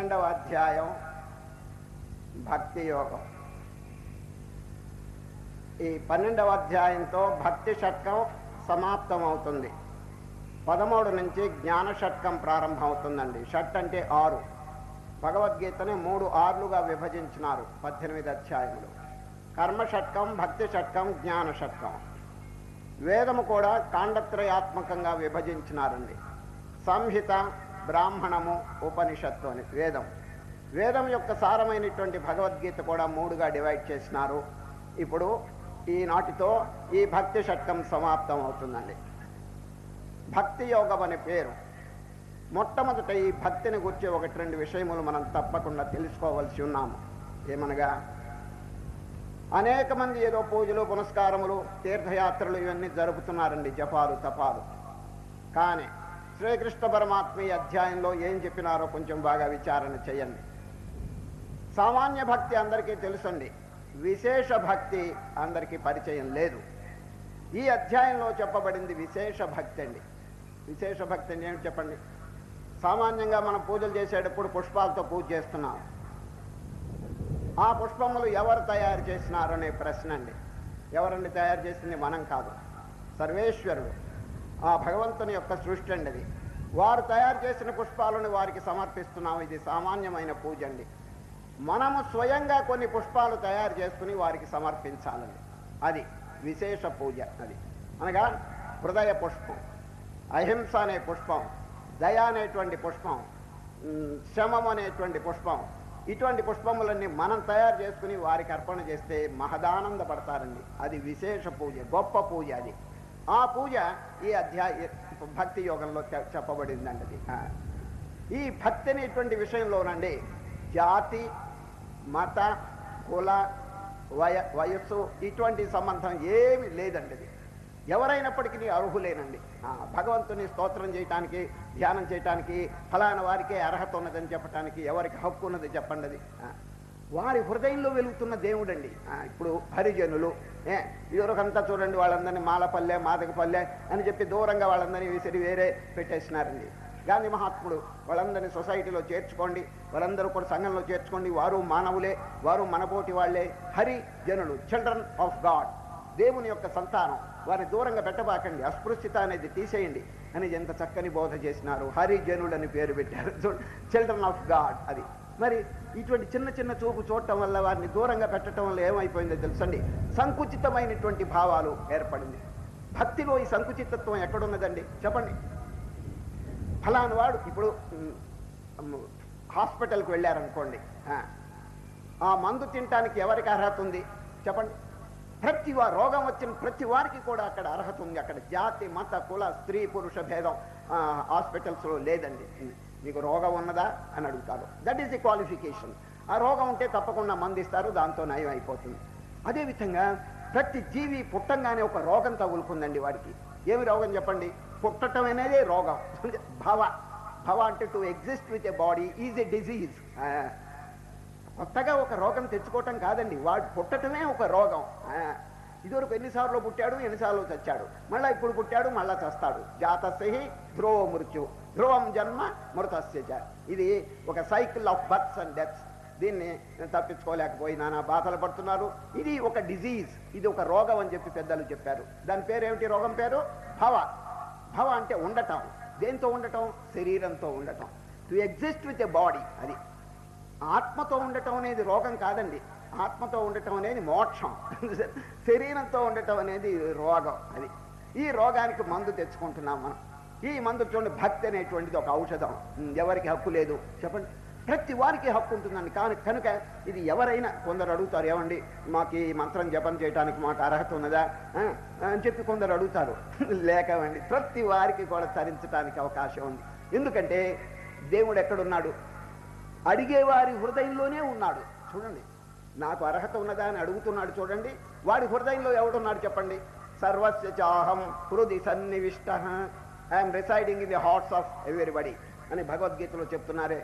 పన్నెండవ అధ్యాయం భక్తి యోగం ఈ పన్నెండవ అధ్యాయంతో భక్తి షట్కం సమాప్తమవుతుంది. పదమూడు నుంచి జ్ఞాన షట్కం ప్రారంభమవుతుందండి. షట్ అంటే ఆరు. భగవద్గీతని మూడు ఆర్లుగా విభజించినారు పద్దెనిమిది అధ్యాయములు. కర్మ షట్కం భక్తి షట్కం జ్ఞాన షట్కం. వేదము కూడా కాండత్రయాత్మకంగా విభజించినారండి. సంహిత బ్రాహ్మణము ఉపనిషత్తు అని వేదం. వేదం యొక్క సారమైనటువంటి భగవద్గీత కూడా మూడుగా డివైడ్ చేసినారు. ఇప్పుడు ఈనాటితో ఈ భక్తి షట్కం సమాప్తం అవుతుందండి. భక్తి యోగం అనే పేరు. మొట్టమొదట ఈ భక్తిని గురించి ఒకటి రెండు విషయములు మనం తప్పకుండా తెలుసుకోవలసి ఉన్నాము. ఏమనగా అనేక మంది ఏదో పూజలు పునస్కారములు తీర్థయాత్రలు ఇవన్నీ జరుపుతున్నారండి జపాలు తపాలు. కానీ శ్రీకృష్ణ పరమాత్మ ఈ అధ్యాయంలో ఏం చెప్పినారో కొంచెం బాగా విచారణ చేయండి. సామాన్య భక్తి అందరికీ తెలుసండి. విశేష భక్తి అందరికీ పరిచయం లేదు. ఈ అధ్యాయంలో చెప్పబడింది విశేష భక్తి అండి. విశేష భక్తి అంటే ఏమిటి చెప్పండి? సామాన్యంగా మనం పూజలు చేసేటప్పుడు పుష్పాలతో పూజ చేస్తున్నాం. ఆ పుష్పములు ఎవరు తయారు చేసినారు అనే ప్రశ్న అండి. ఎవరండి తయారు చేసింది? మనం కాదు. సర్వేశ్వరుడు. ఆ భగవంతుని యొక్క సృష్టి అండి అది. వారు తయారు చేసిన పుష్పాలను వారికి సమర్పిస్తున్నాం ఇది సామాన్యమైన పూజ అండి. మనము స్వయంగా కొన్ని పుష్పాలు తయారు చేసుకుని వారికి సమర్పించాలండి. అది విశేష పూజ అది. అనగా హృదయ పుష్పం అహింస అనే పుష్పం దయ అనేటువంటి పుష్పం శమం అనేటువంటి పుష్పం ఇటువంటి పుష్పములన్నీ మనం తయారు చేసుకుని వారికి అర్పణ చేస్తే మహదానందపడతారండి. అది విశేష పూజ గొప్ప పూజ అది. ఆ పూజ ఈ అధ్యాయ భక్తి యోగంలో చెప్పబడిందండి అది. ఈ భక్తి అనేటువంటి విషయంలోనండి జాతి మత కుల వయ వయస్సు ఇటువంటి సంబంధం ఏమి లేదండి ఇది ఎవరైనప్పటికీ అర్హులేనండి. భగవంతుని స్తోత్రం చేయటానికి ధ్యానం చేయటానికి ఫలానా వారికే అర్హత ఉన్నదని చెప్పటానికి ఎవరికి హక్కు ఉన్నది చెప్పండి అది. వారి హృదయంలో వెలుగుతున్న దేవుడండి. ఇప్పుడు హరిజనులు ఏ ఇదివరకంతా చూడండి వాళ్ళందరినీ మాలపల్లె మాదకపల్లె అని చెప్పి దూరంగా వాళ్ళందరినీ విసిరి వేరే పెట్టేసినారండి. గాంధీ మహాత్ముడు వాళ్ళందరినీ సొసైటీలో చేర్చుకోండి వాళ్ళందరూ కూడా సంఘంలో చేర్చుకోండి. వారు మానవులే వారు మనపోటి వాళ్ళే. హరి జనులు చిల్డ్రన్ ఆఫ్ గాడ్ దేవుని యొక్క సంతానం వారిని దూరంగా పెట్టబాకండి అస్పృశ్యత అనేది తీసేయండి అని ఎంత చక్కని బోధ చేసినారు. హరి అని పేరు పెట్టారు. చిల్డ్రన్ ఆఫ్ గాడ్ అది. మరి ఇటువంటి చిన్న చిన్న చూపు చూడటం వల్ల వారిని దూరంగా పెట్టడం వల్ల ఏమైపోయిందో తెలుసండి? సంకుచితమైనటువంటి భావాలు ఏర్పడింది. భక్తిలో ఈ సంకుచితత్వం ఎక్కడున్నదండి? చెప్పండి. ఫలాని వాడు ఇప్పుడు హాస్పిటల్కి వెళ్ళారనుకోండి. ఆ, మందు తినటానికి ఎవరికి అర్హత ఉంది? చెప్పండి. ప్రతి రోగం వచ్చిన ప్రతి వారికి కూడా అక్కడ అర్హత ఉంది. అక్కడ జాతి మత కుల స్త్రీ పురుష భేదం ఆ, హాస్పిటల్స్లో లేదండి. మీకు రోగం ఉన్నదా అని అడుగుతారు. దట్ ఈస్ ది క్వాలిఫికేషన్ ఆ రోగం ఉంటే తప్పకుండా మందిస్తారు దాంతో నయం అయిపోతుంది. అదేవిధంగా ప్రతి జీవి పుట్టంగానే ఒక రోగం తగులుకుందండి వాడికి. ఏమి రోగం చెప్పండి? పుట్టటం అనేది రోగం. భవ. భవ అంటే to exist with a body is a disease కొత్తగా ఒక రోగం తెచ్చుకోవటం కాదండి. వాడు పుట్టటమే ఒక రోగం. ఇదివరకు ఎన్నిసార్లు పుట్టాడు ఎన్నిసార్లు చచ్చాడు. మళ్ళీ ఇప్పుడు పుట్టాడు మళ్ళీ చస్తాడు. జాతస్య ధ్రువ మృత్యు. ధ్రువం జన్మ మృతస్య ఇది ఒక cycle of births and deaths. దీన్ని తప్పించుకోలేకపోయి నానా బాధలు పడుతున్నారు. ఇది ఒక డిజీజ్ ఇది ఒక రోగం అని చెప్పి పెద్దలు చెప్పారు. దాని పేరు ఏమిటి రోగం పేరు? భవ. భవ అంటే ఉండటం. దేంతో ఉండటం? శరీరంతో ఉండటం. To exist with a body అది. ఆత్మతో ఉండటం అనేది రోగం కాదండి. ఆత్మతో ఉండటం అనేది మోక్షం. శరీరంతో ఉండటం అనేది రోగం అది. ఈ రోగానికి మందు తెచ్చుకుంటున్నాం మనం. ఈ మందు చూడండి భక్తి అనేటువంటిది ఒక ఔషధం. ఎవరికి హక్కు లేదు? చెప్పండి. ప్రతి వారికి హక్కు ఉంటుందండి. కానీ కనుక ఇది ఎవరైనా కొందరు అడుగుతారు ఏమండి మాకు ఈ మంత్రం జపం చేయడానికి మాకు అర్హత ఉన్నదా? అని చెప్పి కొందరు అడుగుతారు. లేకవండి ప్రతి వారికి కూడా తరించడానికి అవకాశం ఉంది. ఎందుకంటే దేవుడు ఎక్కడున్నాడు? అడిగేవారి హృదయంలోనే ఉన్నాడు. చూడండి నాకు అర్హత ఉన్నదా అని అడుగుతున్నాడు చూడండి. వాడి హృదయంలో ఎవడున్నాడు చెప్పండి? సర్వస్య చాహం హృది సన్నివిష్ట. I'm residing in the hearts of everybody అని భగవద్గీతలో చెప్తున్నారే.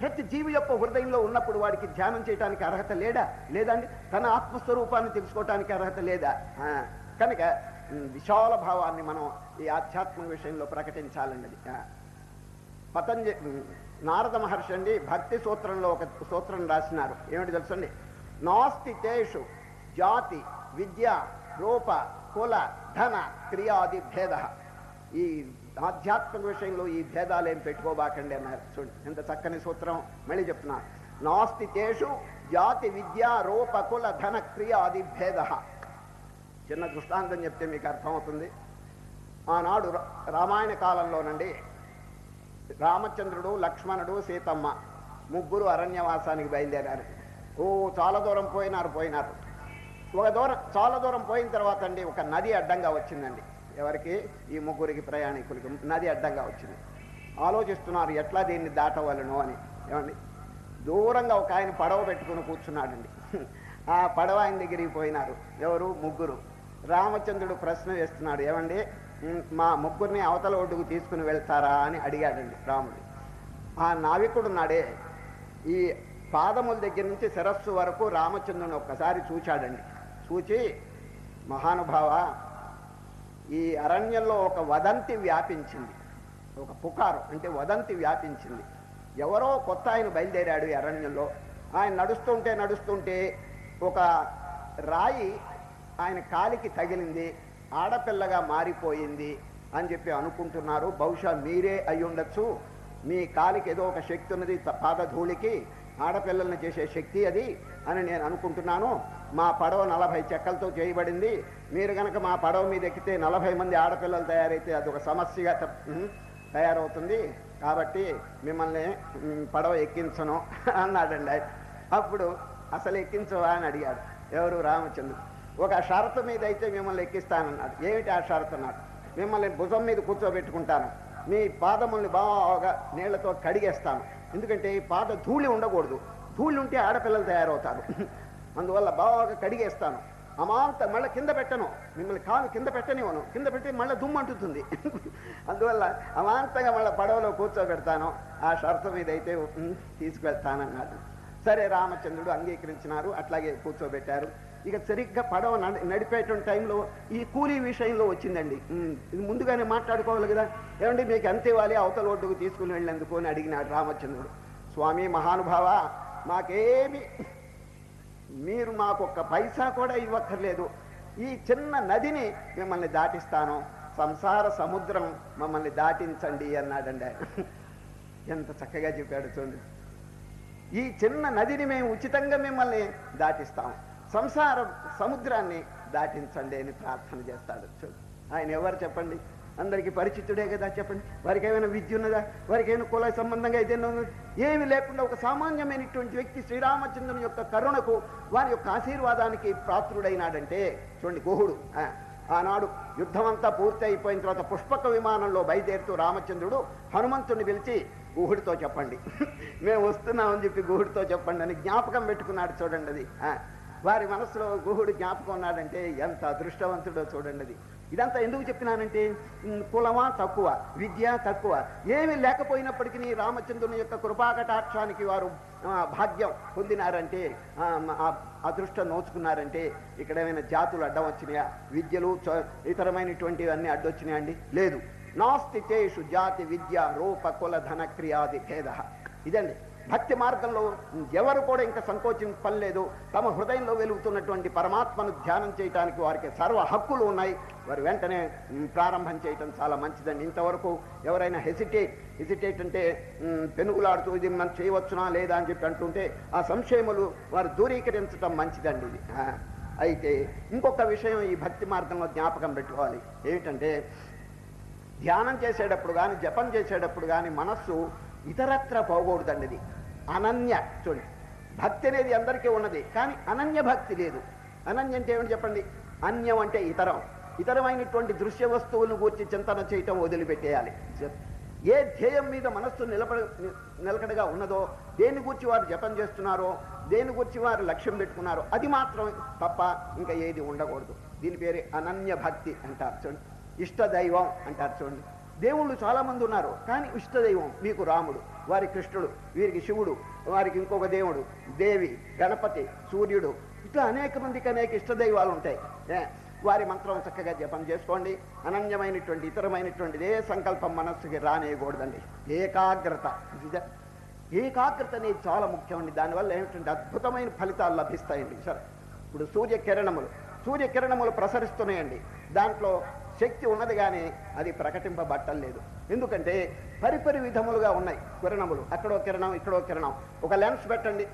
ప్రతి జీవి యొక్క హృదయంలో ఉన్నప్పుడు వాడికి ధ్యానం చేయడానికి అర్హత లేడా? లేదండి తన ఆత్మస్వరూపాన్ని తెలుసుకోవటానికి అర్హత లేదా? కనుక విశాల భావాన్ని మనం ఈ ఆధ్యాత్మిక విషయంలో ప్రకటించాలన్నది. పతంజలి నారద మహర్షి అండి భక్తి సూత్రంలో ఒక సూత్రం రాసినారు. ఏమిటి తెలుసండి? నాస్తి తేషు జాతి విద్య రూప కుల ధన క్రియాది భేద. ఈ ఆధ్యాత్మిక విషయంలో ఈ భేదాలు ఏం పెట్టుకోబాకండి అన్నారు. చూడండి ఎంత చక్కని సూత్రం. మళ్ళీ చెప్తున్నా. నాస్తి తేషు జాతి విద్య రూప కుల ధన క్రియాది భేద. చిన్న దృష్టాంతం చెప్తే మీకు అర్థమవుతుంది. ఆనాడు రామాయణ కాలంలోనండి రామచంద్రుడు లక్ష్మణుడు సీతమ్మ ముగ్గురు అరణ్యవాసానికి బయలుదేరారు. ఓ చాలా దూరం పోయినారు పోయినారు. ఒక దూరం చాలా దూరం పోయిన తర్వాత అండి ఒక నది అడ్డంగా వచ్చిందండి. ఎవరికి? ఈ ముగ్గురికి ప్రయాణికులకి. నది అడ్డంగా వచ్చింది. ఆలోచిస్తున్నారు ఎట్లా దీన్ని దాటవలను అని. ఏమండి? దూరంగా ఒక ఆయన పడవ పెట్టుకుని కూర్చున్నాడండి. ఆ పడవ ఆయన దగ్గరికి పోయినారు. ఎవరు? ముగ్గురు. రామచంద్రుడు ప్రశ్న వేస్తున్నాడు. ఏమండి? మా ముగ్గురిని అవతల ఒడ్డుకు తీసుకుని వెళ్తారా అని అడిగాడండి రాముడు. ఆ నావికుడు నాడే ఈ పాదముల దగ్గర నుంచి శిరస్సు వరకు రామచంద్రుని ఒక్కసారి చూచాడండి. చూచి మహానుభావ ఈ అరణ్యంలో ఒక వదంతి వ్యాపించింది. ఒక పుకారు అంటే వదంతి వ్యాపించింది. ఎవరో కొత్త ఆయన బయలుదేరాడు ఈ అరణ్యంలో. ఆయన నడుస్తుంటే నడుస్తుంటే ఒక రాయి ఆయన కాలికి తగిలింది. ఆడపిల్లగా మారిపోయింది అని చెప్పి అనుకుంటున్నారు. బహుశా మీరే అయి ఉండొచ్చు. మీ కాలికి ఏదో ఒక శక్తి ఉన్నది త- పాదధూళికి. ఆడపిల్లల్ని చేసే శక్తి అది. అని నేను అనుకుంటున్నాను. మా పడవ నలభై చెక్కలతో చేయబడింది. మీరు కనుక మా పడవ మీద ఎక్కితే నలభై మంది ఆడపిల్లలు తయారైతే అదొక సమస్యగా తయారవుతుంది. కాబట్టి మిమ్మల్ని పడవ ఎక్కించను అన్నాడండి. ఆయన అప్పుడు అసలు ఎక్కించవా అని అడిగాడు. ఎవరు? రామచంద్రుడు ఒక షరతు మీద అయితే మిమ్మల్ని ఎక్కిస్తానన్నాడు. ఏమిటి ఆ షరతు అన్నాడు? మిమ్మల్ని భుజం మీద కూర్చోబెట్టుకుంటాను. మీ పాదముల్ని బాగా నీళ్ళతో కడిగేస్తాను. ఎందుకంటే ఈ పాద ధూళి ఉండకూడదు. ఉంటే ఆడపిల్లలు తయారవుతారు. అందువల్ల బాగా కడిగేస్తాను. అమాంత మళ్ళీ కింద పెట్టను. మిమ్మల్ని కాలు కింద పెట్టనివ్వను. కింద పెట్టి మళ్ళీ దుమ్ము అంటుతుంది అందువల్ల అమాంతంగా మళ్ళీ పడవలో కూర్చోబెడతాను. ఆ షరతు మీద అయితే తీసుకెళ్తానన్నాడు తీసుకువెళ్తానన్నాడు. సరే రామచంద్రుడు అంగీకరించినారు. అట్లాగే కూర్చోబెట్టారు. ఇక సరిగ్గా పడవ నడి- నడిపేటువంటి టైంలో ఈ కూలీ విషయంలో వచ్చిందండి. ఇది ముందుగానే మాట్లాడుకోవాలి కదా. ఏమండి మీకు అంతే ఇవ్వాలి? అవతల ఒడ్డుకు తీసుకుని వెళ్ళేందుకు అని అడిగినాడు రామచంద్రుడు. స్వామి మహానుభావ మాకేమి? మీరు మాకు ఒక్క పైసా కూడా ఇవ్వక్కర్లేదు. ఈ చిన్న నదిని మిమ్మల్ని దాటిస్తాను. సంసార సముద్రం మమ్మల్ని దాటించండి అన్నాడండి ఆయన. ఎంత చక్కగా చెప్పాడు చూడండి. ఈ చిన్న నదిని మేము ఉచితంగా మిమ్మల్ని దాటిస్తాం. సంసార సముద్రాన్ని దాటించండి అని ప్రార్థన చేస్తాడు చూడు ఆయన ఎవరు చెప్పండి? అందరికీ పరిచితుడే కదా చెప్పండి. వారికి ఏమైనా విద్య ఉన్నదా? వారికి ఏమైనా కుల సంబంధంగా ఏదైనా ఏమి లేకుండా ఒక సామాన్యమైనటువంటి వ్యక్తి శ్రీరామచంద్రుని యొక్క కరుణకు వారి యొక్క ఆశీర్వాదానికి పాత్రుడైనాడంటే చూడండి గుహుడు ఆనాడు యుద్ధమంతా పూర్తి అయిపోయిన తర్వాత పుష్పక విమానంలో బయలుదేరుతూ రామచంద్రుడు హనుమంతుడిని పిలిచి గుహుడితో చెప్పండి. మేము వస్తున్నామని చెప్పి గుహుడితో చెప్పండి అని జ్ఞాపకం పెట్టుకున్నాడు చూడండి అది. వారి మనసులో గుహుడు జ్ఞాపకం ఉన్నాడంటే ఎంత అదృష్టవంతుడో చూడండి అది. ఇదంతా ఎందుకు చెప్పినానంటే కులమా తక్కువ విద్య తక్కువ. ఏమి లేకపోయినప్పటికీ రామచంద్రుని యొక్క కృపాకటాక్షానికి వారు భాగ్యం పొందినారంటే అదృష్టం నోచుకున్నారంటే ఇక్కడ ఏమైనా జాతులు అడ్డం వచ్చినాయా విద్యలు చ- అడ్డొచ్చినాయా అండి? లేదు. నాస్తి తేషు జాతి విద్య రూప కుల ధన క్రియాది భేద. ఇదండి. భక్తి మార్గంలో ఎవరు కూడా ఇంకా సంకోచింపలేదు. తమ హృదయంలో వెలుగుతున్నటువంటి పరమాత్మను ధ్యానం చేయడానికి వారికి సర్వ హక్కులు ఉన్నాయి. వారు వెంటనే ప్రారంభం చేయటం చాలా మంచిదండి. ఇంతవరకు ఎవరైనా హెసిటేట్ హెసిటేట్ అంటే పెనుగులాడుతూ ఇది మనం చేయవచ్చునా లేదా అని చెప్పి అంటుంటే ఆ సంశయములు వారు దూరీకరించడం మంచిదండి ఇది. అయితే ఇంకొక విషయం ఈ భక్తి మార్గంలో జ్ఞాపకం పెట్టుకోవాలి. ఏమిటంటే ధ్యానం చేసేటప్పుడు కానీ జపం చేసేటప్పుడు కానీ మనస్సు ఇతరత్ర పోకూడదండి ఇది. అనన్య చూడండి. భక్తి అనేది అందరికీ ఉన్నది కానీ అనన్య భక్తి లేదు. అనన్య అంటే ఏమిటి చెప్పండి? అన్యం అంటే ఇతరం. ఇతరమైనటువంటి దృశ్య వస్తువులను గూర్చి చింతన చేయటం వదిలిపెట్టేయాలి. ఏ ధ్యేయం మీద మనస్సు నిలబడ నిలకడగా ఉన్నదో దేని గురించి వారు జపం చేస్తున్నారో దేని గురించి వారు లక్ష్యం పెట్టుకున్నారో అది మాత్రం తప్ప ఇంకా ఏది ఉండకూడదు. దీని పేరే అనన్య భక్తి అంటారు చూడండి. ఇష్ట దైవం అంటారు చూడండి. దేవుళ్ళు చాలామంది ఉన్నారు కానీ ఇష్టదైవం మీకు రాముడు. వారి కృష్ణుడు వీరికి శివుడు వారికి ఇంకొక దేవుడు దేవి గణపతి సూర్యుడు. ఇట్లా అనేక మందికి అనేక ఇష్టదైవాలు ఉంటాయి. ఏ, వారి మంత్రం చక్కగా జపం చేసుకోండి. అనన్యమైనటువంటి ఇతరమైనటువంటిది ఏ సంకల్పం మనస్సుకి రానేయకూడదండి. ఏకాగ్రత. ఏకాగ్రత అనేది చాలా ముఖ్యమండి దానివల్ల ఏమిటంటే అద్భుతమైన ఫలితాలు లభిస్తాయండి. సరే. ఇప్పుడు సూర్యకిరణములు. సూర్యకిరణములు ప్రసరిస్తున్నాయండి. దాంట్లో శక్తి ఉన్నది కానీ అది ప్రకటింపబట్టలేదు. ఎందుకంటే పరిపరి విధములుగా ఉన్నాయి కిరణములు. అక్కడో కిరణం ఇక్కడో కిరణం. ఒక లెన్స్ పెట్టండి.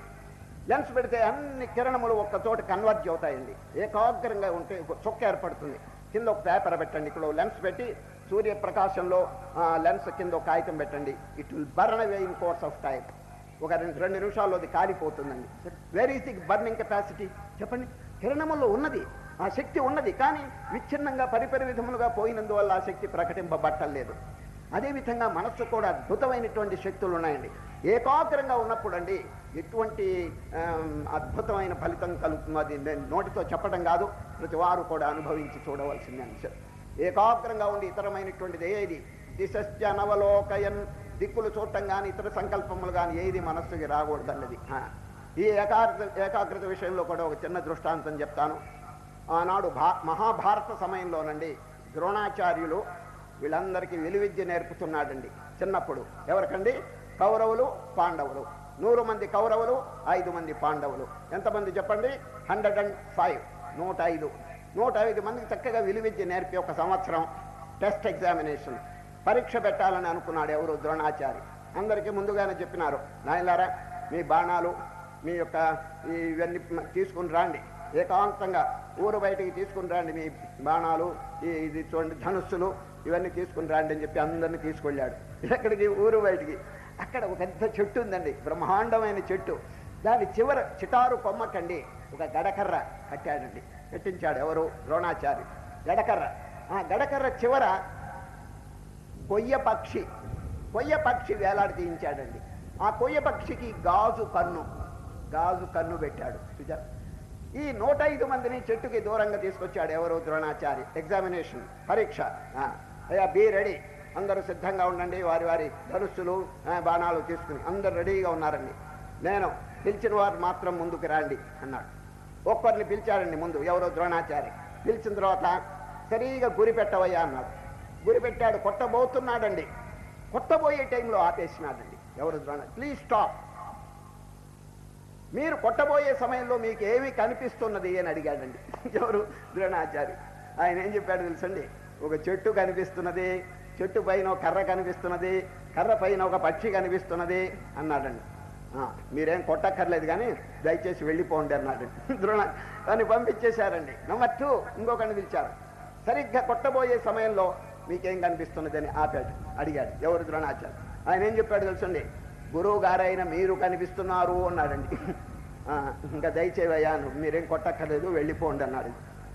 లెన్స్ పెడితే అన్ని కిరణములు ఒక్క చోట కన్వర్జ్ అవుతాయండి. ఏకాగ్రంగా ఉంటే చొక్క ఏర్పడుతుంది. కింద ఒక పేపర్ పెట్టండి. ఇక్కడ లెన్స్ పెట్టి సూర్యప్రకాశంలో లెన్స్ కింద ఒక కాగితం పెట్టండి. It will burn away in course of time ఒక రెండు రెండు నిమిషాల్లో అది కాలిపోతుందండి. వెరీ థిక్ బర్నింగ్ కెపాసిటీ చెప్పండి. కిరణములో ఉన్నది. ఆ శక్తి ఉన్నది కానీ విచ్ఛిన్నంగా పరిపరి విధములుగా పోయినందువల్ల ఆ శక్తి ప్రకటింపబట్టలేదు. అదేవిధంగా మనస్సు కూడా అద్భుతమైనటువంటి శక్తులు ఉన్నాయండి. ఏకాగ్రంగా ఉన్నప్పుడు అండి ఎటువంటి అద్భుతమైన ఫలితం కలుగుతుంది అది నేను నోటితో చెప్పడం కాదు ప్రతి వారు కూడా అనుభవించి చూడవలసింది అంశం ఏకాగ్రంగా ఉండి ఇతరమైనటువంటిది ఏది? దిశశ్చనవలోకయన్ దిక్కులు చూడటం కానీ ఇతర సంకల్పములు కానీ ఏది మనస్సుకి రాకూడదన్నది. ఈ ఏకాగ్రత ఏకాగ్రత విషయంలో కూడా ఒక చిన్న దృష్టాంతం చెప్తాను. ఆనాడు భా మహాభారత సమయంలోనండి ద్రోణాచార్యులు వీళ్ళందరికీ విలువిద్య నేర్పుతున్నాడండి. చిన్నప్పుడు ఎవరికండి? కౌరవులు పాండవులు. నూరు మంది కౌరవులు ఐదు మంది పాండవులు. ఎంతమంది చెప్పండి? Hundred and five. నూట ఐదు. నూట ఐదు మందికి చక్కగా విలువిద్య నేర్పి ఒక సంవత్సరం టెస్ట్ ఎగ్జామినేషన్. పరీక్ష పెట్టాలని అనుకున్నాడు ఎవరు? ద్రోణాచారి. అందరికీ ముందుగానే చెప్పినారు. నాయలారా మీ బాణాలు మీ యొక్క ఈ ఇవన్నీ తీసుకుని రాండి. ఏకాంతంగా ఊరు బయటికి తీసుకుని రండి మీ బాణాలు ఇది చూడండి ధనుస్సులు ఇవన్నీ తీసుకుని రండి అని చెప్పి అందరిని తీసుకెళ్ళాడు. ఎక్కడికి? ఊరు బయటికి. అక్కడ ఒక పెద్ద చెట్టు ఉందండి బ్రహ్మాండమైన చెట్టు. దాని చివర చిటారు కొమ్మకండి ఒక గడకర్ర కట్టాడండి. కట్టించాడు ఎవరు? ద్రోణాచారి గడకర్ర. ఆ గడకర్ర చివర కొయ్య పక్షి కొయ్య పక్షి వేలాడి తీయించాడండి. ఆ కొయ్య పక్షికి గాజు కన్ను గాజు కన్ను పెట్టాడు. చూచారు ఈ నూట ఐదు మందిని చెట్టుకి దూరంగా తీసుకొచ్చాడు ఎవరు? ద్రోణాచారి. ఎగ్జామినేషన్ పరీక్ష. అయ్యా బీ రెడీ అందరూ సిద్ధంగా ఉండండి. వారి వారి ధనుస్సులు బాణాలు తీసుకుని అందరు రెడీగా ఉన్నారండి. నేను పిలిచిన వారు మాత్రం ముందుకు రండి అన్నాడు. ఒక్కరిని పిలిచారండి ముందు. ఎవరో ద్రోణాచారి. పిలిచిన తర్వాత సరిగా గురి పెట్టవయ్యా అన్నాడు. గురి పెట్టాడు కొట్టబోతున్నాడండి. కొట్టబోయే టైంలో ఆపేసినాడండి. ఎవరు ద్రోణ? ప్లీజ్ స్టాప్ మీరు కొట్టబోయే సమయంలో మీకు ఏమి కనిపిస్తున్నది అని అడిగాడండి. ఎవరు? ద్రోణాచారి ఆయన ఏం చెప్పాడు తెలుసండి? ఒక చెట్టు కనిపిస్తున్నది చెట్టు పైన ఒక కర్ర కనిపిస్తున్నది కర్ర పైన ఒక పక్షి కనిపిస్తున్నది అన్నాడండి. మీరేం కొట్టక్కర్లేదు కానీ దయచేసి వెళ్ళిపోండి అన్నాడు. ద్రోణ దాన్ని పంపించేశారండి. నెంబర్ టూ ఇంకొకరిని పిలిచారు. సరిగ్గా కొట్టబోయే సమయంలో మీకేం కనిపిస్తున్నది అని ఆపాడు అడిగాడు. ఎవరు? ద్రోణాచార్య ఆయన ఏం చెప్పాడు తెలుసండి? గురువు గారైన మీరు కనిపిస్తున్నారు అన్నాడండి. ఇంకా దయచేవయ్యాను మీరేం కొట్టక్కర్లేదు వెళ్ళిపోండి అన్నాడు.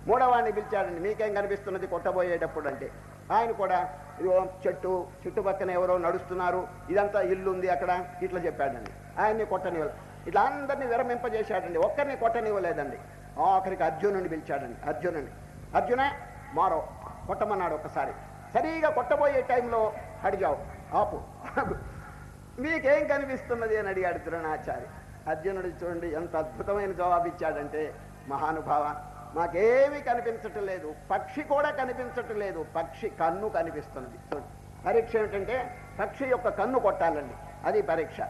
మూడవాడిని పిలిచాడండి మీకేం కనిపిస్తున్నది కొట్టబోయేటప్పుడు అంటే. ఆయన కూడా ఇదిగో చెట్టు చుట్టుపక్కన ఎవరో నడుస్తున్నారు ఇదంతా ఇల్లు ఉంది అక్కడ ఇట్లా చెప్పాడండి. ఆయన్ని కొట్టనివ్వలేదు ఇట్లా అందరినీ విరమింపజేశాడండి. ఒక్కరిని కొట్టనివ్వలేదండి. ఆఖరికి అర్జునుడిని పిలిచాడండి. అర్జునుని అర్జున మారో కొట్టమన్నాడు ఒకసారి సరిగా కొట్టబోయే టైంలో అడిగావు ఆపు. మీకేం కనిపిస్తున్నది అని అడిగాడు ద్రోణాచారి అర్జునుడు చూడండి ఎంత అద్భుతమైన జవాబు ఇచ్చాడంటే మహానుభావ మాకేమీ కనిపించటం లేదు. పక్షి కూడా కనిపించటం లేదు. పక్షి కన్ను కనిపిస్తున్నది. చూడండి. పరీక్ష ఏమిటంటే పక్షి యొక్క కన్ను కొట్టాలండి. అది పరీక్ష.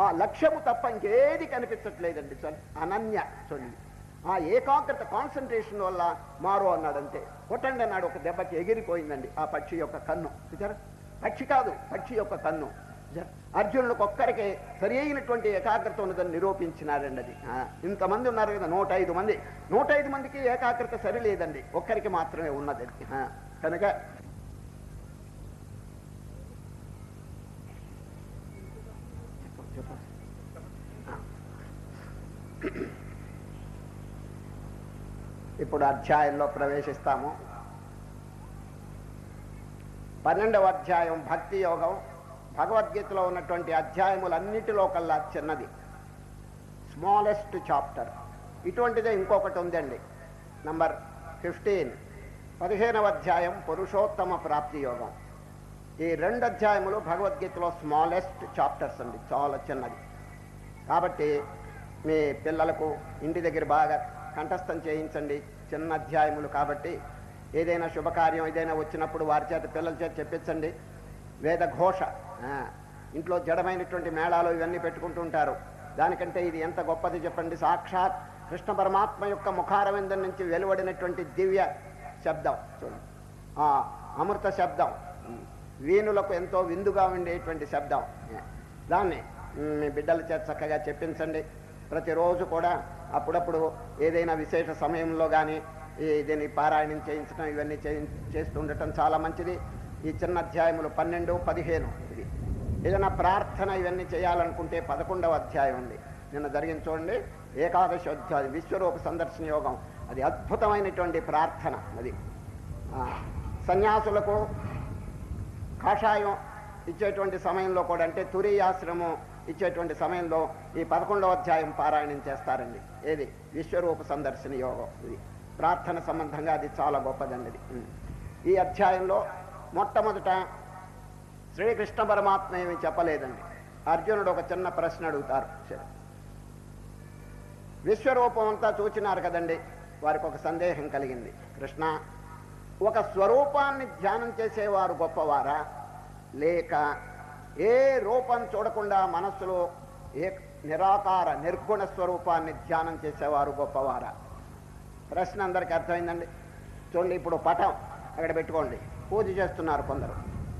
ఆ లక్ష్యము తప్ప ఇంకేది కనిపించట్లేదండి చూడండి. అనన్య. చూడండి. ఆ ఏకాగ్రత కాన్సన్ట్రేషన్ వల్ల మారో అన్నాడంతే. కొట్టండి అన్నాడు. ఒక దెబ్బకి ఎగిరిపోయిందండి ఆ పక్షి యొక్క కన్ను. చూచారా పక్షి కాదు పక్షి యొక్క కన్ను. చూచారా? ఒక్కరికి సరి అయినటువంటి ఏకాగ్రత ఉన్నదని నిరూపించినారండి అది. ఇంతమంది ఉన్నారు కదా నూట ఐదు మంది. నూట ఐదు మందికి ఏకాగ్రత సరి లేదండి. ఒక్కరికి మాత్రమే ఉన్నది అది. కనుక ఇప్పుడు అధ్యాయంలో ప్రవేశిస్తాము. పన్నెండవ అధ్యాయం భక్తి యోగం. భగవద్గీతలో ఉన్నటువంటి అధ్యాయములన్నిటిలో కల్లా చిన్నది. స్మాలెస్ట్ చాప్టర్ ఇటువంటిదే ఇంకొకటి ఉందండి. నంబర్ ఫిఫ్టీన్ పదిహేనవ అధ్యాయం పురుషోత్తమ ప్రాప్తి యోగం. ఈ రెండు అధ్యాయములు భగవద్గీతలో స్మాలెస్ట్ చాప్టర్స్ అండి. చాలా చిన్నది. కాబట్టి మీ పిల్లలకు ఇంటి దగ్గర బాగా కంఠస్థం చేయించండి. చిన్న అధ్యాయములు కాబట్టి ఏదైనా శుభకార్యం ఏదైనా వచ్చినప్పుడు వారి చేత పిల్లల చేత చెప్పించండి. వేద ఘోష ఇంట్లో జడమైనటువంటి మేళాలు ఇవన్నీ పెట్టుకుంటూ ఉంటారు. దానికంటే ఇది ఎంత గొప్పది చెప్పండి? సాక్షాత్ కృష్ణ పరమాత్మ యొక్క ముఖారవిందం నుంచి వెలువడినటువంటి దివ్య శబ్దం. చూడండి. అమృత శబ్దం. వీణులకు ఎంతో విందుగా ఉండేటువంటి శబ్దం. దాన్ని మీ బిడ్డల చేత చక్కగా చెప్పించండి. ప్రతిరోజు కూడా అప్పుడప్పుడు ఏదైనా విశేష సమయంలో కానీ ఈ దీన్ని పారాయణం చేయించడం ఇవన్నీ చేయి చేస్తూ ఉండటం చాలా మంచిది. ఈ చిన్న అధ్యాయములు పన్నెండు పదిహేను. ఇది ఏదైనా ప్రార్థన ఇవన్నీ చేయాలనుకుంటే పదకొండవ అధ్యాయం ఉంది. నిన్న జరిగిన చూడండి ఏకాదశి అధ్యాయం విశ్వరూప సందర్శన యోగం. అది అద్భుతమైనటువంటి ప్రార్థన అది. సన్యాసులకు కాషాయం ఇచ్చేటువంటి సమయంలో కూడా అంటే తురీయాశ్రమం ఇచ్చేటువంటి సమయంలో ఈ పదకొండవ అధ్యాయం పారాయణం చేస్తారండి. ఏది? విశ్వరూప సందర్శన యోగం. ఇది ప్రార్థన సంబంధంగా అది చాలా గొప్పదండి. ఇది. ఈ అధ్యాయంలో మొట్టమొదట శ్రీకృష్ణ పరమాత్మ ఏమి చెప్పలేదండి. అర్జునుడు ఒక చిన్న ప్రశ్న అడుగుతారు. సరే. విశ్వరూపం అంతా చూచినారు కదండి. వారికి ఒక సందేహం కలిగింది. కృష్ణ ఒక స్వరూపాన్ని ధ్యానం చేసేవారు గొప్పవారా? లేక ఏ రూపం చూడకుండా మనస్సులో ఏ నిరాకార నిర్గుణ స్వరూపాన్ని ధ్యానం చేసేవారు గొప్పవారా? ప్రశ్న అందరికీ అర్థమైందండి. చూడండి ఇప్పుడు పటం అక్కడ పెట్టుకోండి. పూజ చేస్తున్నారు కొందరు.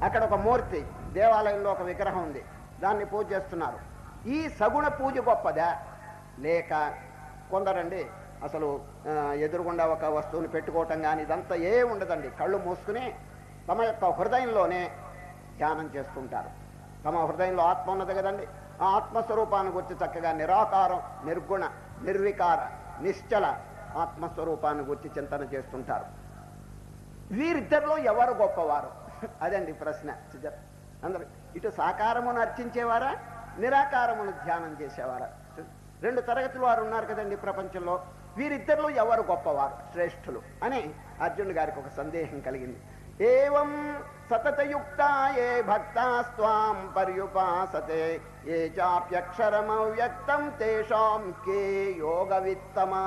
అక్కడ ఒక మూర్తి దేవాలయంలో ఒక విగ్రహం ఉంది. దాన్ని పూజ చేస్తున్నారు. ఈ సగుణ పూజ గొప్పదా? లేక కొందరండి అసలు ఆ, ఎదురుగుండా ఒక వస్తువుని పెట్టుకోవటం కానీ ఇదంతా ఏ ఉండదండి. కళ్ళు మూసుకుని తమ యొక్క హృదయంలోనే ధ్యానం చేస్తుంటారు. తమ హృదయంలో ఆత్మ ఉన్నది కదండి. ఆ ఆత్మస్వరూపాన్ని గురించి చక్కగా నిరాకారం నిర్గుణ నిర్వికార నిశ్చల ఆత్మస్వరూపాన్ని గురించి చింతన చేస్తుంటారు. వీరిద్దరిలో ఎవరు గొప్పవారు? అదండి ప్రశ్న సుజాత అందరు ఇటు సాకారమును అర్చించేవారా? నిరాకారమును ధ్యానం చేసేవారా? రెండు తరగతులు వారు ఉన్నారు కదండి ప్రపంచంలో. వీరిద్దరిలో ఎవరు గొప్పవారు? శ్రేష్ఠులు. అని అర్జునుడు గారికి ఒక సందేహం కలిగింది. ఏవం సతతయుక్తా ఏ భక్తాస్వాం పర్యుపాసతే ఏ చాప్యక్షరమవ్యక్తం తేషాం కే యోగవిత్తమా?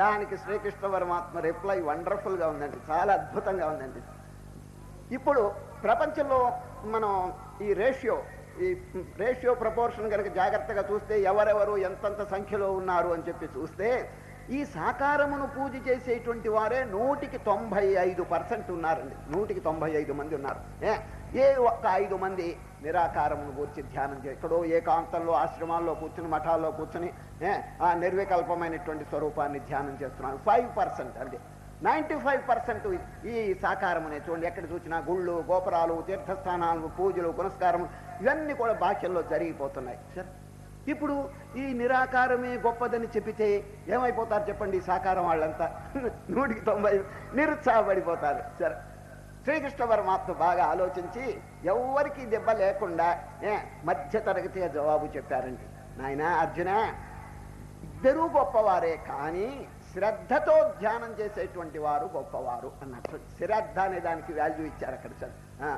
దానికి శ్రీకృష్ణ పరమాత్మ రిప్లై వండర్ఫుల్గా ఉందండి. చాలా అద్భుతంగా ఉందండి. ఇప్పుడు ప్రపంచంలో మనం ఈ రేషియో ఈ రేషియో ప్రపోర్షన్ కనుక జాగ్రత్తగా చూస్తే ఎవరెవరు ఎంతంత సంఖ్యలో ఉన్నారు అని చెప్పి చూస్తే ఈ సాకారమును పూజ చేసేటువంటి వారే నూటికి తొంభై ఐదు పర్సెంట్ ఉన్నారండి. నూటికి తొంభై ఐదు మంది ఉన్నారు. ఏ ఒక్క ఐదు మంది నిరాకారమును గూర్చి ధ్యానం చే ఎక్కడో ఏకాంతంలో ఆశ్రమాల్లో కూర్చుని మఠాల్లో కూర్చుని ఆ నిర్వికల్పమైనటువంటి స్వరూపాన్ని ధ్యానం చేస్తున్నారు. ఫైవ్ పర్సెంట్ అంతే నైంటీ ఫైవ్ పర్సెంట్ ఈ సాకారమునే చూడండి. ఎక్కడ చూసినా గుళ్ళు గోపురాలు తీర్థస్థానాలు పూజలు పునస్కారం ఇవన్నీ కూడా బాహ్యంలో జరిగిపోతున్నాయి. సరే ఇప్పుడు ఈ నిరాకారమే గొప్పదని చెప్పితే ఏమైపోతారు చెప్పండి సాకారం వాళ్ళంతా? నూటికి తొంభై నిరుత్సాహపడిపోతారు. సరే శ్రీకృష్ణ పరమాత్మ బాగా ఆలోచించి ఎవరికి దెబ్బ లేకుండా ఏ మధ్య తరగతి జవాబు చెప్పారండి నాయన అర్జున ఇద్దరూ గొప్పవారే కానీ శ్రద్ధతో ధ్యానం చేసేటువంటి వారు గొప్పవారు అన్నట్టు శ్రద్ధ అనే దానికి వాల్యూ ఇచ్చారు అక్కడ చదువు. ఆ.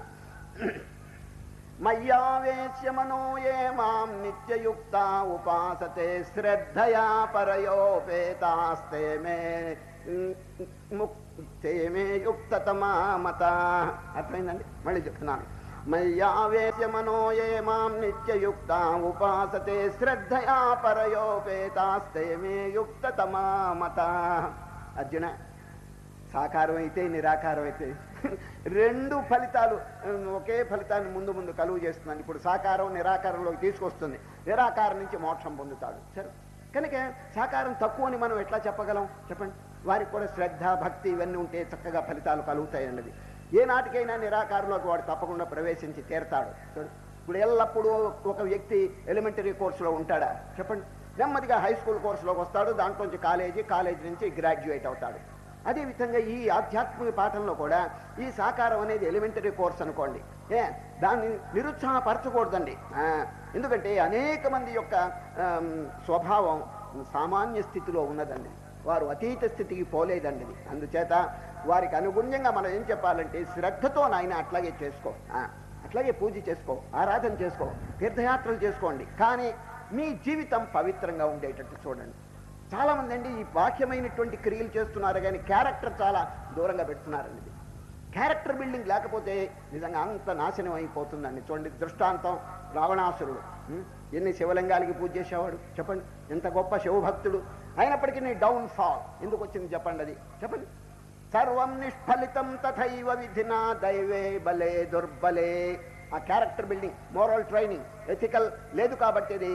ఏ మాం నిత్యయుక్త ఉపాసతే శ్రద్ధయా పరయోపేతాస్తే మే ముక్ మే యుక్తతమా మత అర్థమైందండి? మళ్ళీ చెప్తున్నాను. మయ్యావేశ్య మనోయే మాం నిత్యయుక్త ఉపాసతే శ్రద్ధయా పరయోపేతాస్తే మే మత అర్జున సాకారం అయితే నిరాకారం అయితే రెండు ఫలితాలు ఒకే ఫలితాన్ని ముందు ముందు కలుగు చేస్తున్నాను ఇప్పుడు సాకారం నిరాకారంలోకి తీసుకొస్తుంది. నిరాకారం నుంచి మోక్షం పొందుతాడు. సరే. కనుక సాకారం తక్కువని మనం ఎట్లా చెప్పగలం? చెప్పండి. వారికి కూడా శ్రద్ధ భక్తి ఇవన్నీ ఉంటే చక్కగా ఫలితాలు కలుగుతాయన్నది. ఏ నాటికైనా నిరాకారంలోకి వాడు తప్పకుండా ప్రవేశించి తీరతాడు. ఇప్పుడు ఎల్లప్పుడూ ఒక వ్యక్తి ఎలిమెంటరీ కోర్సులో ఉంటాడా? చెప్పండి. నెమ్మదిగా హై స్కూల్ కోర్సులోకి వస్తాడు దాంట్లోంచి కాలేజీ కాలేజీ నుంచి గ్రాడ్యుయేట్ అవుతాడు. అదేవిధంగా ఈ ఆధ్యాత్మిక పాఠంలో కూడా ఈ సాకారం అనేది ఎలిమెంటరీ కోర్స్ అనుకోండి. ఏ దాన్ని నిరుత్సాహపరచకూడదండి. ఎందుకంటే అనేక మంది యొక్క స్వభావం సామాన్య స్థితిలో ఉన్నదండి. వారు అతీత స్థితికి పోలేదండి అందుచేత వారికి అనుగుణ్యంగా మనం ఏం చెప్పాలంటే శ్రద్ధతో నాయన అట్లాగే చేసుకో. అట్లాగే పూజ చేసుకో ఆరాధన చేసుకో తీర్థయాత్రలు చేసుకోండి. కానీ మీ జీవితం పవిత్రంగా ఉండేటట్టు చూడండి. చాలామంది అండి ఈ బాహ్యమైనటువంటి క్రియలు చేస్తున్నారు కానీ క్యారెక్టర్ చాలా దూరంగా పెడుతున్నారండి. క్యారెక్టర్ బిల్డింగ్ లేకపోతే నిజంగా అంత నాశనం అయిపోతుందండి. చూడండి దృష్టాంతం రావణాసురుడు. ఎన్ని శివలింగాలకి పూజ చేసేవాడు? చెప్పండి. ఎంత గొప్ప శివభక్తుడు. అయినప్పటికీ నీ డౌన్ ఫాల్. ఎందుకు వచ్చింది చెప్పండి అది? చెప్పండి. సర్వం నిష్ఫలితం తథైవ విధినా దైవే బలే దుర్బలే. ఆ character building moral training ethical లేదు కాబట్టి అది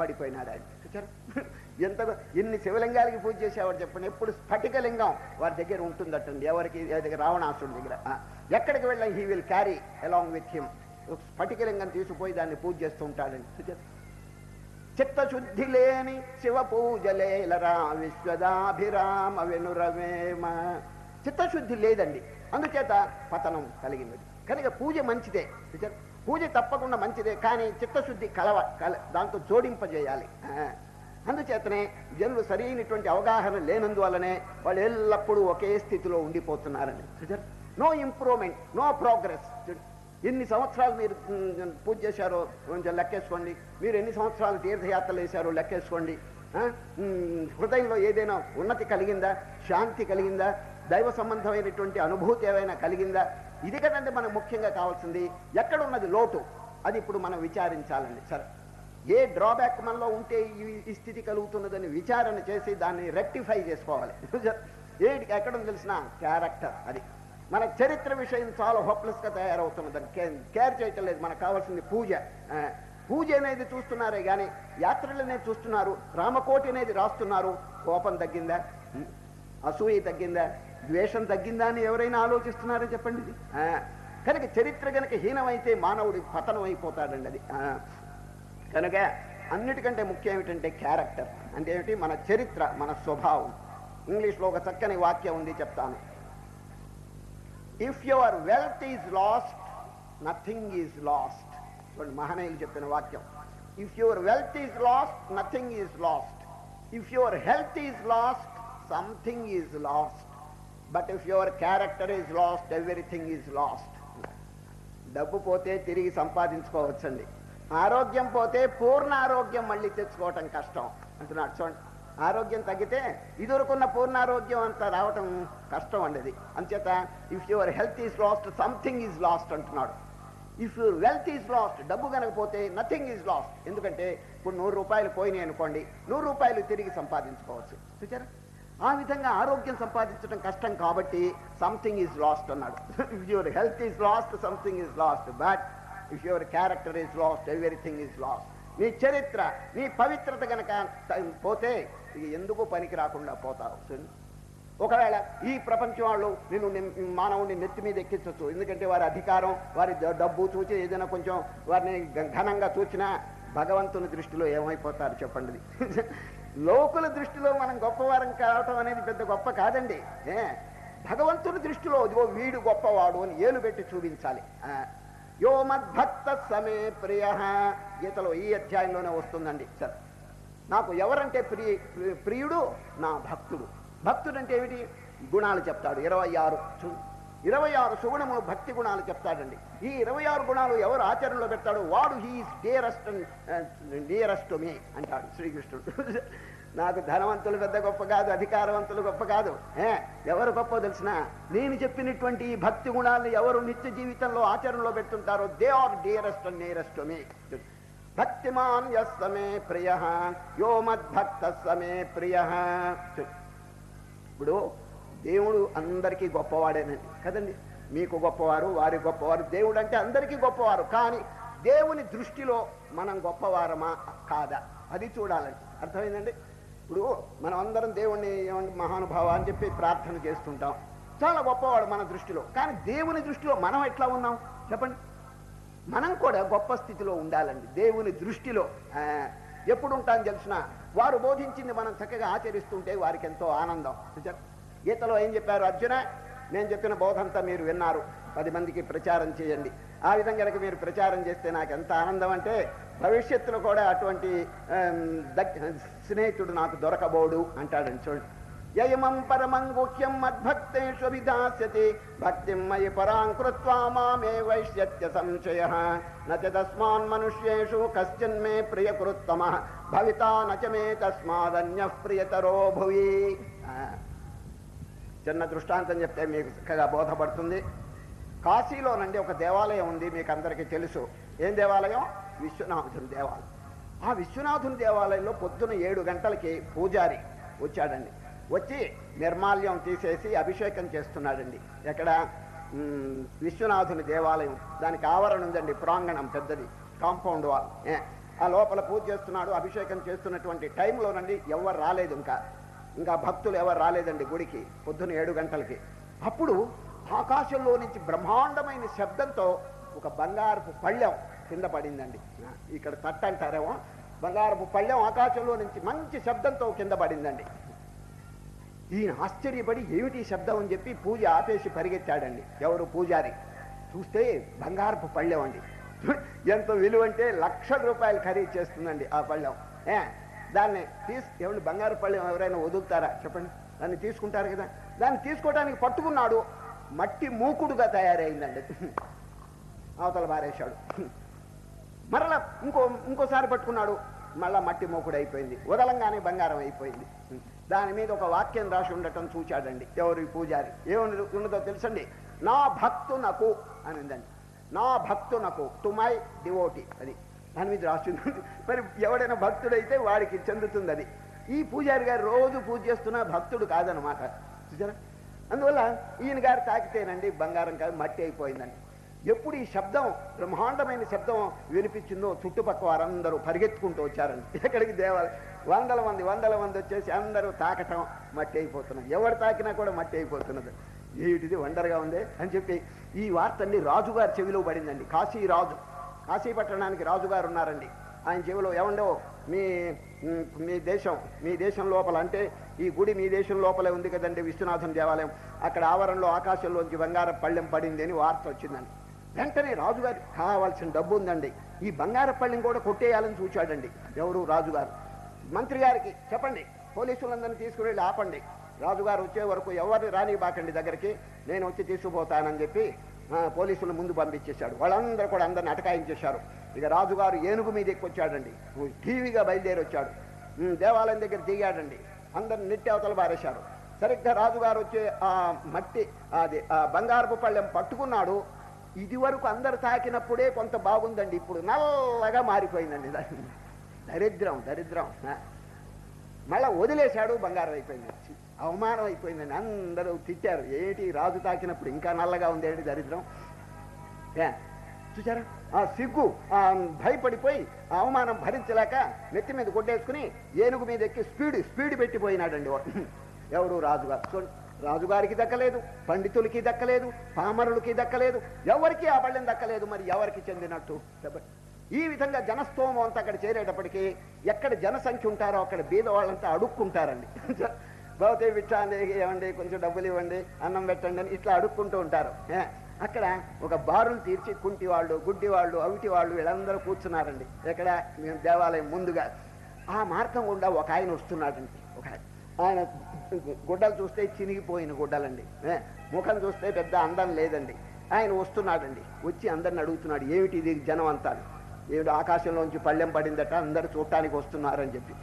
పడిపోయినాడు ఆయన. చూచారు ఎంత ఎన్ని శివలింగాలకి పూజ చేసేవాడు చెప్పండి. ఎప్పుడు స్ఫటికలింగం వారి దగ్గర ఉంటుందటండి. ఎవరికి దగ్గర? రావణాసుడి దగ్గర. ఎక్కడికి వెళ్ళా he will carry along with him స్ఫటికలింగం తీసుకుపోయి దాన్ని పూజ చేస్తూ ఉంటాడండి. చూచారు చిత్తశుద్ధి లేని శివ పూజలేలరా విశ్వదాభిరామ వెనురవేమ. చిత్తశుద్ధి లేదండి. అందుచేత పతనం కలిగింది కనుక పూజ మంచిదే. పూజ తప్పకుండా మంచిదే కానీ చిత్తశుద్ధి కలవ కల దాంతో జోడింపజేయాలి. ఆ. అందుచేతనే జనులు సరైనటువంటి అవగాహన లేనందువల్లనే వాళ్ళు ఎల్లప్పుడూ ఒకే స్థితిలో ఉండిపోతున్నారండి చూచారు నో ఇంప్రూవ్మెంట్ నో ప్రోగ్రెస్. ఎన్ని సంవత్సరాలు మీరు పూజ చేశారో కొంచెం లెక్కేసుకోండి. మీరు ఎన్ని సంవత్సరాలు తీర్థయాత్రలు వేశారో లెక్కేసుకోండి. హృదయంలో ఏదైనా ఉన్నతి కలిగిందా? శాంతి కలిగిందా? దైవ సంబంధమైనటువంటి అనుభూతి ఏమైనా కలిగిందా? ఇది కదండి మనకు ముఖ్యంగా కావాల్సింది. ఎక్కడున్నది లోటు? అది ఇప్పుడు మనం విచారించాలండి. సరే. ఏ డ్రాబ్యాక్ మనలో ఉంటే ఈ- స్థితి కలుగుతున్నదని విచారణ చేసి దాన్ని రెక్టిఫై చేసుకోవాలి. ఏటికి ఎక్కడ తెలిసిన? క్యారెక్టర్ అది. మన చరిత్ర విషయం చాలా హోప్లెస్గా తయారవుతున్నది. దాన్ని కేర్ చేయటం లేదు. మనకు కావాల్సింది పూజ. ఆ, పూజ అనేది చూస్తున్నారే కానీ యాత్రలు అనేది చూస్తున్నారు. రామకోటి అనేది రాస్తున్నారు. కోపం తగ్గిందా? అసూయ తగ్గిందా? ద్వేషం తగ్గిందా అని ఎవరైనా ఆలోచిస్తున్నారని చెప్పండి ఇది? కనుక చరిత్ర కనుక హీనమైతే మానవుడి పతనం అయిపోతాడండి అది. ఆ, కనుక అన్నిటికంటే ముఖ్యం ఏమిటంటే క్యారెక్టర్ అంటే ఏమిటి? మన చరిత్ర మన స్వభావం. ఇంగ్లీష్లో ఒక చక్కని వాక్యం ఉంది చెప్తాను. If your wealth is lost nothing is lost చూడండి మహనీయులు చెప్పిన వాక్యం. If your wealth is lost nothing is lost if your health is lost something is lost but if your character is lost everything is lost డబ్బు పోతే తిరిగి సంపాదించుకోవచ్చండి. ఆరోగ్యం పోతే పూర్ణ ఆరోగ్యం మళ్ళీ తెచ్చుకోవటం కష్టం. అంటున్నాడు. చూడండి ఆరోగ్యం తగ్గితే ఇదివరకున్న పూర్ణారోగ్యం అంతా రావటం కష్టం అండి అది. అంచేత if your health is lost something is lost అంటున్నాడు. If your wealth is lost డబ్బు కనకపోతే నథింగ్ ఈజ్ లాస్ట్ ఎందుకంటే ఇప్పుడు నూరు రూపాయలు పోయినాయి అనుకోండి నూరు రూపాయలు తిరిగి సంపాదించుకోవచ్చు. చూచారా ఆ విధంగా ఆరోగ్యం సంపాదించడం కష్టం కాబట్టి సంథింగ్ ఈజ్ లాస్ట్ అన్నాడు. If your health is lost something is lost but if your character is lost everything is lost నీ చరిత్ర నీ పవిత్రత కనుక పోతే ఇక ఎందుకు పనికి రాకుండా పోతావు? ఒకవేళ ఈ ప్రపంచం వాళ్ళు నిన్ను మానవుని నెత్తి మీద ఎక్కించవచ్చు ఎందుకంటే వారి అధికారం వారి డబ్బు చూసి ఏదైనా కొంచెం వారిని ఘనంగా చూసినా భగవంతుని దృష్టిలో ఏమైపోతారు చెప్పండి. లోకుల దృష్టిలో మనం గొప్పవారం కావటం అనేది పెద్ద గొప్ప కాదండి. ఏ? భగవంతుని దృష్టిలో ఇదిగో వీడు గొప్పవాడు అని ఏలు పెట్టి చూపించాలి. ఆ, యో మద్భక్త సమే ప్రియ. గీతలో ఈ అధ్యాయంలోనే వస్తుందండి. సరే. నాకు ఎవరంటే ప్రియ ప్రియుడు నా భక్తుడు. భక్తుడు అంటే ఏమిటి? గుణాలు చెప్తాడు. ఇరవై ఆరు ఇరవై ఆరు సుగుణములు భక్తి గుణాలు చెప్తాడండి. ఈ ఇరవై ఆరు గుణాలు ఎవరు ఆచరణలో పెడతాడు వాడు హీస్ డియరెస్ట్ డియరెస్ట్ మీ అంటాడు శ్రీకృష్ణుడు. నాకు ధనవంతులు పెద్ద గొప్ప కాదు అధికారవంతులు గొప్ప కాదు. ఏ ఎవరు గొప్ప తెలిసిన? నేను చెప్పినటువంటి ఈ భక్తి గుణాలను ఎవరు నిత్య జీవితంలో ఆచరణలో పెడుతుంటారో they are dearest and nearest me. భక్తిమాన్ యస్సమే ప్రియ యో మద్భక్త సమే ప్రియ. ఇప్పుడు దేవుడు అందరికీ గొప్పవాడేనండి. కదండి? మీకు గొప్పవారు వారి గొప్పవారు దేవుడు అంటే అందరికీ గొప్పవారు. కానీ దేవుని దృష్టిలో మనం గొప్పవారమా? కాదా? అది చూడాలండి. అర్థమైందండి? ఇప్పుడు మనం అందరం దేవుణ్ణి ఏమంటే మహానుభావ అని చెప్పి ప్రార్థన చేస్తుంటాం. చాలా గొప్పవాడు మన దృష్టిలో. కానీ దేవుని దృష్టిలో మనం ఎట్లా ఉన్నాం? చెప్పండి. మనం కూడా గొప్ప స్థితిలో ఉండాలండి. దేవుని దృష్టిలో. ఎప్పుడు ఉంటాను తెలిసిన? వారు బోధించింది మనం చక్కగా ఆచరిస్తుంటే వారికి ఎంతో ఆనందం గీతలో ఏం చెప్పారు అర్జున? నేను చెప్పిన బోధంతా మీరు విన్నారు. పది మందికి ప్రచారం చేయండి. ఆ విధంగా కనుక మీరు ప్రచారం చేస్తే నాకు ఎంత ఆనందం అంటే భవిష్యత్తులో కూడా అటువంటి స్నేహితుడు నాకు దొరకబోడు అంటాడండి. చూడండి. యయమం పరమం గుహ్యం మద్భక్తేషు విధాస్యతి భక్తిం మయి పరాం కృత్వా మామే వైష్యత్య సంశయ నచ తస్మాన్ మనుష్యేషు కశ్చిన్మే ప్రియకృత్తమ భవితా నచ మే తస్మాదన్య ప్రియతరో భువి చిన్న దృష్టాంతం చెప్తే మీకు చక్కగా బోధపడుతుంది. కాశీలోనండి ఒక దేవాలయం ఉంది మీకు అందరికీ తెలుసు. ఏం దేవాలయం? విశ్వనాథుని దేవాలయం. ఆ విశ్వనాథుని దేవాలయంలో పొద్దున ఏడు గంటలకి పూజారి వచ్చాడండి. వచ్చి నిర్మాల్యం తీసేసి అభిషేకం చేస్తున్నాడండి. ఎక్కడ విశ్వనాథుని దేవాలయం. దానికి ఆవరణ ఉందండి ప్రాంగణం పెద్దది కాంపౌండ్ వాల్. ఆ లోపల పూజ చేస్తున్నాడు అభిషేకం చేస్తున్నటువంటి టైంలోనండి ఎవరు రాలేదు ఇంకా. ఇంకా భక్తులు ఎవరు రాలేదండి గుడికి పొద్దున ఏడు గంటలకి. అప్పుడు ఆకాశంలో నుంచి బ్రహ్మాండమైన శబ్దంతో ఒక బంగారపు పళ్ళెం కింద పడిందండి. ఇక్కడ తట్ట అంటారేమో బంగారపు పళ్ళెం ఆకాశంలో నుంచి మంచి శబ్దంతో కింద పడిందండి. ఈయన ఆశ్చర్యపడి ఏమిటి శబ్దం అని చెప్పి పూజ ఆపేసి పరిగెత్తాడండి. ఎవరు పూజారి? చూస్తే బంగారపు పళ్ళెం అండి. ఎంత విలువ అంటే లక్షల రూపాయలు ఖరీదు చేస్తుందండి ఆ పళ్ళెం. ఏ దాన్ని తీసు ఏమండి బంగారు పళ్ళెం ఎవరైనా వదులుతారా? చెప్పండి. దాన్ని తీసుకుంటారు కదా. దాన్ని తీసుకోవడానికి పట్టుకున్నాడు. మట్టి మూకుడుగా తయారైందండి. అవతల బారేశాడు మరలా ఇంకో ఇంకోసారి పట్టుకున్నాడు. మళ్ళా మట్టి మూకుడు అయిపోయింది. వదలంగానే బంగారం అయిపోయింది. దాని మీద ఒక వాక్యం రాసి ఉండటం చూచాడండి. ఎవరు పూజారి? ఏమని ఉన్నదో తెలుసండి? నా భక్తునకు అని ఉందండి. నా భక్తునకు టు మై డివోటీ అది. దాని మీద రాసి ఉంది మరి ఎవడైనా భక్తుడైతే వాడికి చెందుతుంది అది ఈ పూజారి గారు రోజు పూజ చేస్తున్న భక్తుడు కాదనమాట చూసారా? అందువల్ల ఈయన గారు తాకితేనండి బంగారం కాదు మట్టి అయిపోయిందండి. ఎప్పుడు ఈ శబ్దం బ్రహ్మాండమైన శబ్దం వినిపించిందో చుట్టుపక్క వారందరూ పరిగెత్తుకుంటూ వచ్చారండి. ఎక్కడికి దేవాలయం వందల మంది వందల మంది వచ్చేసి అందరూ తాకటం మట్టి అయిపోతున్నారు ఎవరు తాకినా కూడా మట్టి అయిపోతున్నది. ఏమిటిది వండర్గా ఉంది అని చెప్పి ఈ వార్త అండి రాజుగారి చెవిలో పడిందండి. కాశీ రాజు కాశీ పట్టణానికి రాజుగారు ఉన్నారండి. ఆయన చెవిలో ఏమండో మీ మీ దేశం మీ దేశం లోపల అంటే ఈ గుడి మీ దేశం లోపలే ఉంది కదండి విశ్వనాథం దేవాలయం. అక్కడ ఆవరణలో ఆకాశంలోంచి బంగారం పళ్ళెం పడింది అని వార్త వచ్చిందండి. వెంటనే రాజుగారు కావాల్సిన డబ్బు ఉందండి. ఈ బంగారపల్లిని కూడా కొట్టేయాలని చూచాడండి. ఎవరు? రాజుగారు. మంత్రి గారికి చెప్పండి. పోలీసులందరినీ తీసుకువెళ్ళి ఆపండి. రాజుగారు వచ్చే వరకు ఎవరిని రాని బాకండి దగ్గరికి. నేను వచ్చి తీసుకుపోతానని చెప్పి పోలీసులు ముందు పంపించేశాడు. వాళ్ళందరూ కూడా అందరిని అటకాయించేశారు ఇక రాజుగారు ఏనుగు మీద ఎక్కొచ్చాడండి. టీవీగా బయలుదేరి వచ్చాడు. దేవాలయం దగ్గర దిగాడండి. అందరిని నెట్టి అవతల బారేశారు సరిగ్గా రాజుగారు వచ్చే ఆ మట్టి అది ఆ బంగారపు పళ్ళెం పట్టుకున్నాడు. ఇది వరకు అందరు తాకినప్పుడే కొంత బాగుందండి. ఇప్పుడు నల్లగా మారిపోయిందండి. దాని దరిద్రం. దరిద్రం మళ్ళా వదిలేశాడు బంగారం అయిపోయింది. అవమానం అయిపోయిందండి. అందరూ తిట్టారు. ఏంటి రాజు తాకినప్పుడు ఇంకా నల్లగా ఉంది ఏంటి దరిద్రం? ఏ చూసారా ఆ సిగ్గు భయపడిపోయి అవమానం భరించలేక నెత్తి మీద కొట్టేసుకుని ఏనుగు మీద ఎక్కి స్పీడ్ స్పీడ్ పెట్టిపోయినాడండి ఎవరు రాజుగారు? చూడండి. రాజుగారికి దక్కలేదు పండితులకి దక్కలేదు పామరులకి దక్కలేదు ఎవరికి ఆ బళ్ళెం దక్కలేదు మరి ఎవరికి చెందినట్టు? ఈ విధంగా జనస్తోమం అంతా అక్కడ చేరేటప్పటికి ఎక్కడ జనసంఖ్య ఉంటారో అక్కడ బీద వాళ్ళంతా అడుక్కుంటారండి భౌతే విచ్చాంది ఏమండి కొంచెం డబ్బులు ఇవ్వండి అన్నం పెట్టండి అని ఇట్లా అడుక్కుంటూ ఉంటారు. ఏ, అక్కడ ఒక బారులు తీర్చి కుంటి వాళ్ళు గుడ్డి వాళ్ళు అవిటి వాళ్ళు వీళ్ళందరూ కూర్చున్నారండి. ఎక్కడ? మేము దేవాలయం ముందుగా. ఆ మార్గం గుండా ఒక ఆయన వస్తున్నాడండి. ఒక ఆయన గుడ్డలు చూస్తే చినిగిపోయిన గుడ్డలండి. ముఖం చూస్తే పెద్ద అందం లేదండి. ఆయన వస్తున్నాడండి. వచ్చి అందరిని అడుగుతున్నాడు ఏమిటి ఇది జనం అంతా? ఏమిటి ఆకాశంలోంచి పళ్ళెం పడిందట అందరు చూడటానికి వస్తున్నారని చెప్పి.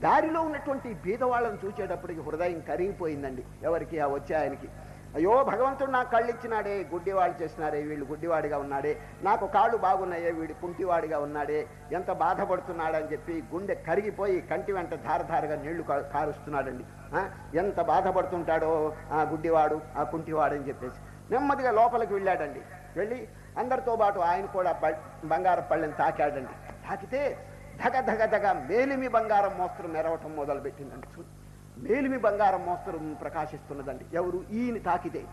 దారిలో ఉన్నటువంటి బీదవాళ్ళను చూసేటప్పటికి హృదయం కరిగిపోయిందండి ఎవరికి? ఆ వచ్చే ఆయనకి. అయ్యో భగవంతుడు నాకు కళ్ళు ఇచ్చినాడే గుడ్డివాడు చేసినారే వీళ్ళు గుడ్డివాడిగా ఉన్నాడే. నాకు కాళ్ళు బాగున్నాయే వీడు కుంటివాడిగా ఉన్నాడే. ఎంత బాధపడుతున్నాడని చెప్పి గుండె కరిగిపోయి కంటి వెంట ధారధారగా నీళ్ళు కారుస్తున్నాడండి. ఆ, ఎంత బాధపడుతుంటాడో ఆ గుడ్డివాడు ఆ కుంటివాడు అని చెప్పేసి. నెమ్మదిగా లోపలికి వెళ్ళాడండి. వెళ్ళి అందరితో పాటు ఆయన కూడా ప- బంగారం పళ్ళని తాకాడండి. తాకితే ధగ ధగ ధగ మేలిమి బంగారం మోస్తరు మెరవటం మొదలుపెట్టిందండి. చూడండి మేలిమి బంగారం మోస్తరు ప్రకాశిస్తున్నదండి. ఎవరు? ఈయన తాకితే.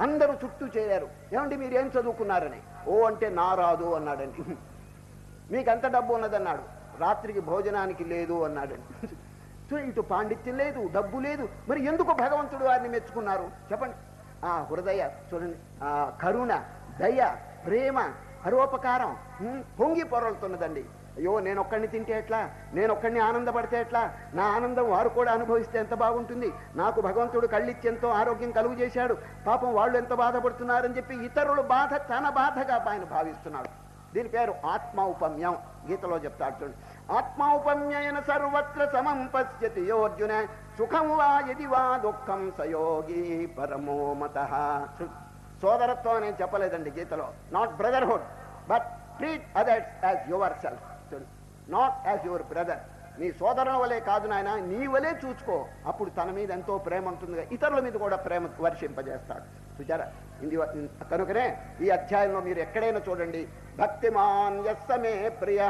అందరూ చుట్టూ చేరారు. ఏమండి మీరు ఏం చదువుకున్నారని? ఓ అంటే నా రాదు అన్నాడండి. మీకు ఎంత డబ్బు ఉన్నదన్నాడు? రాత్రికి భోజనానికి లేదు అన్నాడండి. సో ఇటు పాండిత్యం లేదు డబ్బు లేదు. మరి ఎందుకు భగవంతుడు వారిని మెచ్చుకున్నారు? చెప్పండి. ఆ హృదయ చూడండి. ఆ కరుణ దయ ప్రేమ పరోపకారం పొంగి పొరలుతున్నదండి. అయ్యో నేను ఒక్కడిని తింటే ఎట్లా? నేను ఒక్కడిని ఆనందపడితే ఎట్లా? నా ఆనందం వారు కూడా అనుభవిస్తే ఎంత బాగుంటుంది? నాకు భగవంతుడు కళ్ళిచ్చి ఎంతో ఆరోగ్యం కలుగు చేశాడు. పాపం వాళ్ళు ఎంత బాధపడుతున్నారని చెప్పి ఇతరుల బాధ తన బాధగా ఆయన భావిస్తున్నాడు. దీని పేరు ఆత్మౌపమ్యం. గీతలో చెప్తాడు చూడండి ఆత్మౌపమ్యన సర్వత్ర సమం పశ్యతి యోర్జున. సుఖం వా యది వా దుఃఖం సయోగి పరమో మత. సోదరత్వం నేను చెప్పలేదండి గీతలో. Not brotherhood but treat others as yourself not as your brother నీ సోదరుల వలె కాదు నాయన నీ వలే చూసుకో. అప్పుడు తన మీద ఎంతో ప్రేమ ఉంటుంది ఇతరుల మీద కూడా ప్రేమ వర్షింపజేస్తాడు. చూచారా ఇది కనుకనే ఈ అధ్యాయంలో మీరు ఎక్కడైనా చూడండి. భక్తిమాన్ యస్సమే ప్రియ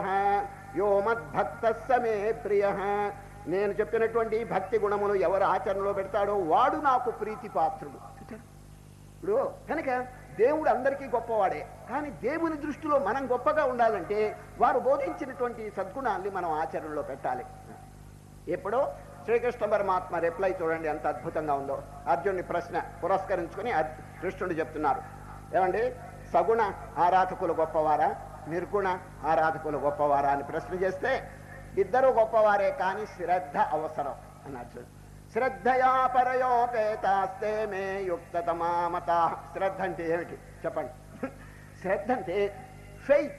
యో మద్భక్త సమే ప్రియ. నేను చెప్పినటువంటి భక్తి గుణములు ఎవరు ఆచరణలో పెడతాడో వాడు నాకు ప్రీతి పాత్రుడు ఇప్పుడు కనుక దేవుడు అందరికీ గొప్పవాడే. కానీ దేవుని దృష్టిలో మనం గొప్పగా ఉండాలంటే వారు బోధించినటువంటి సద్గుణాల్ని మనం ఆచరణలో పెట్టాలి. ఎప్పుడో శ్రీకృష్ణ పరమాత్మ రిప్లై చూడండి ఎంత అద్భుతంగా ఉందో. అర్జునుడి ప్రశ్న పురస్కరించుకుని కృష్ణుడు చెప్తున్నారు. ఏమండి? సగుణ ఆరాధకులు గొప్పవారా? నిర్గుణ ఆరాధకులు గొప్పవారా అని ప్రశ్న చేస్తే ఇద్దరు గొప్పవారే కానీ శ్రద్ధ అవసరం అని అర్జునుడు. శ్రద్ధయా పరయోపేతాస్తే మే యుక్తతమామత. శ్రద్ధ అంటే ఏమిటి? చెప్పండి. శ్రద్ధ అంటే ఫెయిత్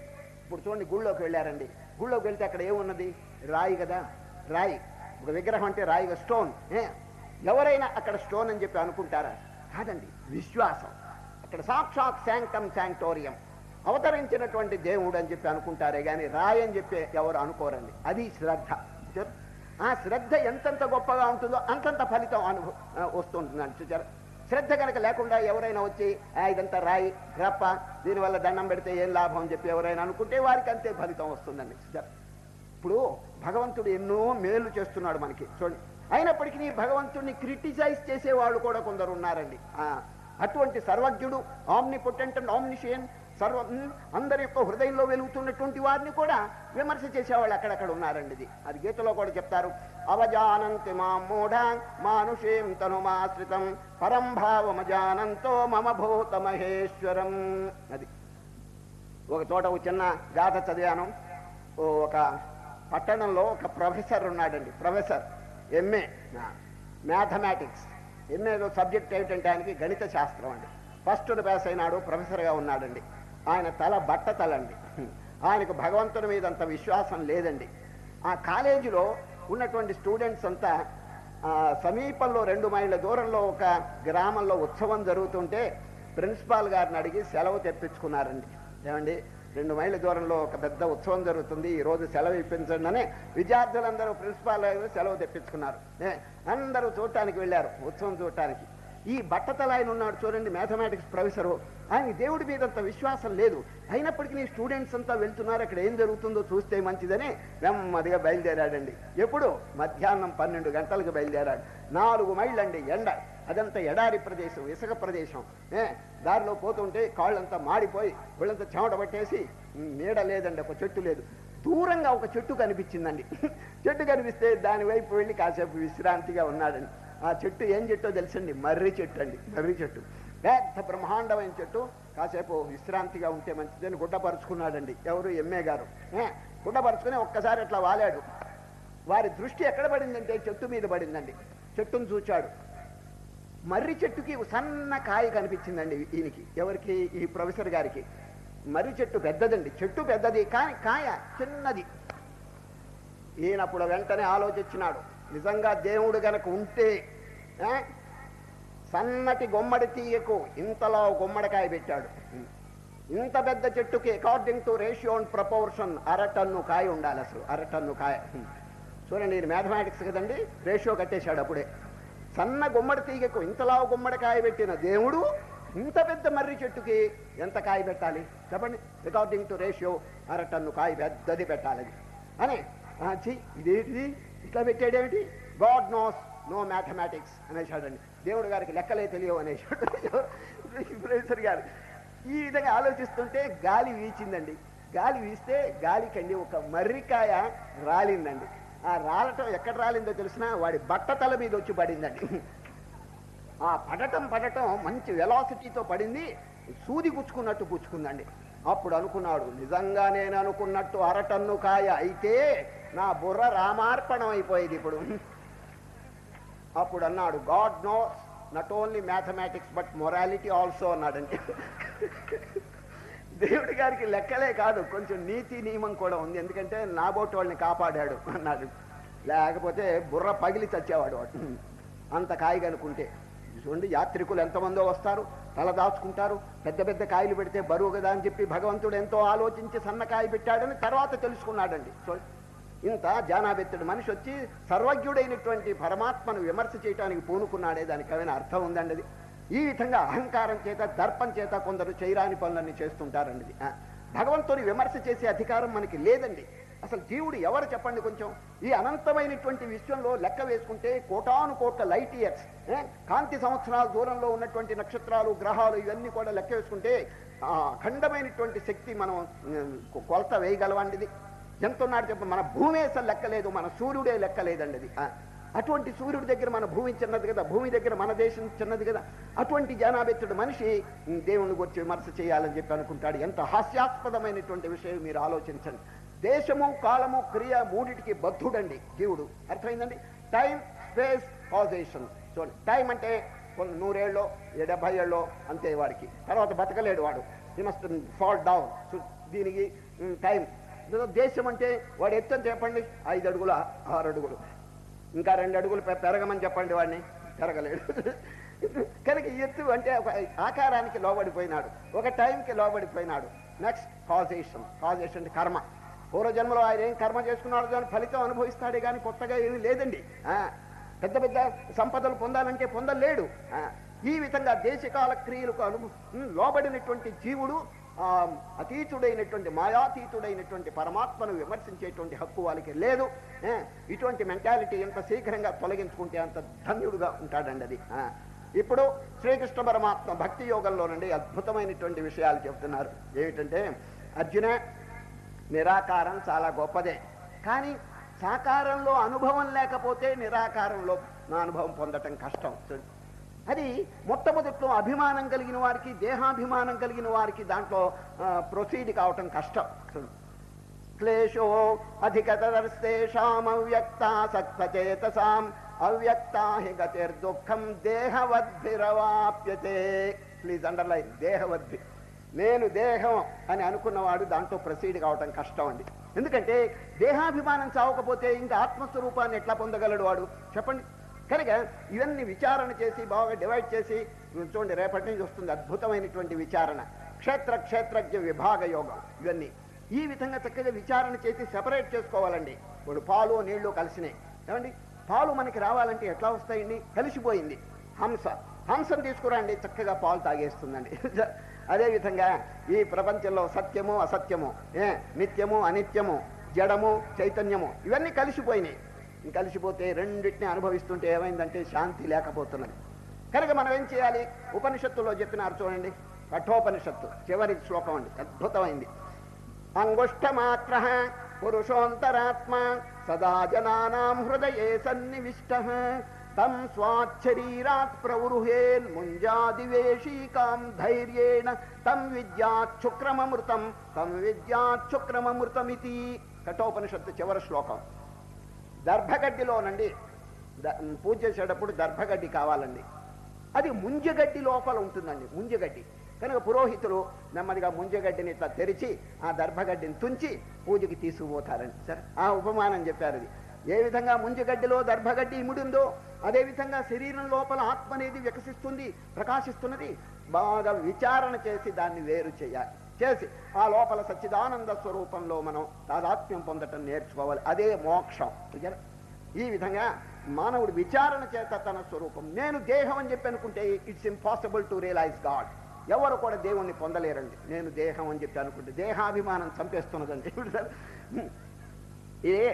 ఇప్పుడు చూడండి గుళ్ళోకి వెళ్ళారండి. గుళ్ళోకి వెళ్తే అక్కడ ఏమున్నది? రాయి కదా? రాయి. ఒక విగ్రహం అంటే రాయి స్టోన్. ఏ? ఎవరైనా అక్కడ స్టోన్ అని చెప్పి అనుకుంటారా? కాదండి విశ్వాసం. అక్కడ సాక్షాత్ శాంక్టమ్ శాంక్టోరియం. అవతరించినటువంటి దేవుడు అని చెప్పి అనుకుంటారే కానీ రాయి అని చెప్పి ఎవరు అనుకోరండి. అది శ్రద్ధ. ఆ శ్రద్ధ ఎంతంత గొప్పగా ఉంటుందో అంతంత ఫలితం అనుభవ ఆ, వస్తుంటుందండి చూచారు శ్రద్ధ కనుక లేకుండా ఎవరైనా వచ్చి "ఆ, ఇదంతా రాయి రప్ప దీనివల్ల దండం పెడితే ఏం లాభం? అని చెప్పి ఎవరైనా అనుకుంటే వారికి అంతే ఫలితం వస్తుందండి చూచారు ఇప్పుడు భగవంతుడు ఎన్నో మేలు చేస్తున్నాడు మనకి చూడండి. అయినప్పటికీ భగవంతుడిని క్రిటిసైజ్ చేసేవాళ్ళు కూడా కొందరు ఉన్నారండి. ఆ, అటువంటి సర్వజ్ఞుడు ఆమ్ని పొటెంట్ అండ్ ఆమ్నిషియన్ సర్వ అందరి యొక్క హృదయంలో వెలుగుతున్నటువంటి వారిని కూడా విమర్శ చేసేవాళ్ళు అక్కడక్కడ ఉన్నారండి ఇది. అది గీతలో కూడా చెప్తారు. అవజానంతి మా మూఢ మానుషేం తనుమాశ్రితం పరం భావమజానంతో మమ భూత మహేశ్వరం. అది. ఒక చోట ఒక చిన్న గాథ చదివాను. ఒక పట్టణంలో ఒక ప్రొఫెసర్ ఉన్నాడండి. Professor MA mathematics. ఎంఏలో సబ్జెక్ట్ ఏమిటంటే ఆయనకి గణిత శాస్త్రం అండి. ఫస్ట్ పాస్ అయినాడు ప్రొఫెసర్గా ఉన్నాడండి. ఆయన తల బట్ట తలండి. ఆయనకు భగవంతుని మీద అంత విశ్వాసం లేదండి. ఆ కాలేజీలో ఉన్నటువంటి స్టూడెంట్స్ అంతా సమీపంలో రెండు మైళ్ళ దూరంలో ఒక గ్రామంలో ఉత్సవం జరుగుతుంటే ప్రిన్సిపాల్ గారిని అడిగి సెలవు తెప్పించుకున్నారండి. ఏమండి? రెండు మైళ్ళ దూరంలో ఒక పెద్ద ఉత్సవం జరుగుతుంది ఈ రోజు సెలవు ఇప్పించండి అని విద్యార్థులందరూ ప్రిన్సిపాల్ గారు సెలవు తెప్పించుకున్నారు. అందరూ చూడటానికి వెళ్ళారు ఉత్సవం చూడటానికి. ఈ బట్టతల ఆయన ఉన్నాడు చూడండి మ్యాథమెటిక్స్ ప్రొఫెసరు. ఆయన దేవుడి మీద అంత విశ్వాసం లేదు. అయినప్పటికీ స్టూడెంట్స్ అంతా వెళ్తున్నారు. అక్కడ ఏం జరుగుతుందో చూస్తే మంచిదని నెమ్మదిగా బయలుదేరాడండి. ఎప్పుడు? మధ్యాహ్నం పన్నెండు గంటలకు బయలుదేరాడు. నాలుగు మైళ్ళండి ఎండ. అదంతా ఎడారి ప్రదేశం ఇసుక ప్రదేశం. ఏ దారిలో పోతుంటే కాళ్ళంతా మాడిపోయి వీళ్ళంతా చెమట పట్టేసి నీడ లేదండి ఒక చెట్టు లేదు. దూరంగా ఒక చెట్టు కనిపించిందండి. చెట్టు కనిపిస్తే దాని వైపు వెళ్ళి కాసేపు విశ్రాంతిగా ఉన్నాడండి. ఆ చెట్టు ఏం చెట్టో తెలుసండి? మర్రి చెట్టు అండి. మర్రి చెట్టు. పెద్ద బ్రహ్మాండమైన చెట్టు. కాసేపు విశ్రాంతిగా ఉంటే మంచిదని గుడ్డపరుచుకున్నాడండి. ఎవరు? ఎమ్మె గారు. గుడ్డపరుచుకుని ఒక్కసారి అట్లా వాలాడు. వారి దృష్టి ఎక్కడ పడిందంటే చెట్టు మీద పడిందండి. చెట్టును చూచాడు. మర్రి చెట్టుకి సన్న కాయ కనిపించిందండి ఈయనకి. ఎవరికి? ఈ ప్రొఫెసర్ గారికి. మర్రి చెట్టు పెద్దదండి. చెట్టు పెద్దది కానీ కాయ చిన్నది. ఈయనప్పుడు వెంటనే ఆలోచించినాడు. నిజంగా దేవుడు గనక ఉంటే సన్నటి గుమ్మడి తీయకు ఇంతలో గుమ్మడికాయ పెట్టాడు. ఇంత పెద్ద చెట్టుకి according to ratio and proportion అరటన్ను కాయ ఉండాలి అసలు అరటన్ను కాయ. చూడండి ఇది మ్యాథమెటిక్స్ కదండి రేషియో కట్టేశాడు అప్పుడే. సన్న గుమ్మడి తీగకు ఇంతలా గుమ్మడికాయ పెట్టిన దేవుడు ఇంత పెద్ద మర్రి చెట్టుకి ఎంత కాయ పెట్టాలి? చెప్పండి అకార్డింగ్ టు రేషియో అరటన్ను కాయ పెద్దది పెట్టాలి. అని "ఆ, ఛీ ఇదేంటిది? ఇట్లా పెట్టాడేమిటి గాడ్ నోస్ నో మ్యాథమెటిక్స్ అనేసాడండి దేవుడు గారికి లెక్కలే తెలియవు అనేసాడు ప్రొఫెసర్ గారు. ఈ విధంగా ఆలోచిస్తుంటే గాలి వీచిందండి. గాలి వీస్తే గాలికండి ఒక మర్రికాయ రాలిందండి. ఆ రాలటం ఎక్కడ రాలిందో తెలిసినా వాడి బట్ట తల మీద వచ్చి పడిందండి. ఆ పడటం పడటం మంచి వెలాసిటీతో పడింది. సూది గుచ్చుకున్నట్టు గుచ్చుకుందండి. అప్పుడు అనుకున్నాడు నిజంగా నేను అనుకున్నట్టు అరటన్ను కాయ అయితే నా బుర్ర రామార్పణం అయిపోయేది ఇప్పుడు. అప్పుడు అన్నాడు God knows not only mathematics but morality also అన్నాడండి దేవుడి గారికి లెక్కలే కాదు కొంచెం నీతి నియమం కూడా ఉంది. ఎందుకంటే నాబోటి వాళ్ళని కాపాడాడు అన్నాడు. లేకపోతే బుర్ర పగిలి చచ్చేవాడు వాడు. అంత కాయగనుకుంటే చూడండి యాత్రికులు ఎంతమందో వస్తారు తల దాచుకుంటారు పెద్ద పెద్ద కాయలు పెడితే బరువు కదా అని చెప్పి భగవంతుడు ఎంతో ఆలోచించి సన్నకాయ పెట్టాడని తర్వాత తెలుసుకున్నాడండి. చూడండి ఇంత జానాబెత్తుడు మనిషి వచ్చి సర్వజ్ఞుడైనటువంటి పరమాత్మను విమర్శ చేయడానికి పూనుకున్నాడే దానికి ఏమైనా అర్థం ఉందండి అది ఈ విధంగా అహంకారం చేత దర్పం చేత కొందరు చేయరాని పనులన్నీ చేస్తుంటారండి భగవంతుని విమర్శ చేసే అధికారం మనకి లేదండి. అసలు జీవుడు ఎవరు చెప్పండి కొంచెం? ఈ అనంతమైనటువంటి విశ్వంలో లెక్క వేసుకుంటే కోటాను కోట్ల లైట్ ఇయర్స్ కాంతి సంవత్సరాల దూరంలో ఉన్నటువంటి నక్షత్రాలు గ్రహాలు ఇవన్నీ కూడా లెక్క వేసుకుంటే ఆ అఖండమైనటువంటి శక్తి మనం కొలత వేయగలవండి ఇది ఎంత ఉన్నాడు చెప్ప మన భూమి అసలు లెక్కలేదు మన సూర్యుడే లెక్కలేదండి అది. అటువంటి సూర్యుడి దగ్గర మన భూమి చిన్నది కదా భూమి దగ్గర మన దేశం చిన్నది కదా అటువంటి జనాబెత్తుడు మనిషి దేవుని గురించి విమర్శ చేయాలని చెప్పి అనుకుంటాడు. ఎంత హాస్యాస్పదమైనటువంటి విషయం మీరు ఆలోచించండి. దేశము కాలము క్రియ మూడిటికి బద్ధుడండి జీవుడు. అర్థమైందండి? టైం స్పేస్ కాజేషన్ చూడండి టైం అంటే కొన్ని నూరేళ్ళలో డెబ్బై ఏళ్ళలో అంతే వాడికి. తర్వాత బతకలేడు వాడు. ఈ మస్ట్ ఫాల్ డౌన్ దీనికి టైం దేశం అంటే వాడు ఎత్తు చెప్పండి. ఐదు అడుగుల ఆరు అడుగులు. ఇంకా రెండు అడుగులు పెరగమని చెప్పండి వాడిని. పెరగలేడు. కనుక ఎత్తు అంటే ఆకారానికి లోబడిపోయినాడు. ఒక టైంకి లోబడిపోయినాడు. నెక్స్ట్ కాజేషన్ కాజేషన్ అంటే కర్మ. పూర్వజన్మలో ఆయన ఏం కర్మ చేసుకున్నాడు దాని ఫలితం అనుభవిస్తాడే కానీ కొత్తగా ఏమీ లేదండి. ఆ, పెద్ద పెద్ద సంపదలు పొందాలంటే పొందలేడు. ఆ, ఈ విధంగా దేశకాల క్రియలకు అను లోబడినటువంటి జీవుడు ఆ, అతీతుడైనటువంటి మాయాతీతుడైనటువంటి పరమాత్మను విమర్శించేటువంటి హక్కు వాళ్ళకి లేదు. ఇటువంటి మెంటాలిటీ ఎంత శీఘ్రంగా తొలగించుకుంటే అంత ధన్యుడుగా ఉంటాడండి అది. ఆ. ఇప్పుడు శ్రీకృష్ణ పరమాత్మ భక్తి యోగంలో నుండి అద్భుతమైనటువంటి విషయాలు చెబుతున్నారు ఏమిటంటే అర్జున నిరాకారం చాలా గొప్పదే. కానీ సాకారంలో అనుభవం లేకపోతే నిరాకారంలో నా అనుభవం పొందటం కష్టం. అది మొట్టమొదట్లో అభిమానం కలిగిన వారికి దేహాభిమానం కలిగిన వారికి దాంట్లో ప్రొసీడ్ కావటం కష్టం. క్లేశో అధికతరస్తేషాం అవ్యక్తా హి గతిర్దుఃఖం దేహవద్భిరవాప్యతే. ప్లీజ్ అండర్లైన్ దేహవద్భి. నేను దేహం అని అనుకున్నవాడు దాంట్లో ప్రసీడ్ కావటం కష్టం అండి. ఎందుకంటే దేహాభిమానం చావకపోతే ఇంకా ఆత్మస్వరూపాన్ని ఎట్లా పొందగలడు వాడు? చెప్పండి. కనుక ఇవన్నీ విచారణ చేసి బాగా డివైడ్ చేసి చూడండి రేపటి నుంచి వస్తుంది అద్భుతమైనటువంటి విచారణ. క్షేత్ర క్షేత్రజ్ఞ విభాగ యోగం ఇవన్నీ. ఈ విధంగా చక్కగా విచారణ చేసి సెపరేట్ చేసుకోవాలండి. ఇప్పుడు పాలు నీళ్ళు కలిసినాయి. ఏమండి? పాలు మనకి రావాలంటే ఎట్లా వస్తాయండి? కలిసిపోయింది. హంస. హంసను తీసుకురండి చక్కగా పాలు తాగేస్తుందండి. అదేవిధంగా ఈ ప్రపంచంలో సత్యము అసత్యము ఏ నిత్యము అనిత్యము జడము చైతన్యము ఇవన్నీ కలిసిపోయినాయి. కలిసిపోతే రెండింటిని అనుభవిస్తుంటే ఏమైందంటే శాంతి లేకపోతున్నది. కనుక మనం ఏం చేయాలి? ఉపనిషత్తులో చెప్పినారు చూడండి. కఠోపనిషత్తు చివరి శ్లోకం అండి. అద్భుతమైంది. అంగుష్టమాత్ర పురుషోంతరాత్మ సదా జనానాం హృదయే సన్నివిష్ట. తం స్వాచ్చరీరాత్ ప్రవృహేన్ ముంజాదివేశీకాం ధైర్యేణ. తం విద్యాచ్చుక్రమమృతం తం విద్యాచ్చుక్రమమృతమితి కఠోపనిషత్తు చివరి శ్లోకం. దర్భగడ్డిలోనండి. పూజ చేసేటప్పుడు దర్భగడ్డి కావాలండి. అది ముంజగడ్డి లోపల ఉంటుందండి ముంజగడ్డి. కనుక పురోహితులు నెమ్మదిగా ముంజగడ్డిని ఇట్లా తెరిచి ఆ దర్భగడ్డిని తుంచి పూజకి తీసుకుపోతారండి సరే. ఆ ఉపమానం చెప్పారు ఇది ఏ విధంగా ముంజగడ్డిలో దర్భగడ్డి ఇముడిందో అదే విధంగా శరీరం లోపల ఆత్మ అనేది వికసిస్తుంది ప్రకాశిస్తున్నది బాగా విచారణ చేసి దాన్ని వేరు చేయాలి. చేసి ఆ లోపల సచ్చిదానంద స్వరూపంలో మనం తాదాత్మ్యం పొందటం నేర్చుకోవాలి. అదే మోక్షం. ఈ విధంగా మానవుడు విచారణ చేత తన స్వరూపం నేను దేహం అని చెప్పి అనుకుంటే it's impossible to realise God ఎవరు కూడా దేవుణ్ణి పొందలేరండి. నేను దేహం అని చెప్పి అనుకుంటే దేహాభిమానం చంపేస్తున్నదండి. ఇదే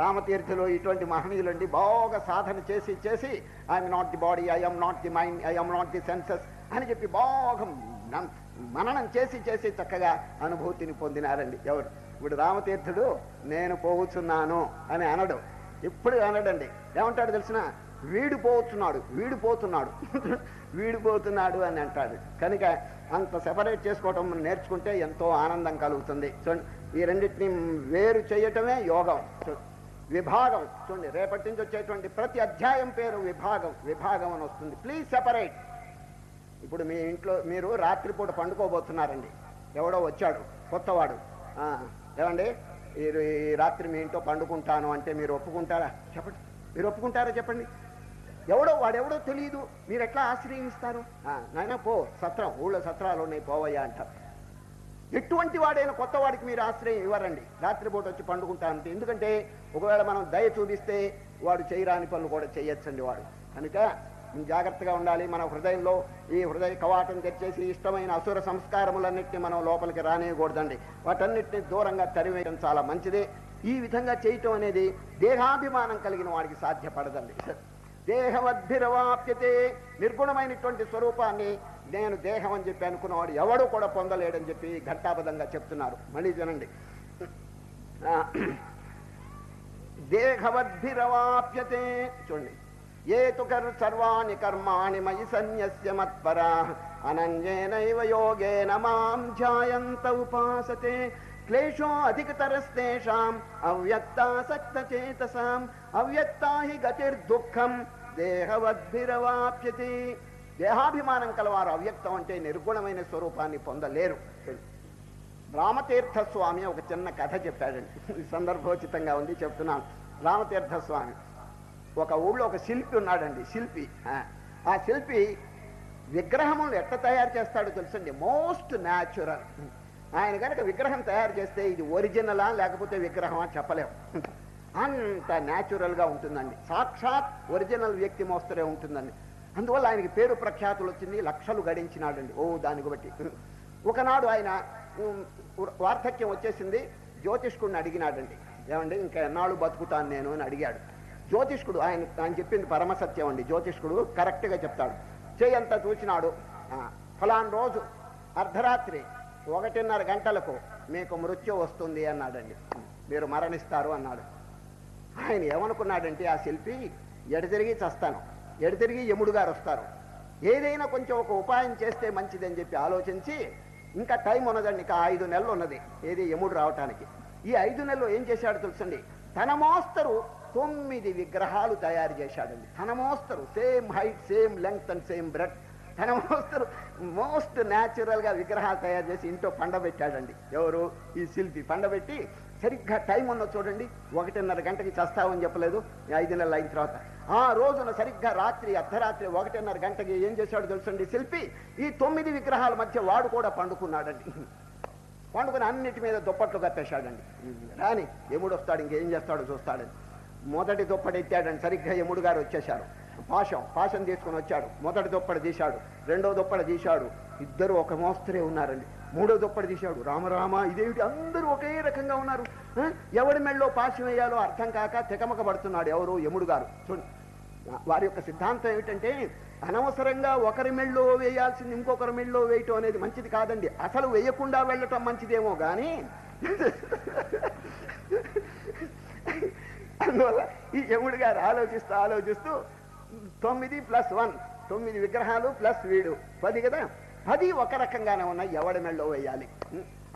రామతీర్థులు ఇటువంటి మహనీయులండి బాగా సాధన చేసి చేసి I'm not the body I'm not the mind I'm not the senses అని చెప్పి బాగా మననం చేసి చేసి చక్కగా అనుభూతిని పొందినారండి. ఎవరు? ఇప్పుడు రామతీర్థుడు నేను పోగుచున్నాను అని అనడు. ఇప్పుడు అనడండి. ఏమంటాడు తెలిసిన? వీడిపోతున్నాడు వీడిపోతున్నాడు వీడిపోతున్నాడు అని అంటాడు. కనుక అంత సెపరేట్ చేసుకోవటం నేర్చుకుంటే ఎంతో ఆనందం కలుగుతుంది. చూడండి ఈ రెండింటిని వేరు చేయటమే యోగం. విభాగం. చూడండి రేపటి నుంచి వచ్చేటువంటి ప్రతి అధ్యాయం పేరు విభాగం విభాగం అని వస్తుంది. ప్లీజ్ సెపరేట్ ఇప్పుడు మీ ఇంట్లో మీరు రాత్రిపూట పండుకోబోతున్నారండి. ఎవడో వచ్చాడు కొత్తవాడు. ఏమండి? ఈ ఈ రాత్రి మీ ఇంట్లో పండుకుంటాను అంటే మీరు ఒప్పుకుంటారా? చెప్పండి. మీరు ఒప్పుకుంటారా చెప్పండి? ఎవడో వాడెవడో తెలియదు మీరు ఎట్లా ఆశ్రయిస్తారు? నాయన పో సత్రం ఊళ్ళో సత్రాలు ఉన్నాయి పోవయ్యా అంటారు ఎటువంటి వాడైనా కొత్త వాడికి మీరు ఆశ్రయం ఇవ్వరండి. రాత్రిపూట వచ్చి పండుకుంటానంటే ఎందుకంటే ఒకవేళ మనం దయ చూపిస్తే వాడు చేయరాని పనులు కూడా చేయొచ్చండి వాడు. కనుక జాగ్రత్తగా ఉండాలి. మన హృదయంలో ఈ హృదయ కవాటం తెచ్చేసి ఇష్టమైన అసుర సంస్కారములన్నింటినీ మనం లోపలికి రానియకూడదండి. వాటన్నిటిని దూరంగా తరివేయడం చాలా మంచిది. ఈ విధంగా చేయటం అనేది దేహాభిమానం కలిగిన వాడికి సాధ్యపడదండి. దేహవద్భిరవాప్యతే నిర్గుణమైనటువంటి స్వరూపాన్ని నేను దేహం అని చెప్పి అనుకున్నవాడు ఎవడు కూడా పొందలేడని చెప్పి ఘంటాబద్ధంగా చెప్తున్నారు. మళ్ళీ తినండి దేహవద్భిరవాప్యతే చూడండి. ఏ తు కర్ సర్వాణి కర్మాణి మయి సన్యస్య మత్పరా. అనన్యేనైవ యోగేన మాం ధ్యాయంత ఉపాసతే. క్లేశో అధికతరస్తేషాం అవ్యక్తాసక్త చేతసాం అవ్యక్తా హి గతిర్దుఃఖం దేహవద్భిరవాప్యతి. దేహాభిమానం కలవారు అవ్యక్తం అంటే నిర్గుణమైన స్వరూపాన్ని పొందలేరు. రామతీర్థ స్వామి ఒక చిన్న కథ చెప్పాడండి. సందర్భోచితంగా ఉంది చెప్తున్నాను. రామతీర్థ స్వామి ఒక ఊళ్ళో ఒక శిల్పి ఉన్నాడండి శిల్పి. ఆ, శిల్పి విగ్రహములు ఎట్ట తయారు చేస్తాడో తెలుసండి? Most natural. ఆయన కనుక విగ్రహం తయారు చేస్తే ఇది ఒరిజినలా లేకపోతే విగ్రహమా చెప్పలేము అంత న్యాచురల్గా ఉంటుందండి. సాక్షాత్ ఒరిజినల్ వ్యక్తి మోస్తరే ఉంటుందండి. అందువల్ల ఆయనకి పేరు ప్రఖ్యాతులు వచ్చింది లక్షలు గడించినాడండి. ఓ దానికి బట్టి. ఒకనాడు ఆయన వార్ధక్యం వచ్చేసింది జ్యోతిష్కుడిని అడిగినాడండి. ఏమండి ఇంకా ఎన్నాళ్ళు బతుకుతాను నేను అని అడిగాడు. జ్యోతిష్కుడు ఆయన ఆయన చెప్పింది పరమసత్యం అండి. జ్యోతిష్కుడు కరెక్ట్గా చెప్తాడు. చేయంత చూసినాడు ఫలాన్ రోజు అర్ధరాత్రి ఒకటిన్నర గంటలకు మీకు మృత్యు వస్తుంది అన్నాడండి. మీరు మరణిస్తారు అన్నాడు. ఆయన ఏమనుకున్నాడంటే ఆ శిల్పి ఎడతిరిగి చస్తాను? ఎడతిరిగి యముడు గారు వస్తారు? ఏదైనా కొంచెం ఒక ఉపాయం చేస్తే మంచిదని చెప్పి ఆలోచించి ఇంకా టైం ఉన్నదండి ఇంకా ఐదు నెలలు ఉన్నది ఏది యముడు రావటానికి. ఈ ఐదు నెలలు ఏం చేశాడు తెలుసండి? తన మోస్తరు తొమ్మిది విగ్రహాలు తయారు చేశాడండి తన మోస్తరు same height same length and same breadth తన మోస్తరు మోస్ట్ న్యాచురల్గా విగ్రహాలు తయారు చేసి ఇంట్లో పండబెట్టాడండి ఎవరు? ఈ శిల్పి పండబెట్టి సరిగ్గా టైం ఉన్న చూడండి. ఒకటిన్నర గంటకి చస్తావని చెప్పలేదు. ఐదు నెలలు అయిన తర్వాత. ఆ రోజున సరిగ్గా రాత్రి అర్ధరాత్రి ఒకటిన్నర గంటకి ఏం చేశాడు తెలుసండి శిల్పి? ఈ తొమ్మిది విగ్రహాల మధ్య వాడు కూడా పండుకున్నాడండి. పండుకుని అన్నిటి మీద దుప్పట్లు కప్పేశాడండి. రాని ఎముడు వస్తాడు ఇంకేం చేస్తాడో చూస్తాడని మొదటి దుప్పడెత్తాడని సరిగ్గా యముడు గారు వచ్చేశారు. పాశం పాశం తీసుకుని వచ్చాడు. మొదటి దుప్పటి తీశాడు. రెండో దుప్పటి తీశాడు. ఇద్దరు ఒక మోస్తరే ఉన్నారండి. మూడో దుప్పటి తీశాడు. రామరామ ఇదేమిటి? అందరూ ఒకే రకంగా ఉన్నారు. ఎవడి మెళ్ళలో పాశం వేయాలో అర్థం కాక తికమక పడుతున్నాడు ఎవరు యముడు గారు. చూడండి వారి యొక్క సిద్ధాంతం ఏమిటంటే అనవసరంగా ఒకరి మెళ్ళో వేయాల్సింది ఇంకొకరి మెళ్ళో వేయటం అనేది మంచిది కాదండి. అసలు వేయకుండా వెళ్ళటం మంచిదేమో కానీ అందువల్ల ఈ యముడు గారు ఆలోచిస్తూ ఆలోచిస్తూ తొమ్మిది ప్లస్ వన్ తొమ్మిది విగ్రహాలు ప్లస్ వీడు. పది కదా? పది ఒక రకంగానే ఉన్నాయి. ఎవడి మెళ్ళో వేయాలి?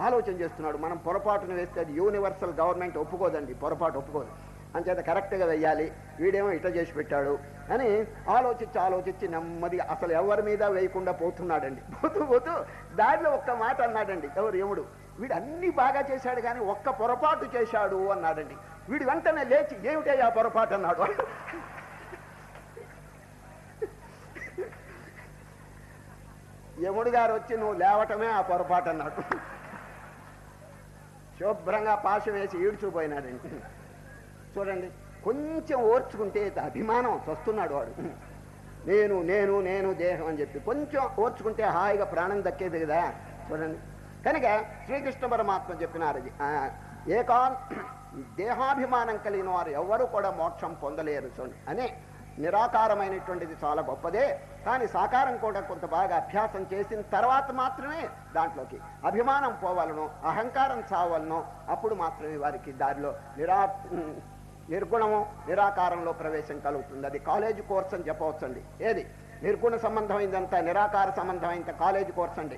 ఆలోచన చేస్తున్నాడు. మనం పొరపాటును వేస్తే అది యూనివర్సల్ గవర్నమెంట్ ఒప్పుకోదండి. పొరపాటు ఒప్పుకోదు. అంచేత కరెక్ట్గా వెయ్యాలి వీడేమో ఇట్లా చేసి పెట్టాడు అని ఆలోచించి ఆలోచించి నెమ్మదిగా అసలు ఎవరి మీద వేయకుండా పోతున్నాడండి. పోతూ పోతూ దారిలో ఒక్క మాట అన్నాడండి. ఎవరు యముడు? వీడు అన్ని బాగా చేశాడు కానీ ఒక్క పొరపాటు చేశాడు అన్నాడండి. వీడు వెంటనే లేచి ఏమిటయ్యా పొరపాటు అన్నాడు? యముడు గారు వచ్చి నువ్వు లేవటమే ఆ పొరపాటు అన్నాడు. శుభ్రంగా పాశం వేసి ఈడ్చుపోయినాడండి చూడండి కొంచెం ఓర్చుకుంటే అభిమానం వస్తున్నాడు వాడు. నేను నేను నేను దేహం అని చెప్పి కొంచెం ఓర్చుకుంటే హాయిగా ప్రాణం దక్కేది కదా. చూడండి. కనుక శ్రీకృష్ణ పరమాత్మ చెప్పినారు. ఆ, ఏకాన్ దేహాభిమానం కలిగిన వారు ఎవరు కూడా మోక్షం పొందలేరు చూడండి. అనే నిరాకారమైనటువంటిది చాలా గొప్పదే. కానీ సాకారం కూడా కొంత బాగా అభ్యాసం చేసిన తర్వాత మాత్రమే దాంట్లోకి అభిమానం పోవాలను అహంకారం చావాలను అప్పుడు మాత్రమే వారికి దారిలో నిరా నిర్గుణము నిరాకారంలో ప్రవేశం కలుగుతుంది. అది కాలేజీ కోర్స్ అని చెప్పవచ్చండి. ఏది? నిర్గుణ సంబంధమైందంతా నిరాకార సంబంధమైంత కాలేజీ కోర్స్ అండి.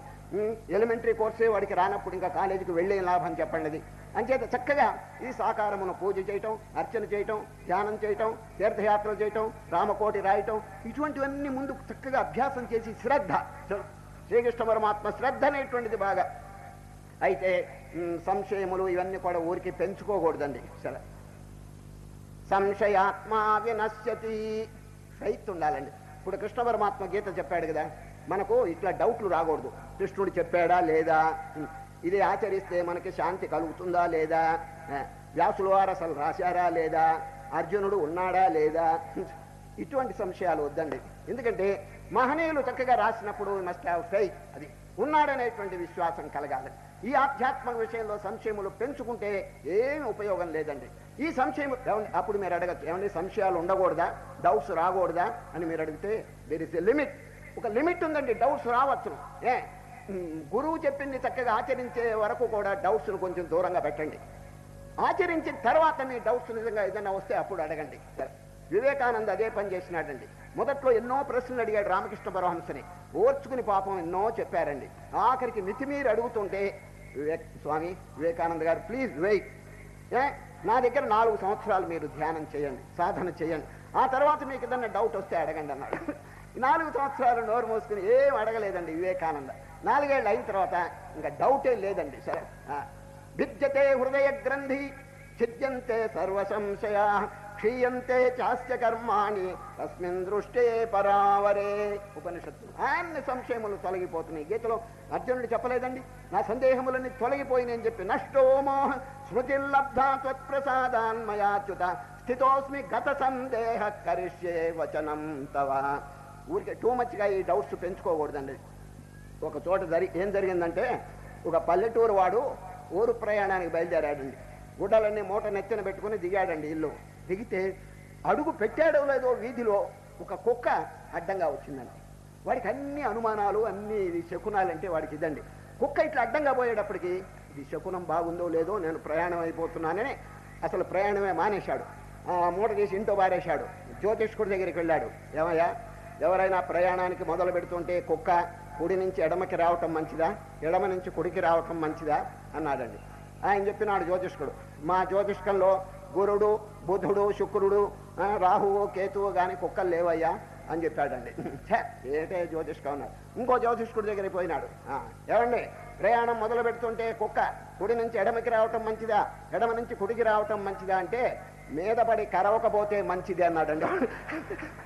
ఎలిమెంటరీ కోర్సే వాడికి రానప్పుడు ఇంకా కాలేజీకి వెళ్ళే లాభం చెప్పండి అది అంచేత చక్కగా ఈ సాకారమును పూజ చేయటం అర్చన చేయటం ధ్యానం చేయటం తీర్థయాత్రలు చేయటం రామకోటి రాయటం ఇటువంటివన్నీ ముందు చక్కగా అభ్యాసం చేసి శ్రద్ధ. శ్రీకృష్ణ పరమాత్మ శ్రద్ధ అనేటువంటిది బాగా. అయితే సంశయములు ఇవన్నీ కూడా ఊరికి పెంచుకోకూడదండి. సరే. సంశయాత్మా వినశ్యతి. ఫైత్ ఉండాలండి ఇప్పుడు కృష్ణ పరమాత్మ గీత చెప్పాడు కదా మనకు ఇట్లా డౌట్లు రాకూడదు. కృష్ణుడు చెప్పాడా లేదా? ఇది ఆచరిస్తే మనకి శాంతి కలుగుతుందా లేదా? ఆ, వ్యాసుల వారు అసలు రాశారా లేదా? అర్జునుడు ఉన్నాడా లేదా? ఇటువంటి సంశయాలు వద్దండి. ఎందుకంటే మహనీయులు చక్కగా రాసినప్పుడు మస్ట్ హ్యావ్ ఫెయిత్ అది ఉన్నాడనేటువంటి విశ్వాసం కలగాలి. ఈ ఆధ్యాత్మిక విషయంలో సంశయములు పెంచుకుంటే ఏమి ఉపయోగం లేదండి. ఈ సంశయం ఏమండి? అప్పుడు మీరు అడగచ్చు. ఏమండి? సంశయాలు ఉండకూడదా? డౌట్స్ రాకూడదా? అని మీరు అడిగితే దేర్ ఇస్ ఎ లిమిట్ ఒక లిమిట్ ఉందండి. డౌట్స్ రావచ్చు. ఏ? గురువు చెప్పింది చక్కగా ఆచరించే వరకు కూడా డౌట్స్ను కొంచెం దూరంగా పెట్టండి. ఆచరించిన తర్వాత మీ డౌట్స్ నిజంగా ఏదైనా వస్తే అప్పుడు అడగండి. వివేకానంద అదే పని చేసినాడండి. మొదట్లో ఎన్నో ప్రశ్నలు అడిగాడు రామకృష్ణ పరమహంసని. ఓర్చుకుని పాపం ఎన్నో చెప్పారండి. ఆఖరికి మితిమీరి అడుగుతుంటే వివేక్ స్వామి వివేకానంద గారు ప్లీజ్ వెయిట్ ఏ? నా దగ్గర నాలుగు సంవత్సరాలు మీరు ధ్యానం చేయండి సాధన చేయండి. ఆ తర్వాత మీకు ఏదన్నా డౌట్ వస్తే అడగండి అన్నాడు. నాలుగు సంవత్సరాలు నోరు మోసుకుని ఏం అడగలేదండి వివేకానంద. నాలుగేళ్ళు అయిన తర్వాత ఇంకా డౌటే లేదండి సరే. భిద్యతే హృదయ గ్రంథి ఛిద్యంతే సర్వ సంశయా. క్షీయంతే చాస్య కర్మాణి తస్మిన్ దృష్టే పరావరే ఉపనిషత్తు అన్ని సంశయములు తొలగిపోతున్నాయి. గీతలో అర్జునుడు చెప్పలేదండి. నా సందేహములన్నీ తొలగిపోయినని చెప్పి నష్టో మోహ స్మృతిర్లబ్ధా త్వత్ప్రసాదాన్మయాచ్యుత స్థితోస్మి గత సందేహ కరిష్యే వచనం తవ. ఊరికే టూ మచ్గా ఈ డౌట్స్ పెంచుకోకూడదండి. ఒక చోట జరి ఏం జరిగిందంటే ఒక పల్లెటూరు వాడు ఊరు ప్రయాణానికి బయలుదేరాడండి. గుడ్డలన్నీ మూట నెత్తిన పెట్టుకుని దిగాడండి ఇల్లు. దిగితే అడుగు పెట్టాడో లేదో వీధిలో ఒక కుక్క అడ్డంగా వచ్చిందండి. వాడికి అన్ని అనుమానాలు అన్ని శకునాలంటే వాడికి ఇదండి. కుక్క ఇట్లా అడ్డంగా పోయేటప్పటికి ఇది శకునం బాగుందో లేదో నేను ప్రయాణం అయిపోతున్నానని అసలు ప్రయాణమే మానేశాడు. ఆ మూట తీసి ఇంట్లో పారేశాడు. జ్యోతిష్కుడి దగ్గరికి వెళ్ళాడు. ఏమయ్యా ఎవరైనా ప్రయాణానికి మొదలు పెడుతుంటే కుక్క కుడి నుంచి ఎడమకి రావటం మంచిదా? ఎడమ నుంచి కుడికి రావటం మంచిదా? అన్నాడండి. ఆయన చెప్పినాడు జ్యోతిష్కుడు మా జ్యోతిష్కంలో గురుడు బుధుడు శుక్రుడు రాహువు కేతువు కానీ కుక్కలు లేవయ్యా అని చెప్పాడండి. ఏంటే ఏటే జ్యోతిష్కం అన్నాడు ఇంకో జ్యోతిష్కుడి దగ్గరికి పోయినాడు. ఆ, ఏమండి ప్రయాణం మొదలు పెడుతుంటే కుక్క కుడి నుంచి ఎడమకి రావటం మంచిదా? ఎడమ నుంచి కుడికి రావటం మంచిదా అంటే మీద పడి కరవకపోతే మంచిది అన్నాడండి.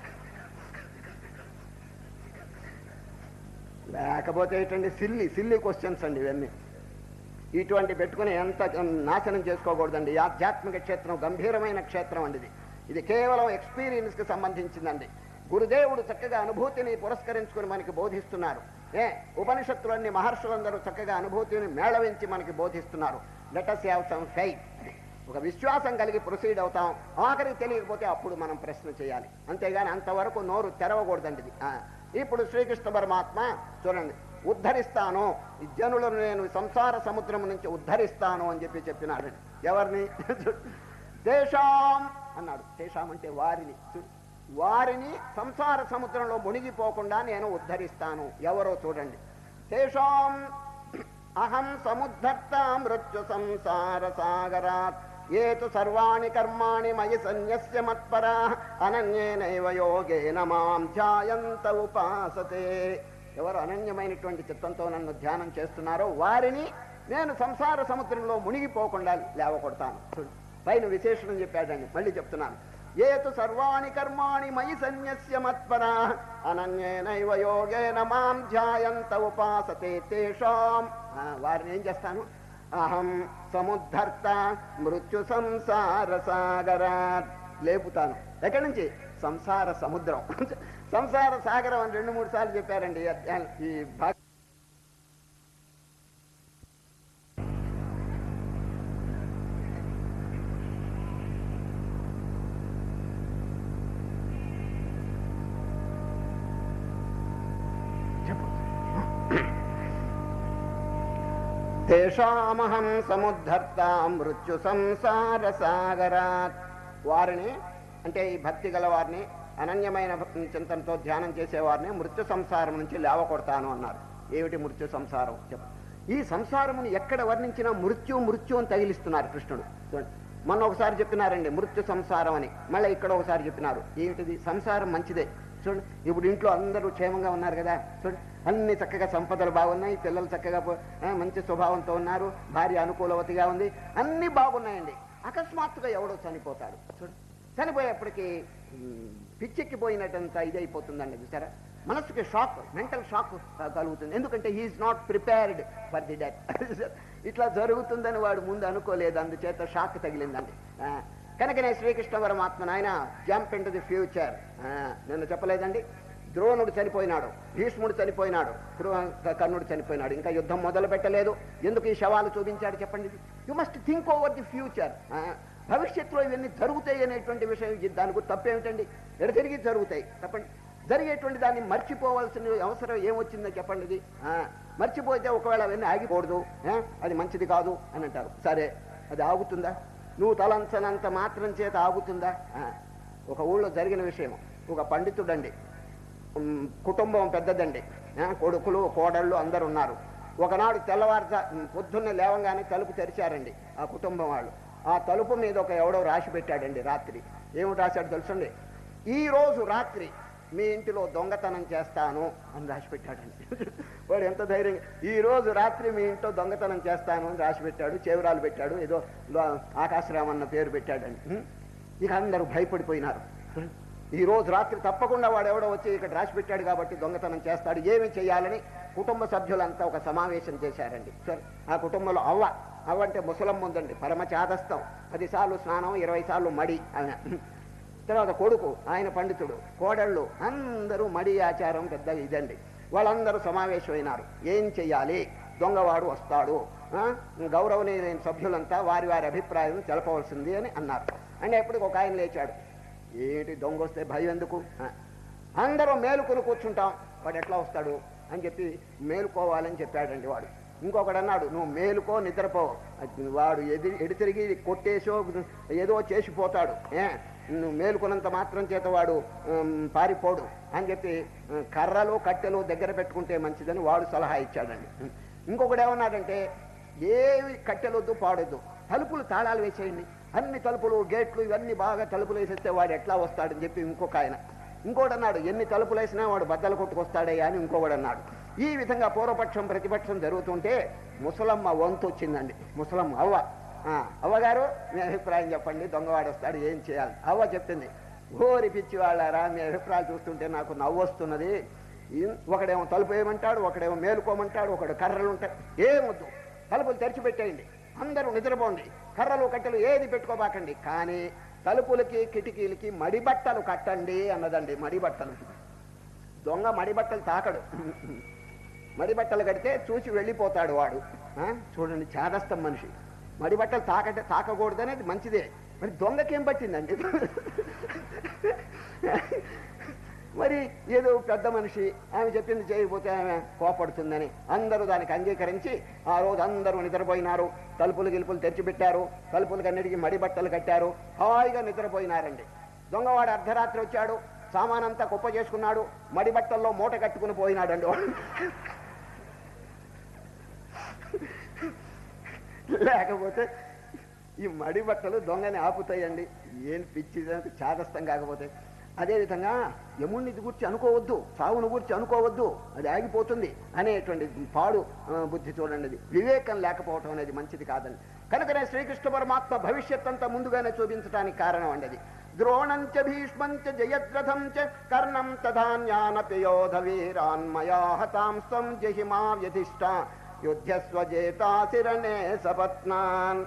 లేకపోతే ఏంటండి సిల్లి సిల్లి క్వశ్చన్స్ అండి ఇవన్నీ. ఇటువంటి పెట్టుకుని ఎంత నాశనం చేసుకోకూడదండి. ఆధ్యాత్మిక క్షేత్రం గంభీరమైన క్షేత్రం అండి ఇది. ఇది కేవలం ఎక్స్పీరియన్స్కి సంబంధించిందండి. గురుదేవుడు చక్కగా అనుభూతిని పురస్కరించుకుని మనకి బోధిస్తున్నారు. ఏ ఉపనిషత్తులన్నీ మహర్షులందరూ చక్కగా అనుభూతిని మేళవించి మనకి బోధిస్తున్నారు. Let us have some fight ఒక విశ్వాసం కలిగి ప్రొసీడ్ అవుతాం. ఆఖరికి తెలియకపోతే అప్పుడు మనం ప్రశ్న చేయాలి. అంతేగాని అంతవరకు నోరు తెరవకూడదండి ఇది. ఆ, ఇప్పుడు శ్రీకృష్ణ పరమాత్మ చూడండి. ఉద్ధరిస్తాను. ఈ జనులను నేను సంసార సముద్రం నుంచి ఉద్ధరిస్తాను అని చెప్పి చెప్పినాడు. ఎవరిని? దేశాం అన్నాడు. దేశాం అంటే వారిని. వారిని సంసార సముద్రంలో మునిగిపోకుండా నేను ఉద్ధరిస్తాను. ఎవరో చూడండి. తేషాం అహం సముద్ధర్త మృత్యు సంసార సాగరాత్. ఏతు సర్వాణి కర్మాణి మయి సన్యస్య మత్పరా. అనన్యేనైవ యోగేన మాం ధ్యాయంత ఉపాసతే. ఎవరు అనన్యమైనటువంటి చిత్తంతో నన్ను ధ్యానం చేస్తున్నారో వారిని నేను సంసార సముద్రంలో మునిగిపోకుండా లేవకొడతాను. చూడు, పైన విశేషణం చెప్పాడండి మళ్ళీ చెప్తున్నాను. ఏతు సర్వాణి కర్మాణి మయి సన్యస్య మత్పరా అనన్యేనైవ యోగేన మాం ధ్యాయంత ఉపాసతే తేషాం. వారిని ఏం చేస్తాను? అహం సముద్ధర్త మృత్యు సంసార సాగరాత్. లేపుతాను. ఎక్కడి నుంచి? సంసార సముద్రం. సంసార సాగరం అని రెండు మూడు సార్లు చెప్పారండి ఈ భాగ తేషామహం సముద్ధర్త మృత్యు సంసార సాగరాత్. వారిని అంటే ఈ భక్తి గల వారిని అనన్యమైన చింతనతో ధ్యానం చేసేవారిని మృత్యు సంసారం నుంచి లేవకొడతాను అన్నారు. ఏమిటి మృత్యు సంసారం? చెప్ప. ఈ సంసారమును ఎక్కడ వర్ణించినా మృత్యు మృత్యు అని తగిలిస్తున్నారు కృష్ణుడు. చూడండి. మొన్న ఒకసారి చెప్పినారండి మృత్యు సంసారం అని. మళ్ళీ ఇక్కడ ఒకసారి చెప్పినారు ఏమిటిది? సంసారం మంచిదే. చూడండి. ఇప్పుడు ఇంట్లో అందరూ క్షేమంగా ఉన్నారు కదా. చూడండి. అన్ని చక్కగా సంపదలు బాగున్నాయి. పిల్లలు చక్కగా మంచి స్వభావంతో ఉన్నారు. భార్య అనుకూలవతిగా ఉంది. అన్ని బాగున్నాయండి. అకస్మాత్తుగా ఎవడో చనిపోతాడు. చూడండి. చనిపోయేప్పటికీ పిచ్చెక్కిపోయినట్టంత ఇదైపోతుందండి చూసారా మనసుకి షాక్ మెంటల్ షాక్ కలుగుతుంది. ఎందుకంటే he's not prepared for the death ఇట్లా జరుగుతుందని వాడు ముందు అనుకోలేదు అందుచేత షాక్ తగిలిందండి. కనుకనే శ్రీకృష్ణ పరమాత్మ నాయన జంప్ ఇన్ ది ఫ్యూచర్ నిన్ను చెప్పలేదండి? ద్రోణుడు చనిపోయినాడు భీష్ముడు చనిపోయినాడు కర్ణుడు చనిపోయినాడు. ఇంకా యుద్ధం మొదలు పెట్టలేదు ఎందుకు ఈ శవాలు చూపించాడు చెప్పండి? You must think over the future భవిష్యత్తులో ఇవన్నీ జరుగుతాయి అనేటువంటి విషయం ఇది. దానికి తప్పేమిటండి? ఎడతెరిగి జరుగుతాయి. తప్పండి జరిగేటువంటి దాన్ని మర్చిపోవాల్సిన అవసరం ఏమొచ్చిందో చెప్పండి ఇది. మర్చిపోతే ఒకవేళ అవన్నీ ఆగిపోడదు. అది మంచిది కాదు అని అంటారు. సరే అది ఆగుతుందా? నువ్వు తలంచనంత మాత్రం చేత ఆగుతుందా? ఒక ఊళ్ళో జరిగిన విషయం. ఒక పండితుడండి. అండి కుటుంబం పెద్దదండి. కొడుకులు కోడళ్ళు అందరు ఉన్నారు ఒకనాడు తెల్లవారుజా పొద్దున్న లేవంగానే తలుపు తెరిచారండి ఆ కుటుంబం వాళ్ళు. ఆ తలుపు మీద ఒక ఎవడో రాసి పెట్టాడండి రాత్రి. ఏమిటి రాశాడు తెలుసండి? ఈ రోజు రాత్రి మీ ఇంటిలో దొంగతనం చేస్తాను అని రాసి పెట్టాడండి. వాడు ఎంత ధైర్యంగా ఈ రోజు రాత్రి మీ ఇంట్లో దొంగతనం చేస్తాను అని రాసి పెట్టాడు చేవరాలు పెట్టాడు ఏదో ఆకాశరామ్ అన్న పేరు పెట్టాడండి. ఇక అందరూ భయపడిపోయినారు. ఈ రోజు రాత్రి తప్పకుండా వాడు ఎవడో వచ్చి ఇక్కడ రాసి పెట్టాడు కాబట్టి దొంగతనం చేస్తాడు. ఏమి చేయాలని కుటుంబ సభ్యులంతా ఒక సమావేశం చేశారండి. సరే ఆ కుటుంబంలో అవ్వ అవంటే ముసలమ్మ ఉందండి పరమ చాదస్తం. పదిసార్లు స్నానం ఇరవై సార్లు మడి తర్వాత కొడుకు ఆయన పండితుడు కోడళ్ళు అందరూ మడి ఆచారం పెద్ద ఇదండి. వాళ్ళందరూ సమావేశమైనారు. ఏం చెయ్యాలి? దొంగవాడు వస్తాడు. గౌరవనీయులైన సభ్యులంతా వారి వారి అభిప్రాయం తెలపవలసింది అని అన్నారు. అంటే ఎప్పటికి ఒక ఆయన లేచాడు. ఏంటి దొంగ వస్తే భయం ఎందుకు? అందరూ మేలుకొని కూర్చుంటాం. వాడు ఎట్లా వస్తాడు అని చెప్పి మేలుకోవాలని చెప్పాడండి వాడు. ఇంకొకడు అన్నాడు నువ్వు మేలుకో నిద్రపో. వాడు ఎది ఎడి తిరిగి కొట్టేసో ఏదో చేసిపోతాడు ఏ? నువ్వు మేలుకున్నంత మాత్రం చేత వాడు పారిపోడు అని చెప్పి కర్రలు కట్టెలు దగ్గర పెట్టుకుంటే మంచిదని వాడు సలహా ఇచ్చాడండి. ఇంకొకడు ఏమన్నాడంటే ఏవి కట్టెలొద్దు పాడొద్దు. తలుపులు తాళాలు వేసేయండి. అన్ని తలుపులు గేట్లు ఇవన్నీ బాగా తలుపులు వేసేస్తే వాడు ఎట్లా వస్తాడని చెప్పి ఇంకొక ఆయన. ఇంకోటి అన్నాడు ఎన్ని తలుపులు వేసినా వాడు బద్దలు కొట్టుకొస్తాడయ్యా అని ఇంకొకడు అన్నాడు ఈ విధంగా పూర్వపక్షం ప్రతిపక్షం జరుగుతుంటే ముసలమ్మ వంతు వచ్చిందండి. ముసలమ్మ అవ్వ. ఆ, అవ్వగారు మీ అభిప్రాయం చెప్పండి దొంగవాడు వస్తాడు ఏం చేయాలి? అవ్వ చెప్పింది ఓరి పిచ్చి వాళ్ళారా మీ అభిప్రాయాలు చూస్తుంటే నాకు నవ్వు వస్తున్నది ఒకడేమో తలుపు వేయమంటాడు ఒకడేమో మేలుకోమంటాడు ఒకడు కర్రలు ఉంటాయి ఏమొద్దు తలుపులు తెరిచిపెట్టేయండి. అందరూ నిద్రపోండి. కర్రలు కట్టెలు ఏది పెట్టుకోబాకండి. కానీ తలుపులకి కిటికీలకి మడిబట్టలు కట్టండి అన్నదండి మడిబట్టలు. దొంగ మడిబట్టలు తాకడు. మడిబట్టలు కడితే చూసి వెళ్ళిపోతాడు వాడు. చూడండి చాదస్తం మనిషి. మడిబట్టలు తాకట తాకకూడదనేది మంచిదే. మరి దొంగకేం పట్టిందండి? మరి ఏదో పెద్ద మనిషి ఆమె చెప్పింది చేయకపోతే ఆమె కోపడుతుందని అందరూ దానికి అంగీకరించి ఆ రోజు అందరూ నిద్రపోయినారు. తలుపులు గిలుపులు తెరిచిపెట్టారు. తలుపులకు అన్నిటికీ మడి బట్టలు కట్టారు. హాయిగా నిద్రపోయినారండి. దొంగవాడు అర్ధరాత్రి వచ్చాడు. సామానంతా కుప్ప చేసుకున్నాడు. మడి బట్టల్లో మూట కట్టుకుని పోయినాడండి వాడు. లేకపోతే ఈ మడి బట్టలు దొంగని ఆపుతాయండి. ఏం పిచ్చి చాదస్తం కాకపోతే. అదేవిధంగా యముణ్ణి గురించి అనుకోవద్దు సావును గురించి అనుకోవద్దు అది ఆగిపోతుంది అనేటువంటి పాడు బుద్ధి చూడండి వివేకం లేకపోవటం అనేది మంచిది కాదని కనుకనే శ్రీకృష్ణ పరమాత్మ భవిష్యత్ అంతా ముందుగానే చూపించడానికి కారణం అండి అది. ద్రోణంచ భీష్మంచ జయద్రథం చ కర్ణం తధాన్యానపయోధ వీరాన్మయా హతాం స్వం జహిమా వ్యధిష్ట యుద్ధస్వజేతాశిరణే సపత్నాన్.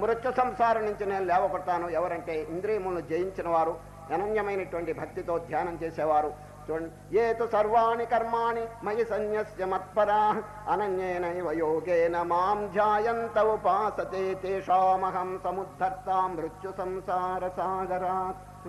మృత్యు సంసారం నుంచి నేను లేవపడతాను ఎవరంటే ఇంద్రియములను జయించిన వారు అనన్యమైనటువంటి భక్తితో ధ్యానం చేసేవారు. చూడండి ఏతు సర్వాణి కర్మాణి మయి సన్యస్య మత్పరా అనన్యేనైవ యోగేన మాం ధ్యాయంత ఉపాసతే తేషామహం సముద్ధర్తా మృత్యు సంసార సాగరాత్.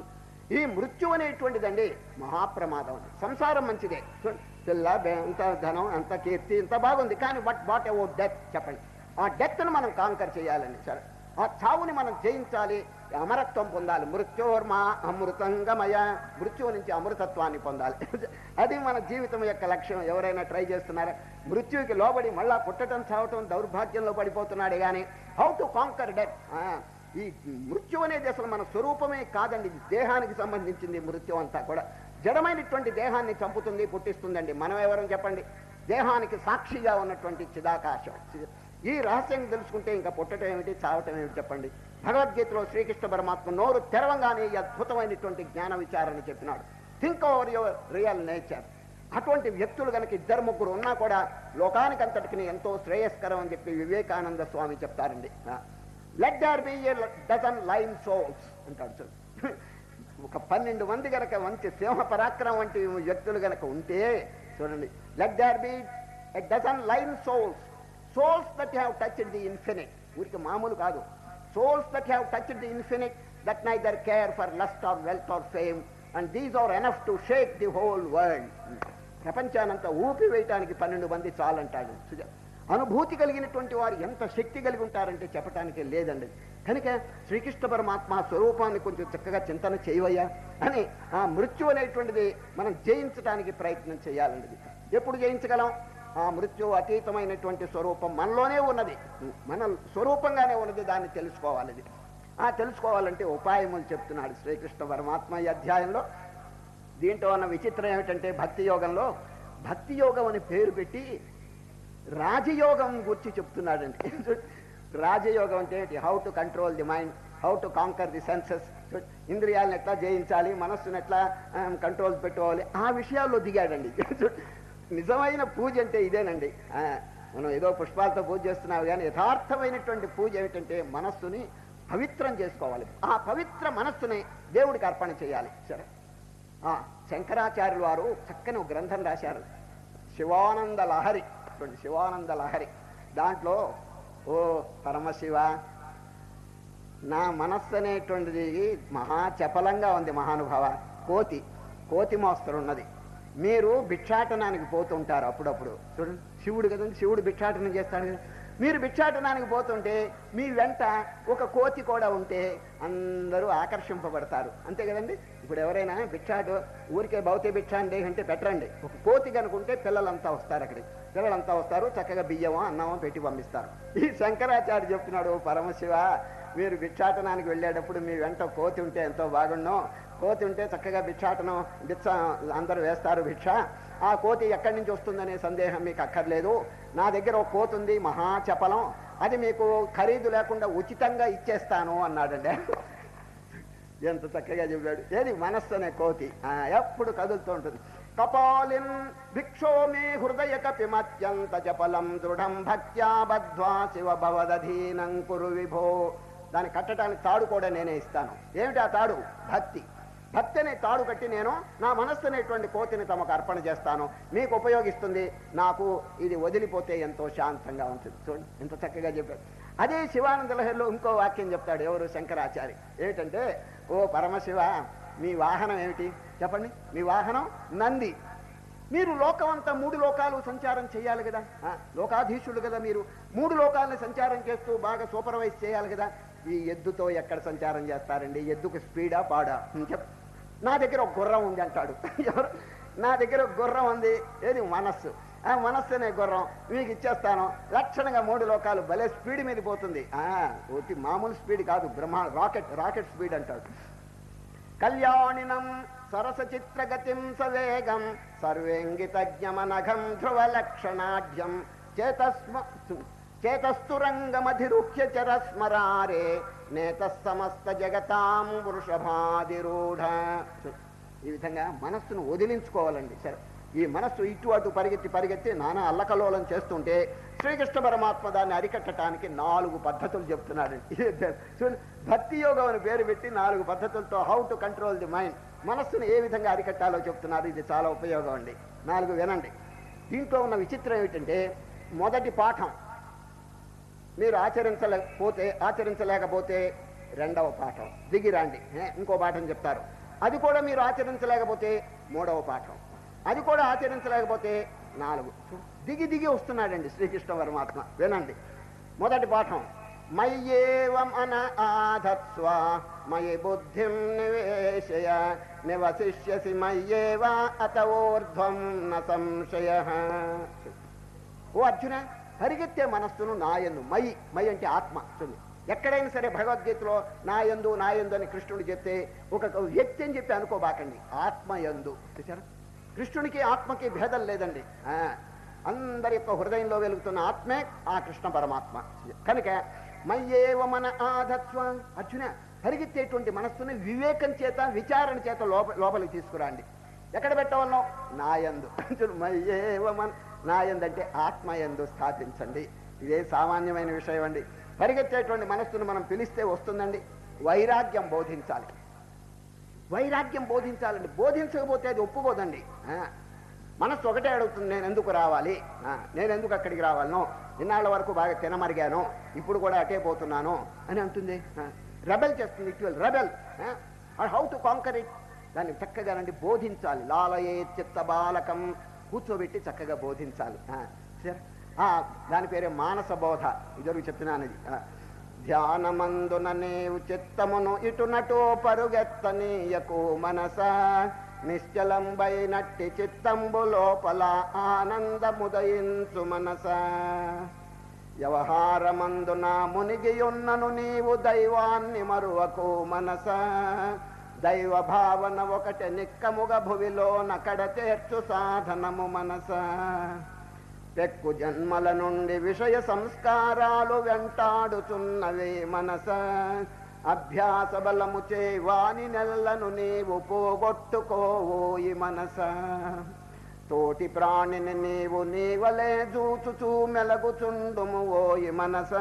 ఈ మృత్యు అనేటువంటిదండి మహాప్రమాదం. సంసారం మంచిదే. చూడండి, పిల్ల ఎంత అంత ధనం అంత కీర్తి ఇంత బాగుంది. కానీ బట్ వాట్ ఎవో డెత్ చెప్పండి. ఆ డెత్ను మనం కాంకర్ చేయాలని. సరే. ఆ చావుని మనం జయించాలి. అమరత్వం పొందాలి. మృత్యోర్మ అమృతంగమయ. మృత్యువు నుంచి అమృతత్వాన్ని పొందాలి. అది మన జీవితం యొక్క లక్ష్యం. ఎవరైనా ట్రై చేస్తున్నారా? మృత్యుకి లోబడి మళ్ళా పుట్టడం చావటం దౌర్భాగ్యంలో పడిపోతున్నాడే కానీ హౌ టు కాంకర్ డెత్ ఈ మృత్యు అనేది అసలు మన స్వరూపమే కాదండి. ఇది దేహానికి సంబంధించింది మృత్యు అంతా కూడా. జడమైనటువంటి దేహాన్ని చంపుతుంది పుట్టిస్తుందండి. మనం ఎవరం చెప్పండి? దేహానికి సాక్షిగా ఉన్నటువంటి చిదాకాశం. ఈ రహస్యం తెలుసుకుంటే ఇంకా పుట్టడం ఏమిటి చావటం ఏమిటి చెప్పండి? భగవద్గీతలో శ్రీకృష్ణ పరమాత్మ నోరు తెరవంగానే ఈ అద్భుతమైనటువంటి జ్ఞాన విచారణ చెప్పినాడు. Think over your real nature అటువంటి వ్యక్తులు కనుక ఇద్దరు ముగ్గురు ఉన్నా కూడా లోకానికి అంతటికి ఎంతో శ్రేయస్కరం అని చెప్పి వివేకానంద స్వామి చెప్తారండి. Let there be a dozen lion souls అంటాడు ఒక పన్నెండు మంది గనక మంచి సింహ పరాక్రమం వంటి వ్యక్తులు గనక ఉంటే చూడండి let there be a dozen lion souls souls that have touch the infinite ఊరికి మామూలు కాదు. Souls that have touch the infinite that neither care for lust or wealth or fame and these are enough to shake the whole world ప్రపంచానంతా ఊపి వేయటానికి పన్నెండు మంది చాలంటాడు. అనుభూతి కలిగినటువంటి వారు ఎంత శక్తి కలిగి ఉంటారంటే చెప్పటానికి లేదండి. కనుక శ్రీకృష్ణ పరమాత్మ స్వరూపాన్ని కొంచెం చక్కగా చింతన చేయవయ్యా అని ఆ మృత్యు అనేటువంటిది మనం జయించడానికి ప్రయత్నం చేయాలండి. ఎప్పుడు జయించగలం? ఆ మృత్యు అతీతమైనటువంటి స్వరూపం మనలోనే ఉన్నది. మన స్వరూపంగానే ఉన్నది దాన్ని తెలుసుకోవాలి ఆ తెలుసుకోవాలంటే ఉపాయములు చెప్తున్నాడు శ్రీకృష్ణ పరమాత్మ ఈ అధ్యాయంలో. దీంట్లో ఉన్న విచిత్రం ఏమిటంటే భక్తి యోగంలో భక్తి యోగం అని పేరు పెట్టి రాజయోగం గురించి చెప్తున్నాడండి. రాజయోగం అంటే how to control the mind how to conquer the senses ఇంద్రియాలను ఎట్లా జయించాలి మనస్సును ఎట్లా um, కంట్రోల్ పెట్టుకోవాలి ఆ విషయాల్లో దిగాడండి. నిజమైన పూజ అంటే ఇదేనండి. మనం ఏదో పుష్పాలతో పూజ చేస్తున్నావు కానీ యథార్థమైనటువంటి పూజ ఏమిటంటే మనస్సుని పవిత్రం చేసుకోవాలి. ఆ పవిత్ర మనస్సుని దేవుడికి అర్పణ చేయాలి. సరే. ఆ, శంకరాచార్యులు వారు చక్కని గ్రంథం రాశారు. శివానంద లహరి. శివానంద లహరి. దాంట్లో ఓ పరమశివ నా మనస్సు అనేటువంటిది మహా చపలంగా ఉంది మహానుభావ. కోతి కోతి మోస్తరు ఉన్నది మీరు భిక్షాటనానికి పోతుంటారు అప్పుడప్పుడు. చూడండి శివుడు కదండి శివుడు భిక్షాటనం చేస్తాడు కదా. మీరు భిక్షాటనానికి పోతుంటే మీ వెంట ఒక కోతి కూడా ఉంటే అందరూ ఆకర్షింపబడతారు. అంతే కదండి? ఇప్పుడు ఎవరైనా భిక్షాటు ఊరికే భౌతిక భిక్ష అంటే పెట్టండి ఒక కోతి కనుకుంటే పిల్లలంతా వస్తారు అక్కడికి. పిల్లలంతా వస్తారు చక్కగా బియ్యమో అన్నమో పెట్టి పంపిస్తారు. ఈ శంకరాచార్య చెప్తున్నాడు పరమశివ మీరు భిక్షాటనానికి వెళ్ళేటప్పుడు మీ వెంట కోతి ఉంటే ఎంతో బాగుండో. కోతి ఉంటే చక్కగా భిక్షాటనం భిక్ష అందరూ వేస్తారు భిక్ష. ఆ కోతి ఎక్కడి నుంచి వస్తుందనే సందేహం మీకు అక్కర్లేదు. నా దగ్గర ఒక కోతి ఉంది మహాచపలం అది మీకు ఖరీదు లేకుండా ఉచితంగా ఇచ్చేస్తాను అన్నాడండి. ఎంత చక్కగా చెప్పాడు. ఏది? మనస్సు అనే కోతి. ఎప్పుడు కదులుతూ ఉంటుంది. కపాలిన్ భిక్షో మే హృదయ కపిమత్యంత చపలం దృఢం భక్త్యా బద్ధ్వా శివ భవదధీనం కురు విభో. దాన్ని కట్టడానికి తాడు కూడా నేనే ఇస్తాను. ఏమిటి ఆ తాడు? భక్తి. భక్తి అనే తాడు కట్టి నేను నా మనస్సు అనేటువంటి కోతిని తమకు అర్పణ చేస్తాను. మీకు ఉపయోగిస్తుంది. నాకు ఇది వదిలిపోతే ఎంతో శాంతంగా ఉంటుంది. చూడండి ఎంత చక్కగా చెప్పారు. అదే శివానంద లహరిలో ఇంకో వాక్యం చెప్తాడు ఎవరు? శంకరాచారి ఏమిటంటే ఓ పరమశివ మీ వాహనం ఏమిటి? చెప్పండి. మీ వాహనం నంది. మీరు లోకం అంతా మూడు లోకాలు సంచారం చేయాలి కదా? ఆ, లోకాధీశులు కదా మీరు. మూడు లోకాలను సంచారం చేస్తూ బాగా సూపర్వైజ్ చేయాలి కదా? ఈ ఎద్దుతో ఎక్కడ సంచారం చేస్తారండి? ఎద్దుకు స్పీడా పాడా? చెప్ నా దగ్గర ఒక గుర్రం ఉంది అంటాడు. ఎవరు? నా దగ్గర ఒక గుర్రం ఉంది. ఏది? మనస్సు. ఆ మనస్సు అనే గుర్రం. మీకు ఇచ్చేస్తాను. లక్షణంగా మూడు లోకాలు భలే స్పీడ్ మీద పోతుంది. ఆ, మామూలు స్పీడ్ కాదు. బ్రహ్మ రాకెట్ రాకెట్ స్పీడ్ అంటాడు. కళ్యాణినం సరస చిత్రగతిం సవేగం సర్వేంగితజ్ఞమనఘం ధ్రువలక్షణాఢ్యం చేతస్మ చేతస్థురంగమధిరుహ్య చరస్మరారే నేత సమస్త జగతాం వృషభాదిరూఢ. ఈ విధంగా మనస్సును వదిలించుకోవాలండి. సరే. ఈ మనస్సు ఇటు అటు పరిగెత్తి పరిగెత్తి నానా అల్లకలోలం చేస్తుంటే శ్రీకృష్ణ పరమాత్మ దాన్ని అరికట్టడానికి నాలుగు పద్ధతులు చెప్తున్నాడండి భక్తి యోగం అని పేరు పెట్టి నాలుగు పద్ధతులతో how to control the mind మనస్సును ఏ విధంగా అరికట్టాలో చెప్తున్నారు. ఇది చాలా ఉపయోగం అండి. నాలుగు వినండి. దీంట్లో ఉన్న విచిత్రం ఏమిటంటే మొదటి పాఠం. మీరు ఆచరించలేకపోతే ఆచరించలేకపోతే రెండవ పాఠం. దిగిరండి ఇంకో పాఠం చెప్తారు. అది కూడా మీరు ఆచరించలేకపోతే మూడవ పాఠం. అది కూడా ఆచరించలేకపోతే నాలుగు. దిగి దిగి వస్తున్నాడండి శ్రీకృష్ణ పరమాత్మ. వినండి. మొదటి పాఠం. మయ్యేవం అన ఆధత్స్వ మయి బుద్ధిం నివేశయ నివసిష్యసి మయ్యేవ అత ఊర్ధ్వం న సంశయ. ఓ అర్జున పరిగెత్తే మనస్సును నాయందు. మయి మయి అంటే ఆత్మ. చూడండి. ఎక్కడైనా సరే భగవద్గీతలో నాయందు నాయందు అని కృష్ణుడు చెప్తే ఒక వ్యక్తి అని చెప్పి అనుకోబాకండి. ఆత్మయందు చూసారా కృష్ణునికి ఆత్మకి భేదం లేదండి. ఆ, అందరి యొక్క హృదయంలో వెలుగుతున్న ఆత్మే ఆ కృష్ణ పరమాత్మ. కనుక మయ్యేవ మన ఆధత్వ. అర్జున పరిగెత్తేటువంటి మనస్సుని వివేకం చేత విచారణ చేత లోప లోపలికి తీసుకురండి. ఎక్కడ పెట్టవలను? నాయందు. మయ్యేవ మన నాయందంటే ఆత్మయందు స్థాపించండి. ఇదే సామాన్యమైన విషయం అండి పరిగెత్తేటువంటి మనస్సును మనం పిలిస్తే వస్తుందండి. వైరాగ్యం బోధించాలి. వైరాగ్యం బోధించాలండి. బోధించకపోతే అది ఒప్పుకోదండి. మనస్సు ఒకటే అడుగుతుంది నేను ఎందుకు రావాలి? నేను ఎందుకు అక్కడికి రావాలను ఇన్నాళ్ళ వరకు బాగా తినమరిగాను ఇప్పుడు కూడా అటే పోతున్నాను అని అంటుంది. రెబెల్ చేస్తుంది it will rebel how to conquer it దాన్ని చక్కగానండి బోధించాలి. లాలయే చిత్త బాలకం. కూర్చోబెట్టి చక్కగా బోధించాలి. సరే. దాని పేరే మానస బోధ. ఇద్దరు చెప్తున్నాను ఇది ధ్యానమందున నీవు చిత్తమును ఇటునటో పరుగెత్తనీయకు మనస. నిశ్చలంబైనట్టి చిత్తంబు లోపల ఆనందముదయించు మనస. వ్యవహారమందున మునిగియున్నను నీవు దైవాన్ని మరువకు మనస. దైవ భావన ఒకటి నిక్కముగ భువిలో నకడ తీర్చు సాధనము మనస. పెక్కు జన్మల నుండి విషయ సంస్కారాలు వెంటాడుచున్నవే మనస. అభ్యాస బలము చే వాని నెల్లను నీవు పోగొట్టుకోవోయి మనస. తోటి ప్రాణిని నీవు నీవలే చూచుచూ మెలగుచుండుము ఓయి మనస.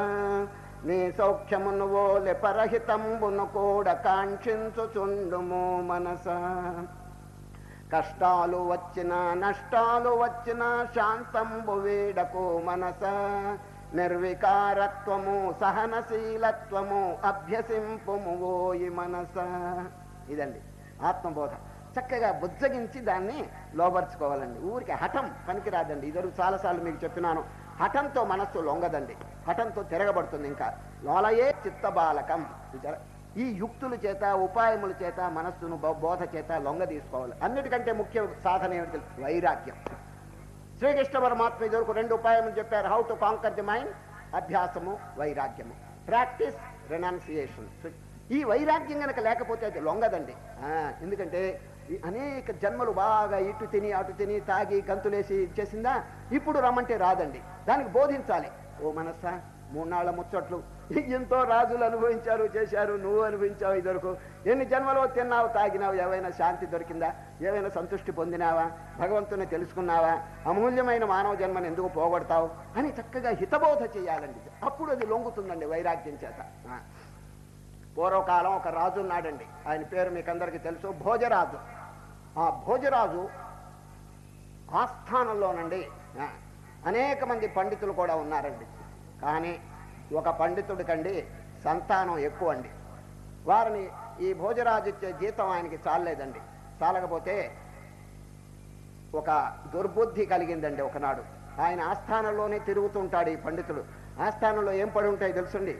నీ సౌఖ్యమును ఓలె పరహితంబును కూడా కాంక్షించుచుండుము మనస. కష్టాలు వచ్చిన నష్టాలు వచ్చిన శాంతంబు వీడకు మనస. నిర్వికారత్వము సహనశీలత్వము అభ్యసింపుము ఓయి మనస. ఇదండి ఆత్మబోధ. చక్కగా బుజ్జగించి దాన్ని లోపరుచుకోవాలండి ఊరికి హఠం పనికిరాదండి. ఇద్దరు చాలాసార్లు మీకు చెప్పినాను. హఠంతో మనస్సు లొంగదండి. హఠంతో తిరగబడుతుంది ఇంకా. లోలయే చిత్తబాలకం. ఈ యుక్తుల చేత ఉపాయముల చేత మనస్సును బోధ చేత లొంగ తీసుకోవాలి. అన్నిటికంటే ముఖ్య సాధన ఏమిటి తెలుసు? వైరాగ్యం. శ్రీకృష్ణ పరమాత్మ ఇదివరకు రెండు ఉపాయములు చెప్పారు. How to conquer the mind అభ్యాసము వైరాగ్యము. ప్రాక్టీస్ రెనాన్సియేషన్ ఈ వైరాగ్యం కనుక లేకపోతే అది లొంగదండి. ఆ, ఎందుకంటే అనేక జన్మలు బాగా ఇటు తిని అటు తిని తాగి గంతులేసి చేసిందా? ఇప్పుడు రమ్మంటే రాదండి. దానికి బోధించాలి. ఓ మనస్సా? మూడు ముచ్చట్లు. ఎంతో రాజులు అనుభవించారు చేశారు నువ్వు అనుభవించావు ఇదివరకు. ఎన్ని జన్మలో తిన్నావు తాగినావు ఏవైనా శాంతి దొరికిందా? ఏవైనా సంతృష్టి పొందినావా? భగవంతుని తెలుసుకున్నావా? అమూల్యమైన మానవ జన్మను ఎందుకు పోగొడతావు? అని చక్కగా హితబోధ చేయాలండి. అప్పుడు అది లొంగుతుందండి వైరాగ్యం చేత. ఆ. పూర్వకాలం ఒక రాజు ఉన్నాడండి. ఆయన పేరు మీకు అందరికీ తెలుసు భోజరాజు. ఆ భోజరాజు ఆస్థానంలోనండి. అనేక మంది పండితులు కూడా ఉన్నారండి. కానీ ఒక పండితుడికండి సంతానం ఎక్కువ అండి వారిని ఈ భోజరాజు ఇచ్చే జీతం ఆయనకి చాలలేదండి. చాలకపోతే ఒక దుర్బుద్ధి కలిగిందండి ఒకనాడు. ఆయన ఆస్థానంలోనే తిరుగుతుంటాడు ఈ పండితుడు. ఆస్థానంలో ఏం పడి ఉంటాయి తెలుసండి?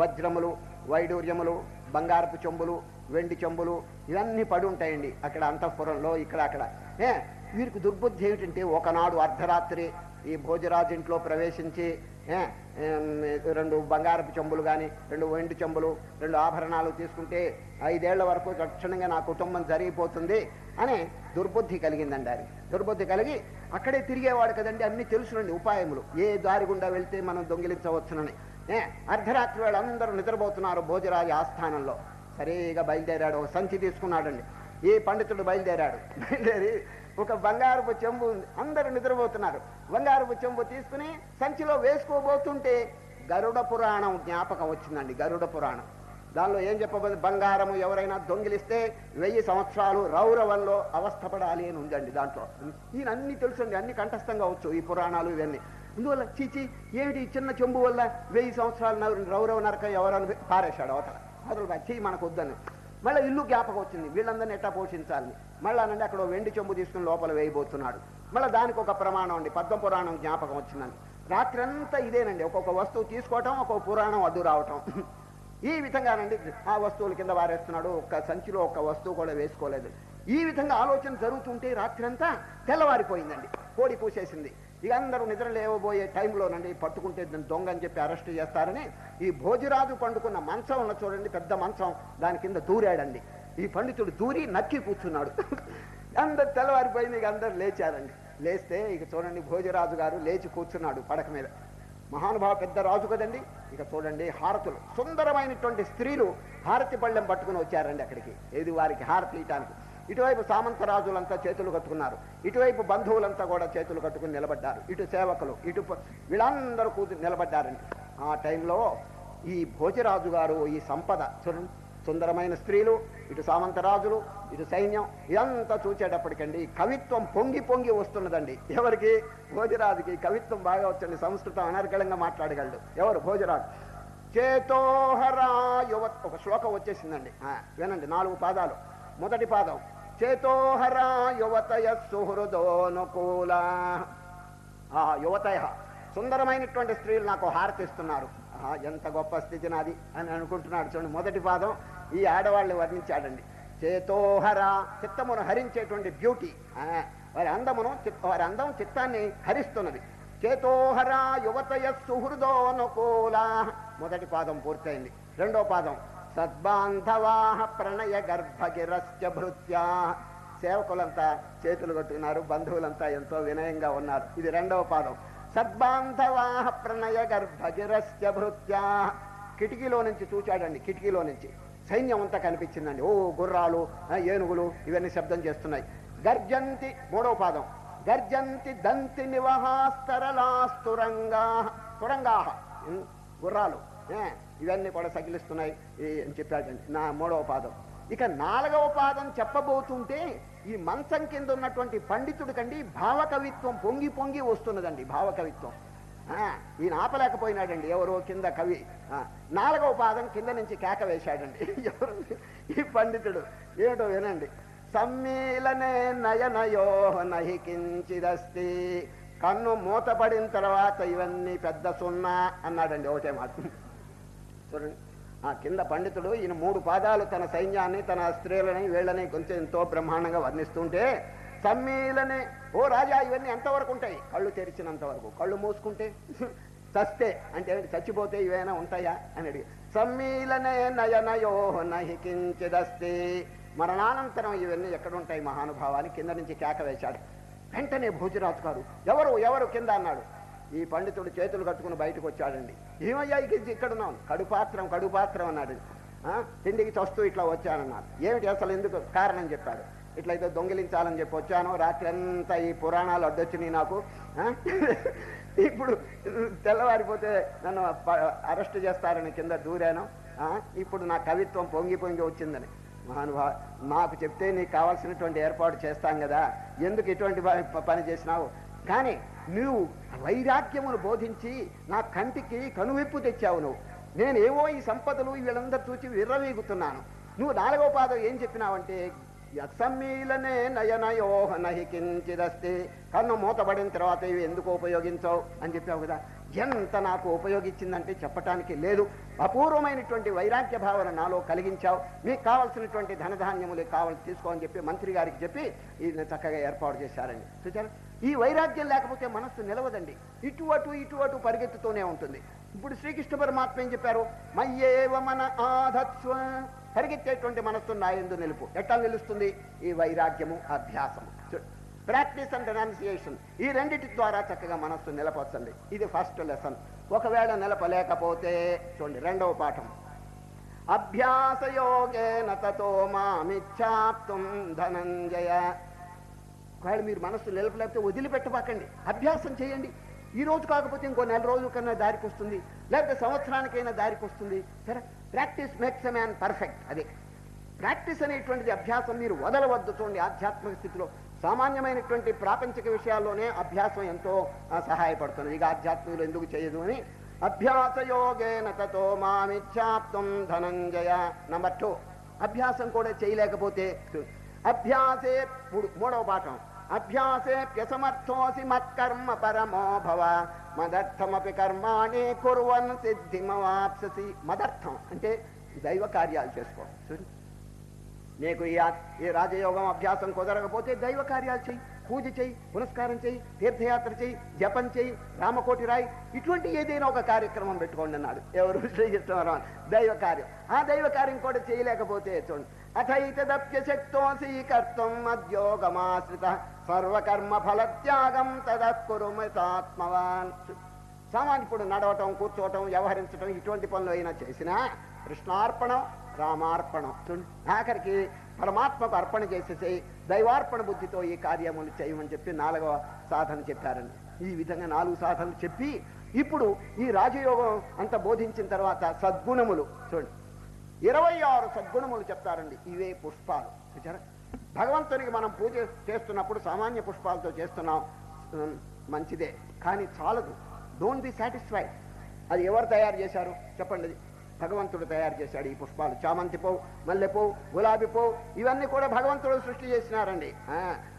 వజ్రములు వైడూర్యములు బంగారపు చెంబులు వెండి చెంబులు ఇవన్నీ పడి ఉంటాయండి అక్కడ అంతఃపురంలో ఇక్కడ అక్కడ. ఏ వీరికి దుర్బుద్ధి ఏమిటంటే ఒకనాడు అర్ధరాత్రి ఈ భోజరాజు ఇంట్లో ప్రవేశించి రెండు బంగారపు చెంబులు కానీ రెండు వెండి చెంబులు రెండు ఆభరణాలు తీసుకుంటే ఐదేళ్ళ వరకు తక్షణంగా నా కుటుంబం జరిగిపోతుంది అని దుర్బుద్ధి కలిగిందండి అది దుర్బుద్ధి కలిగి అక్కడే తిరిగేవాడు కదండి అన్ని తెలుసునండి ఉపాయములు. ఏ దారి గుండా వెళ్తే మనం దొంగిలించవచ్చునని. అర్ధరాత్రి వేళ అందరూ నిద్రపోతున్నారు భోజరాజు ఆస్థానంలో. సరిగా బయలుదేరాడు ఒక సంచి తీసుకున్నాడండి. ఈ పండితుడు బయలుదేరాడు? బయలుదేరి ఒక బంగారపు చెంబు ఉంది అందరూ నిద్రపోతున్నారు. బంగారపు చెంబు తీసుకుని సంచిలో వేసుకోబోతుంటే గరుడ పురాణం జ్ఞాపకం వచ్చిందండి గరుడ పురాణం. దానిలో ఏం చెప్పబోతుంది బంగారము ఎవరైనా దొంగిలిస్తే వెయ్యి సంవత్సరాలు రౌరవంలో అవస్థపడాలి అని ఉందండి దాంట్లో. ఈయన అన్ని తెలుసండి అన్ని కంఠస్థంగా వచ్చు ఈ పురాణాలు ఇవన్నీ. అందువల్ల చీచి ఏమిటి ఈ చిన్న చెంబు వల్ల వెయ్యి సంవత్సరాలు రౌరవ నరకం ఎవరని పారేశాడు అవతల? అవతల చీ మనకు వద్దని మళ్ళీ ఇల్లు జ్ఞాపకం వచ్చింది వీళ్ళందరినీ ఎట్టా పోషించాలని. మళ్ళీ అనండి అక్కడ వెండి చెంబు తీసుకుని లోపల వేయబోతున్నాడు. మళ్ళీ దానికి ఒక ప్రమాణం అండి. పద్మ పురాణం జ్ఞాపకం వచ్చిందండి. రాత్రి అంతా ఇదేనండి. ఒక్కొక్క వస్తువు తీసుకోవటం ఒక్కొక్క పురాణం అడ్డు రావటం. ఈ విధంగానండి ఆ వస్తువుల కింద వారేస్తున్నాడు. ఒక్క సంచిలో ఒక్క వస్తువు కూడా వేసుకోలేదు. ఈ విధంగా ఆలోచన జరుగుతుంటే రాత్రంతా తెల్లవారిపోయిందండి. కోడి పూసేసింది. ఇక అందరూ నిద్ర లేవబోయే టైంలోనండి పట్టుకుంటే దీన్ని దొంగ అని చెప్పి అరెస్ట్ చేస్తారని ఈ భోజరాజు పండుకున్న మంచం ఉన్న చూడండి పెద్ద మంచం దాని కింద దూరాడండి. ఈ పండితుడు దూరి నక్కి కూర్చున్నాడు. అందరు తెల్లవారిపోయింది ఇక అందరు లేచారండి. లేస్తే ఇక చూడండి భోజరాజు గారు లేచి కూర్చున్నాడు పడక మీద. మహానుభావ పెద్ద రాజు కదండి. ఇక చూడండి హారతులు. సుందరమైనటువంటి స్త్రీలు హారతి పళ్ళెం పట్టుకుని వచ్చారండి అక్కడికి. ఏది వారికి హారతి ఇయటానికి ఇటువైపు సామంత రాజులంతా చేతులు కట్టుకున్నారు. ఇటువైపు బంధువులంతా కూడా చేతులు కట్టుకుని నిలబడ్డారు. ఇటు సేవకులు ఇటు వీళ్ళందరూ కూతురు నిలబడ్డారండి. ఆ టైంలో ఈ భోజరాజు గారు ఈ సంపద చూడండి. సుందరమైన స్త్రీలు ఇటు సామంతరాజులు ఇటు సైన్యం ఇదంతా చూచేటప్పటికండి కవిత్వం పొంగి పొంగి వస్తున్నదండి. ఎవరికి? భోజరాజుకి కవిత్వం బాగా వచ్చండి సంస్కృతం అనర్గళంగా మాట్లాడగలడు. ఎవరు? భోజరాజు. చేతోహరా యువ ఒక శ్లోకం వచ్చేసిందండి. వినండి నాలుగు పాదాలు. మొదటి పాదం. చేతోహరా యువతయ సుహృదోనుకూల. యువతయ. సుందరమైనటువంటి స్త్రీలు నాకు హారతిస్తున్నారు. ఎంత గొప్ప స్థితి నాది అని అనుకుంటున్నాడు చూడండి. మొదటి పాదం ఈ ఆడవాళ్ళు వర్ణించాడండి. చేతోహర చిత్తమును హరించేటువంటి బ్యూటీ. ఆ, వారి అందమును వారి అందం చిత్తాన్ని హరిస్తున్నది. చేతోహర యువతయ సుహృదోనుకూల. మొదటి పాదం పూర్తయింది. రెండో పాదం సద్బాంధవా ప్రణయ గర్భగిరస్య భృత్యా. సేవకులంతా చేతులు కొట్టుకున్నారు బంధువులంతా ఎంతో వినయంగా ఉన్నారు. ఇది రెండవ పాదం. సద్బాంధవా ప్రణయ గర్భగిరస్య భృత్యా. కిటికీలో నుంచి చూచాడండి కిటికీలో నుంచి. సైన్యం అంతా కనిపించిందండి. ఓ గుర్రాలు ఏనుగులు ఇవన్నీ శబ్దం చేస్తున్నాయి. గర్జంతి మూడవ పాదం. గర్జంతి దంతి నివహాస్తరలాస్తురంగా. తురంగా. గుర్రాలు. ఏ, ఇవన్నీ కూడా సగిలిస్తున్నాయి అని చెప్పాడండి. నా మూడవ పాదం. ఇక నాలుగవ పాదం చెప్పబోతుంటే ఈ మంచం కింద ఉన్నటువంటి పండితుడి కండి భావకవిత్వం పొంగి పొంగి వస్తున్నదండి భావకవిత్వం. ఆ, ఈయన ఆపలేకపోయినాడండి ఎవరో కింద కవి. ఆ, నాలుగవ పాదం కింద నుంచి కేక వేశాడండి. ఎవరు? ఈ పండితుడు. ఏమిటో వినండి. సమ్మీలనే నయనయో నహి కించిదస్తి. కన్ను మూతపడిన తర్వాత ఇవన్నీ పెద్ద సున్నా అన్నాడండి ఒకటే మాట. చూడండి. ఆ కింద పండితుడు ఈయన మూడు పాదాలు తన సైన్యాన్ని తన స్త్రీలని వీళ్ళని కొంచెం ఎంతో బ్రహ్మాండంగా వర్ణిస్తుంటే సమ్మీలనే ఓ రాజా ఇవన్నీ ఎంతవరకు ఉంటాయి? కళ్ళు తెరిచినంత వరకు. కళ్ళు మూసుకుంటే చస్తే అంటే చచ్చిపోతే ఇవైనా ఉంటాయా? అని అడిగి సమ్మీలనే నయనయో నహి కించిదస్తి. మరణానంతరం ఇవన్నీ ఎక్కడుంటాయి మహానుభావాన్ని కింద నుంచి కేక వేశాడు. వెంటనే భోజరాజు గారు ఎవరు ఎవరు కింద? అన్నాడు. ఈ పండితుడు చేతులు కట్టుకుని బయటకు వచ్చాడండి. ఏమయ్యా ఇక ఇక్కడ ఉన్నాం కడుపాత్రం కడుపాత్రం అన్నాడు. తిండికి చస్తూ ఇట్లా వచ్చానన్నారు ఏమిటి అసలు ఎందుకు కారణం చెప్పాడు? ఇట్లా ఏదో దొంగిలించాలని చెప్పి వచ్చాను. రాత్రి అంతా ఈ పురాణాలు అడ్డొచ్చినాయి నాకు. ఇప్పుడు తెల్లవారిపోతే నన్ను అరెస్ట్ చేస్తారని కింద దూరాను. ఇప్పుడు నా కవిత్వం పొంగి పొంగి వచ్చిందని. మహానుభావ నాకు చెప్తే నీకు కావాల్సినటువంటి ఏర్పాటు చేస్తాం కదా. ఎందుకు ఇటువంటి ప- పని చేసినావు? కానీ నువ్వు వైరాగ్యమును బోధించి నా కంటికి కనువిప్పు తెచ్చావు నువ్వు. నేను ఏవో ఈ సంపదలు వీళ్ళందరూ చూచి విర్రవీగుతున్నాను. నువ్వు నాలుగో పాదం ఏం చెప్పినావంటే యత్సమ్మీలనే నయనయోహ నహి కించిదస్తి. కన్ను మూతబడిన తర్వాత ఇవి ఎందుకు ఉపయోగించావు? అని చెప్పావు కదా. ఎంత నాకు ఉపయోగించిందంటే చెప్పటానికి లేదు. అపూర్వమైనటువంటి వైరాగ్య భావన నాలో కలిగించావు. మీకు కావాల్సినటువంటి ధనధాన్యములు కావాలి తీసుకో అని చెప్పి మంత్రి గారికి చెప్పి ఇది చక్కగా ఏర్పాటు చేశారండి. చూచారా ఈ వైరాగ్యం లేకపోతే మనస్సు నిలవదండి. ఇటు అటు ఇటు అటు పరిగెత్తుతూనే ఉంటుంది. ఇప్పుడు శ్రీకృష్ణ పరమాత్మ ఏం చెప్పారు? మయ్యేవ మన ఆధత్స్వ. పరిగెత్తేటువంటి మనస్సు నా ఎందు నిలుపు. ఎట్లా నిలుస్తుంది? ఈ వైరాగ్యము అభ్యాసము. ప్రాక్టీస్ అండ్ రెనాన్సియేషన్ ఈ రెండిటి ద్వారా చక్కగా మనస్సు నిలపొచ్చండి. ఇది ఫస్ట్ లెసన్. ఒకవేళ నిలపలేకపోతే చూడండి రెండవ పాఠం. అభ్యాసయోగేన తతో మామిచ్చాప్తం ధనంజయ. ఒకవేళ మీరు మనస్సు నిలపలేకపోతే వదిలిపెట్టబాకండి. అభ్యాసం చేయండి. ఈ రోజు కాకపోతే ఇంకో నెల రోజుల కన్నా దారికి వస్తుంది. లేకపోతే సంవత్సరానికైనా దారికి వస్తుంది. సరే practice makes a man perfect. అదే. ప్రాక్టీస్ అనేటువంటిది అభ్యాసం మీరు వదలవద్దు చూడండి ఆధ్యాత్మిక స్థితిలో. సామాన్యమైనటువంటి ప్రాపంచిక విషయాల్లోనే అభ్యాసం ఎంతో సహాయపడుతుంది. ఇక ఆధ్యాత్మికులు ఎందుకు చేయదు అని అభ్యాసయోగేన తతో మామిచ్చాప్తం ధనంజయ నంబర్ టూ. అభ్యాసం కూడా చేయలేకపోతే అభ్యాసే మూడవ పాఠం. అభ్యాసేప్యసమర్థోసి మత్కర్మ పరమో భవ మదర్థమపి కర్మాణి కురువన్ సిద్ధిమవాప్ససి మదర్థం అంటే దైవ కార్యాలు చేసుకో। చూడు నీకు ఈ ఈ రాజయోగం అభ్యాసం కుదరకపోతే దైవ కార్యాలు చెయ్యి పూజ చెయ్యి పునస్కారం చెయ్యి తీర్థయాత్ర చెయ్యి జపం చెయ్యి రామకోటి రాయి ఇటువంటి ఏదైనా ఒక కార్యక్రమం పెట్టుకోండి అన్నాడు. ఎవరు శ్రీకృష్ణవరం దైవ కార్యం ఆ దైవ కార్యం కూడా చేయలేకపోతే చూడండి అథైతదప్య కర్తం మద్యోగమాశ్రిత సర్వకర్మ ఫలత్యాగం తదక్కురుమితాత్మవాన్ సామాన్య ఇప్పుడు నడవటం కూర్చోవటం వ్యవహరించటం ఇటువంటి పనులు అయినా చేసినా కృష్ణార్పణం రామార్పణం ఆఖరికి పరమాత్మకు అర్పణ చేసేసి దైవార్పణ బుద్ధితో ఈ కార్యములు చేయమని చెప్పి నాలుగవ సాధన చెప్పారండి. ఈ విధంగా నాలుగు సాధనలు చెప్పి ఇప్పుడు ఈ రాజయోగం అంత బోధించిన తర్వాత సద్గుణములు చూడండి. ఇరవై ఆరు సద్గుణములు చెప్తారండి. ఇవే పుష్పాలు. చూచారా భగవంతునికి మనం పూజ చేస్తున్నప్పుడు సామాన్య పుష్పాలతో చేస్తున్నాం. మంచిదే. కానీ చాలదు. డోంట్ బి సాటిస్ఫైడ్ అది ఎవరు తయారు చేశారు? చెప్పండి. భగవంతుడు తయారు చేశాడు ఈ పుష్పాలు. చామంతి పువ్వు మల్లెపువ్వు గులాబీ పువ్వు ఇవన్నీ కూడా భగవంతుడు సృష్టి చేసినారండి.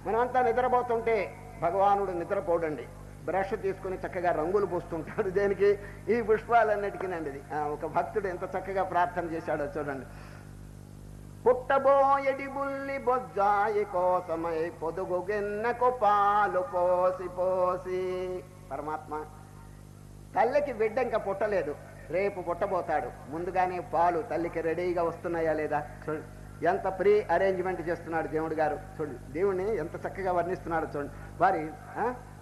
మనమంతా నిద్రపోతుంటే భగవానుడు నిద్రపోడండి. బ్రష్ తీసుకుని చక్కగా రంగులు పూస్తుంటాడు దేనికి? ఈ పుష్పాలన్నిటికీనండి ఒక భక్తుడు ఎంత చక్కగా ప్రార్థన చేశాడో చూడండి. పుట్టబోయడి బుల్లి బొజ్జాయి కోసమై పొదుగు గిన్నెకు పాలు పోసి పోసి. పరమాత్మ తల్లికి బిడ్డ ఇంకా పుట్టలేదు. రేపు పుట్టబోతాడు. ముందుగానే పాలు తల్లికి రెడీగా వస్తున్నాయా లేదా? చూడండి ఎంత ప్రీ అరేంజ్మెంట్ చేస్తున్నాడు దేవుడు గారు? చూడండి దేవుణ్ణి ఎంత చక్కగా వర్ణిస్తున్నాడు చూడండి. వారి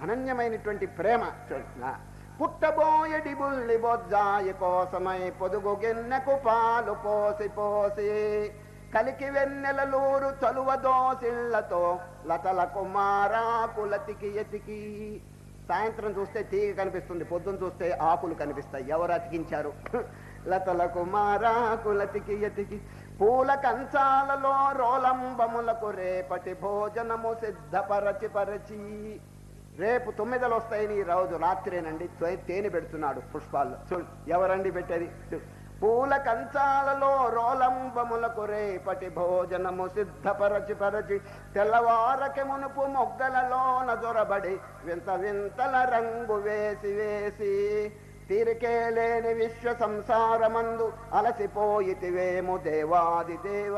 అనన్యమైనటువంటి ప్రేమ చూడండి. పుట్టబోయడి బుల్లి బొజ్జాయి కోసమై పొదుగు గిన్నెకు పాలు పోసి పోసి కలికి వెన్నెలలూరు చలువ దోసిళ్ళతో లతల కుమారాకులతికి ఎతికి. సాయంత్రం చూస్తే తీగ కనిపిస్తుంది పొద్దున చూస్తే ఆకులు కనిపిస్తాయి. ఎవరు అతికించారు? లతల కుమారాకులతికి ఎతికి. పూల కంచాలలో రోలంబములకు రేపటి భోజనము సిద్ధపరచి పరచి. రేపు తొమ్మిదలు వస్తాయని నీ రోజు. రాత్రేనండి తేనె పెడుతున్నాడు పుష్పాల్లో. చూడు ఎవరండి పెట్టేది? చూడు పూల కంచాలలో రోలంబములకు రేపటి భోజనము సిద్ధపరచి పరచి. తెల్లవారకి మునుపు మొగ్గలలోన జొరబడి వింత వింతల రంగు వేసి వేసి. తీరికే లేని విశ్వ సంసారమందు అలసిపోయితివేము దేవాది దేవ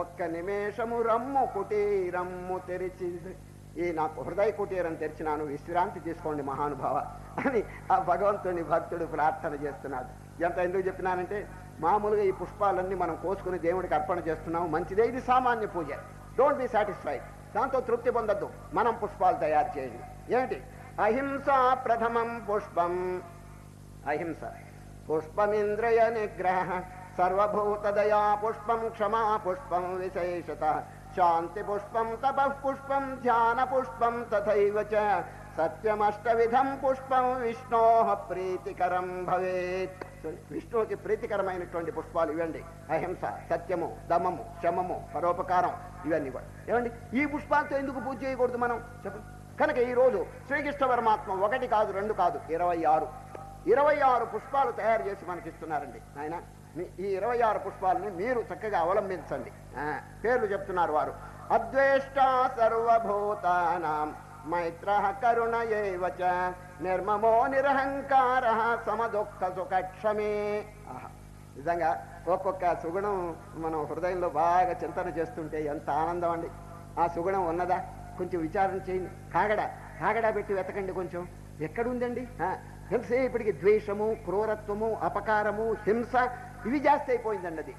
ఒక్క నిమేషము రమ్ము కుటీరమ్ము తెరిచి. ఈ నాకు హృదయ కుటీరం తెరిచినాను విశ్రాంతి తీసుకోండి మహానుభావ అని ఆ భగవంతుని భక్తుడు ప్రార్థన చేస్తున్నాడు. ఎంత ఎందుకు చెప్పినానంటే మామూలుగా ఈ పుష్పాలన్నీ మనం కోసుకుని దేవుడికి అర్పణ చేస్తున్నాం మంచిదే ఇది సామాన్య పూజ. డోంట్ బి సాటిస్ఫైడ్ దాంతో తృప్తి పొందద్దు. మనం పుష్పాలు తయారు చేయండి. ఏమిటి అహింసా ప్రథమం పుష్పం. అహింస. పుష్పమింద్రియ నిగ్రహ సర్వభూతదయా పుష్పం క్షమా పుష్పం విశేషత శాంతి పుష్పం తప పుష్పం ధ్యాన పుష్పం తథైవ చ సత్యమష్టవిధం పుష్పం విష్ణో ప్రీతికరం భవేత్. విష్ణువుకి ప్రీతికరమైనటువంటి పుష్పాలు ఇవ్వండి. అహింస సత్యము దమము శమము పరోపకారం ఇవన్నీ కూడా. ఏమండి? ఈ పుష్పాలతో ఎందుకు పూజ చేయకూడదు మనం? చెప్పండి కనుక ఈ రోజు శ్రీకృష్ణ పరమాత్మ ఒకటి కాదు రెండు కాదు ఇరవై ఆరు. ఇరవై ఆరు పుష్పాలు తయారు చేసి మనకిస్తున్నారండి. ఆయన ఈ ఇరవై ఆరు పుష్పాలని మీరు చక్కగా అవలంబించండి. పేర్లు చెప్తున్నారు వారు. అద్వేష్ట సర్వభూతానాం మైత్ర కరుణ ఏవచ నిర్మమో నిరహంకార సమదుఃఖ సుఖక్షమే. ఆహా నిజంగా ఒక్కొక్క సుగుణం మనం హృదయంలో బాగా చింతన చేస్తుంటే ఎంత ఆనందం అండి. ఆ సుగుణం ఉన్నదా? కొంచెం విచారణ చేయండి. కాగడ? కాగడ పెట్టి వెతకండి కొంచెం. ఎక్కడుందండి? ఆ, ఎంతసేపటికి ద్వేషము క్రూరత్వము అపకారము హింస ఇవి జాస్తి అయిపోయిందండి అది.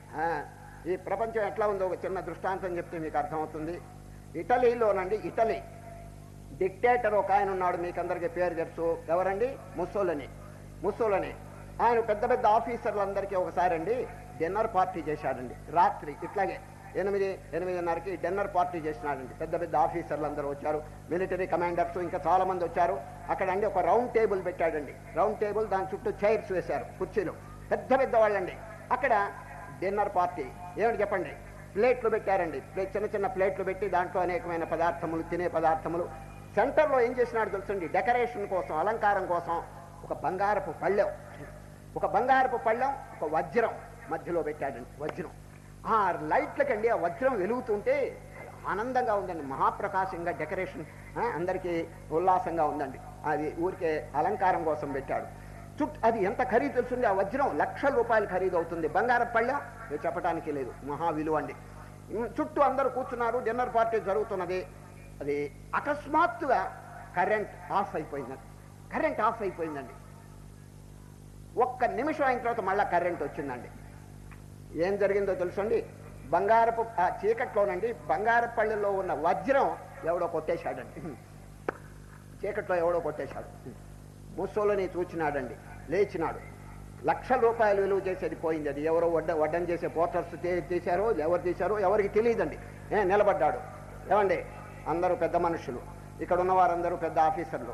ఈ ప్రపంచం ఎట్లా ఉందో ఒక చిన్న దృష్టాంతం చెప్తే మీకు అర్థమవుతుంది. ఇటలీలోనండి ఇటలీ. డిక్టేటర్ ఒక ఆయన ఉన్నాడు మీకు అందరికీ పేరు తెలుసు. ఎవరండి? ముస్సోలని. ముస్సోలని. ఆయన పెద్ద పెద్ద ఆఫీసర్లందరికీ ఒకసారి అండి డిన్నర్ పార్టీ చేశాడండి రాత్రి ఇట్లాగే. ఎనిమిది ఎనిమిదిన్నరకి డిన్నర్ పార్టీ చేసినాడండి పెద్ద పెద్ద ఆఫీసర్లు అందరూ వచ్చారు మిలిటరీ కమాండర్స్ ఇంకా చాలా మంది వచ్చారు. అక్కడ అండి ఒక రౌండ్ టేబుల్ పెట్టాడండి. రౌండ్ టేబుల్ దాని చుట్టూ చైర్స్ వేశారు కుర్చీలు. పెద్ద పెద్ద వాళ్ళండి. అక్కడ డిన్నర్ పార్టీ ఏమిటి చెప్పండి? ప్లేట్లు పెట్టారండి. ప్లేట్ చిన్న చిన్న ప్లేట్లు పెట్టి దాంట్లో అనేకమైన పదార్థములు తినే పదార్థములు. సెంటర్లో ఏం చేసినాడు తెలుసండి? డెకరేషన్ కోసం అలంకారం కోసం ఒక బంగారపు పళ్ళెం. ఒక బంగారపు పళ్ళెం ఒక వజ్రం మధ్యలో పెట్టాడండి వజ్రం. ఆ లైట్లకండి ఆ వజ్రం వెలుగుతుంటే ఆనందంగా ఉందండి. మహాప్రకాశంగా డెకరేషన్ అందరికీ ఉల్లాసంగా ఉందండి. అది ఊరికే అలంకారం కోసం పెట్టాడు చుట్టూ అది ఎంత ఖరీదు తెలుసుంది ఆ వజ్రం లక్షల రూపాయలు ఖరీదు అవుతుంది. బంగారం పళ్ళ? చెప్పడానికి లేదు. మహా విలువ అండి. చుట్టూ అందరూ కూర్చున్నారు డిన్నర్ పార్టీ జరుగుతున్నది. అది అకస్మాత్తుగా కరెంట్ ఆఫ్ అయిపోయిందండి. కరెంట్ ఆఫ్ అయిపోయిందండి. ఒక్క నిమిషం అయిన తర్వాత మళ్ళీ కరెంట్ వచ్చిందండి. ఏం జరిగిందో తెలుసండి? బంగారపు ఆ చీకట్లోనండి బంగారపల్లిలో ఉన్న వజ్రం ఎవడో కొట్టేశాడండి. చీకట్లో ఎవడో కొట్టేశాడు. ముసోలని చూచినాడండి లేచినాడు. లక్షల రూపాయలు విలువ చేసేది పోయింది అది. ఎవరో వడ్డ వడ్డం చేసే పోటర్స్ తీశారో ఎవరు తీశారో ఎవరికి తెలియదండి. ఏ నిలబడ్డాడు. ఏమండి? అందరూ పెద్ద మనుషులు. ఇక్కడ ఉన్న వారందరూ పెద్ద ఆఫీసర్లు.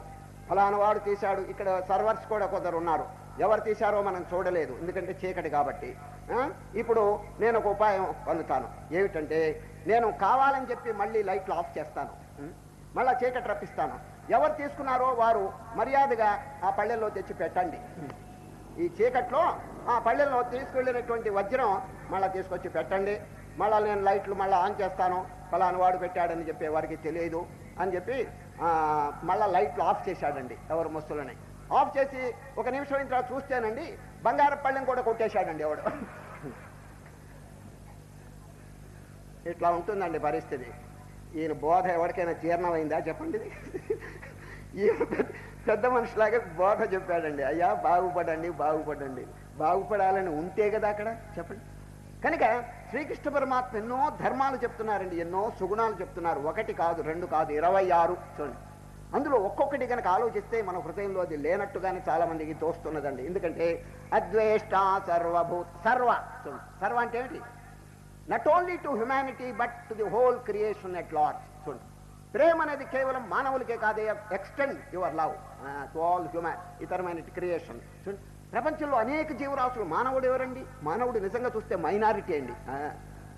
ఫలానా వాడు తీశాడు. ఇక్కడ సర్వర్స్ కూడా కొందరు ఉన్నారు. ఎవరు తీశారో మనం చూడలేదు. ఎందుకంటే చీకటి కాబట్టి. ఇప్పుడు నేను ఒక ఉపాయం పొందుతాను. ఏమిటంటే నేను కావాలని చెప్పి మళ్ళీ లైట్లు ఆఫ్ చేస్తాను. మళ్ళీ చీకటి రప్పిస్తాను. ఎవరు తీసుకున్నారో వారు మర్యాదగా ఆ పళ్ళెల్లో తెచ్చి పెట్టండి. ఈ చీకట్లో ఆ పళ్ళెల్లో తీసుకెళ్ళినటువంటి వజ్రం మళ్ళీ తీసుకొచ్చి పెట్టండి. మళ్ళీ నేను లైట్లు మళ్ళీ ఆన్ చేస్తాను. ఫలానా వాడు పెట్టాడని చెప్పి వారికి తెలియదు అని చెప్పి మళ్ళీ లైట్లు ఆఫ్ చేశాడండి. ఎవరు ముస్తులని ఆఫ్ చేసి ఒక నిమిషం ఇంత చూస్తేనండి బంగారం పళ్ళెం కూడా కొట్టేశాడండి ఎవడు. ఇట్లా ఉంటుందండి పరిస్థితి. ఈయన బోధ ఎవరికైనా జీర్ణమైందా చెప్పండి. ఈయన పెద్ద- పెద్ద మనిషిలాగా బోధ చెప్పాడండి. అయ్యా బాగుపడండి బాగుపడండి. బాగుపడాలని ఉంటే కదా అక్కడ చెప్పండి. కనుక శ్రీకృష్ణ పరమాత్మ ఎన్నో ధర్మాలు చెప్తున్నారండి ఎన్నో సుగుణాలు చెప్తున్నారు. ఒకటి కాదు రెండు కాదు ఇరవై ఆరు. చూడండి. అందులో ఒక్కొక్కటి కనుక ఆలోచిస్తే మన హృదయంలో అది లేనట్టుగానే చాలా మందికి తోస్తున్నదండి. ఎందుకంటే అద్వేష్ట సర్వభూత సర్వ సర్వ అంటే ఏమిటి? Not only to humanity but to the whole creation at large చూడండి. ప్రేమ అనేది కేవలం మానవులకే కాదే extend your love to all human ఇతరమైన క్రియేషన్ చూడండి. ప్రపంచంలో అనేక జీవరాశులు మానవుడు ఎవరండి? మానవుడు నిజంగా చూస్తే మైనారిటీ అండి.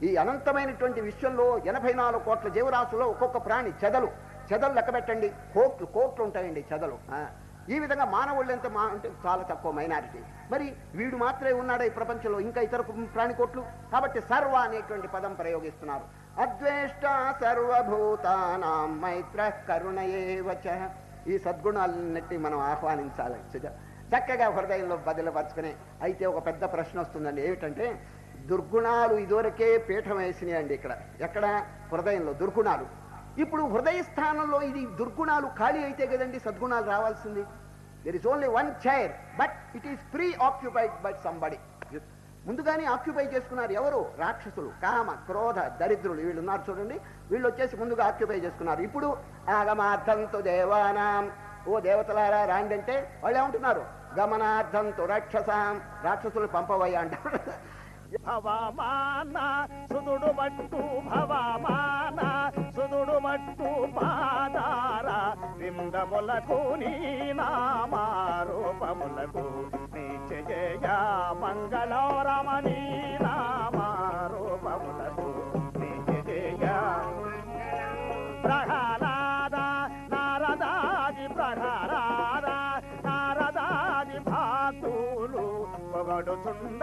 ఈ అనంతమైనటువంటి విశ్వంలో ఎనభై నాలుగు కోట్ల జీవరాశుల్లో ఒక్కొక్క ప్రాణి చెదలు. చెదలు లెక్క పెట్టండి. కోట్లు కోట్లు ఉంటాయండి చెదలు. ఆ, ఈ విధంగా మానవుళ్ళు ఎంత మా అంటే చాలా తక్కువ మైనారిటీ. మరి వీడు మాత్రమే ఉన్నాడా ఈ ప్రపంచంలో? ఇంకా ఇతర ప్రాణికోట్లు? కాబట్టి సర్వ అనేటువంటి పదం ప్రయోగిస్తున్నారు. అద్వేష్ట సర్వభూతానాం మైత్ర కరుణయేవచ ఈ సద్గుణాలన్నిటి మనం ఆహ్వానించాలి. చక్కగా హృదయంలో బదిలపరుచుకుని అయితే ఒక పెద్ద ప్రశ్న వస్తుందండి. ఏమిటంటే దుర్గుణాలు ఇదివరకే పీఠం వేసినాయండి ఇక్కడ. ఎక్కడ? హృదయంలో దుర్గుణాలు. ఇప్పుడు హృదయ స్థానంలో ఇది దుర్గుణాలు ఖాళీ అయితే కదండి సద్గుణాలు రావాల్సింది. There is only one chair but it is pre occupied by somebody ముందుగానే ఆక్యుపై చేసుకున్నారు ఎవరు? రాక్షసులు కామ క్రోధ దరిద్రులు. వీళ్ళు ఉన్నారు చూడండి. వీళ్ళు వచ్చేసి ముందుగా ఆక్యుపై చేసుకున్నారు. ఇప్పుడు ఆగమార్థంతో దేవానాం. ఓ దేవతలారా రాండి అంటే వాళ్ళు ఏమంటున్నారు? గమనార్థంతో రాక్షసాం. రాక్షసులు పంపవయ్యా అంటారు. భవమాన సుదుడు మట్టు భవమాన సుదుడు మట్టు పాదార విందములకు నీ నామారూపములకు నీ నిత్యజయ మంగళరమణీ నామారూపములకు నీ నిత్యజయ. ప్రహ్లాద నారదాది ప్రహ్లాద నారదాది భాతులు పొగడుచుండ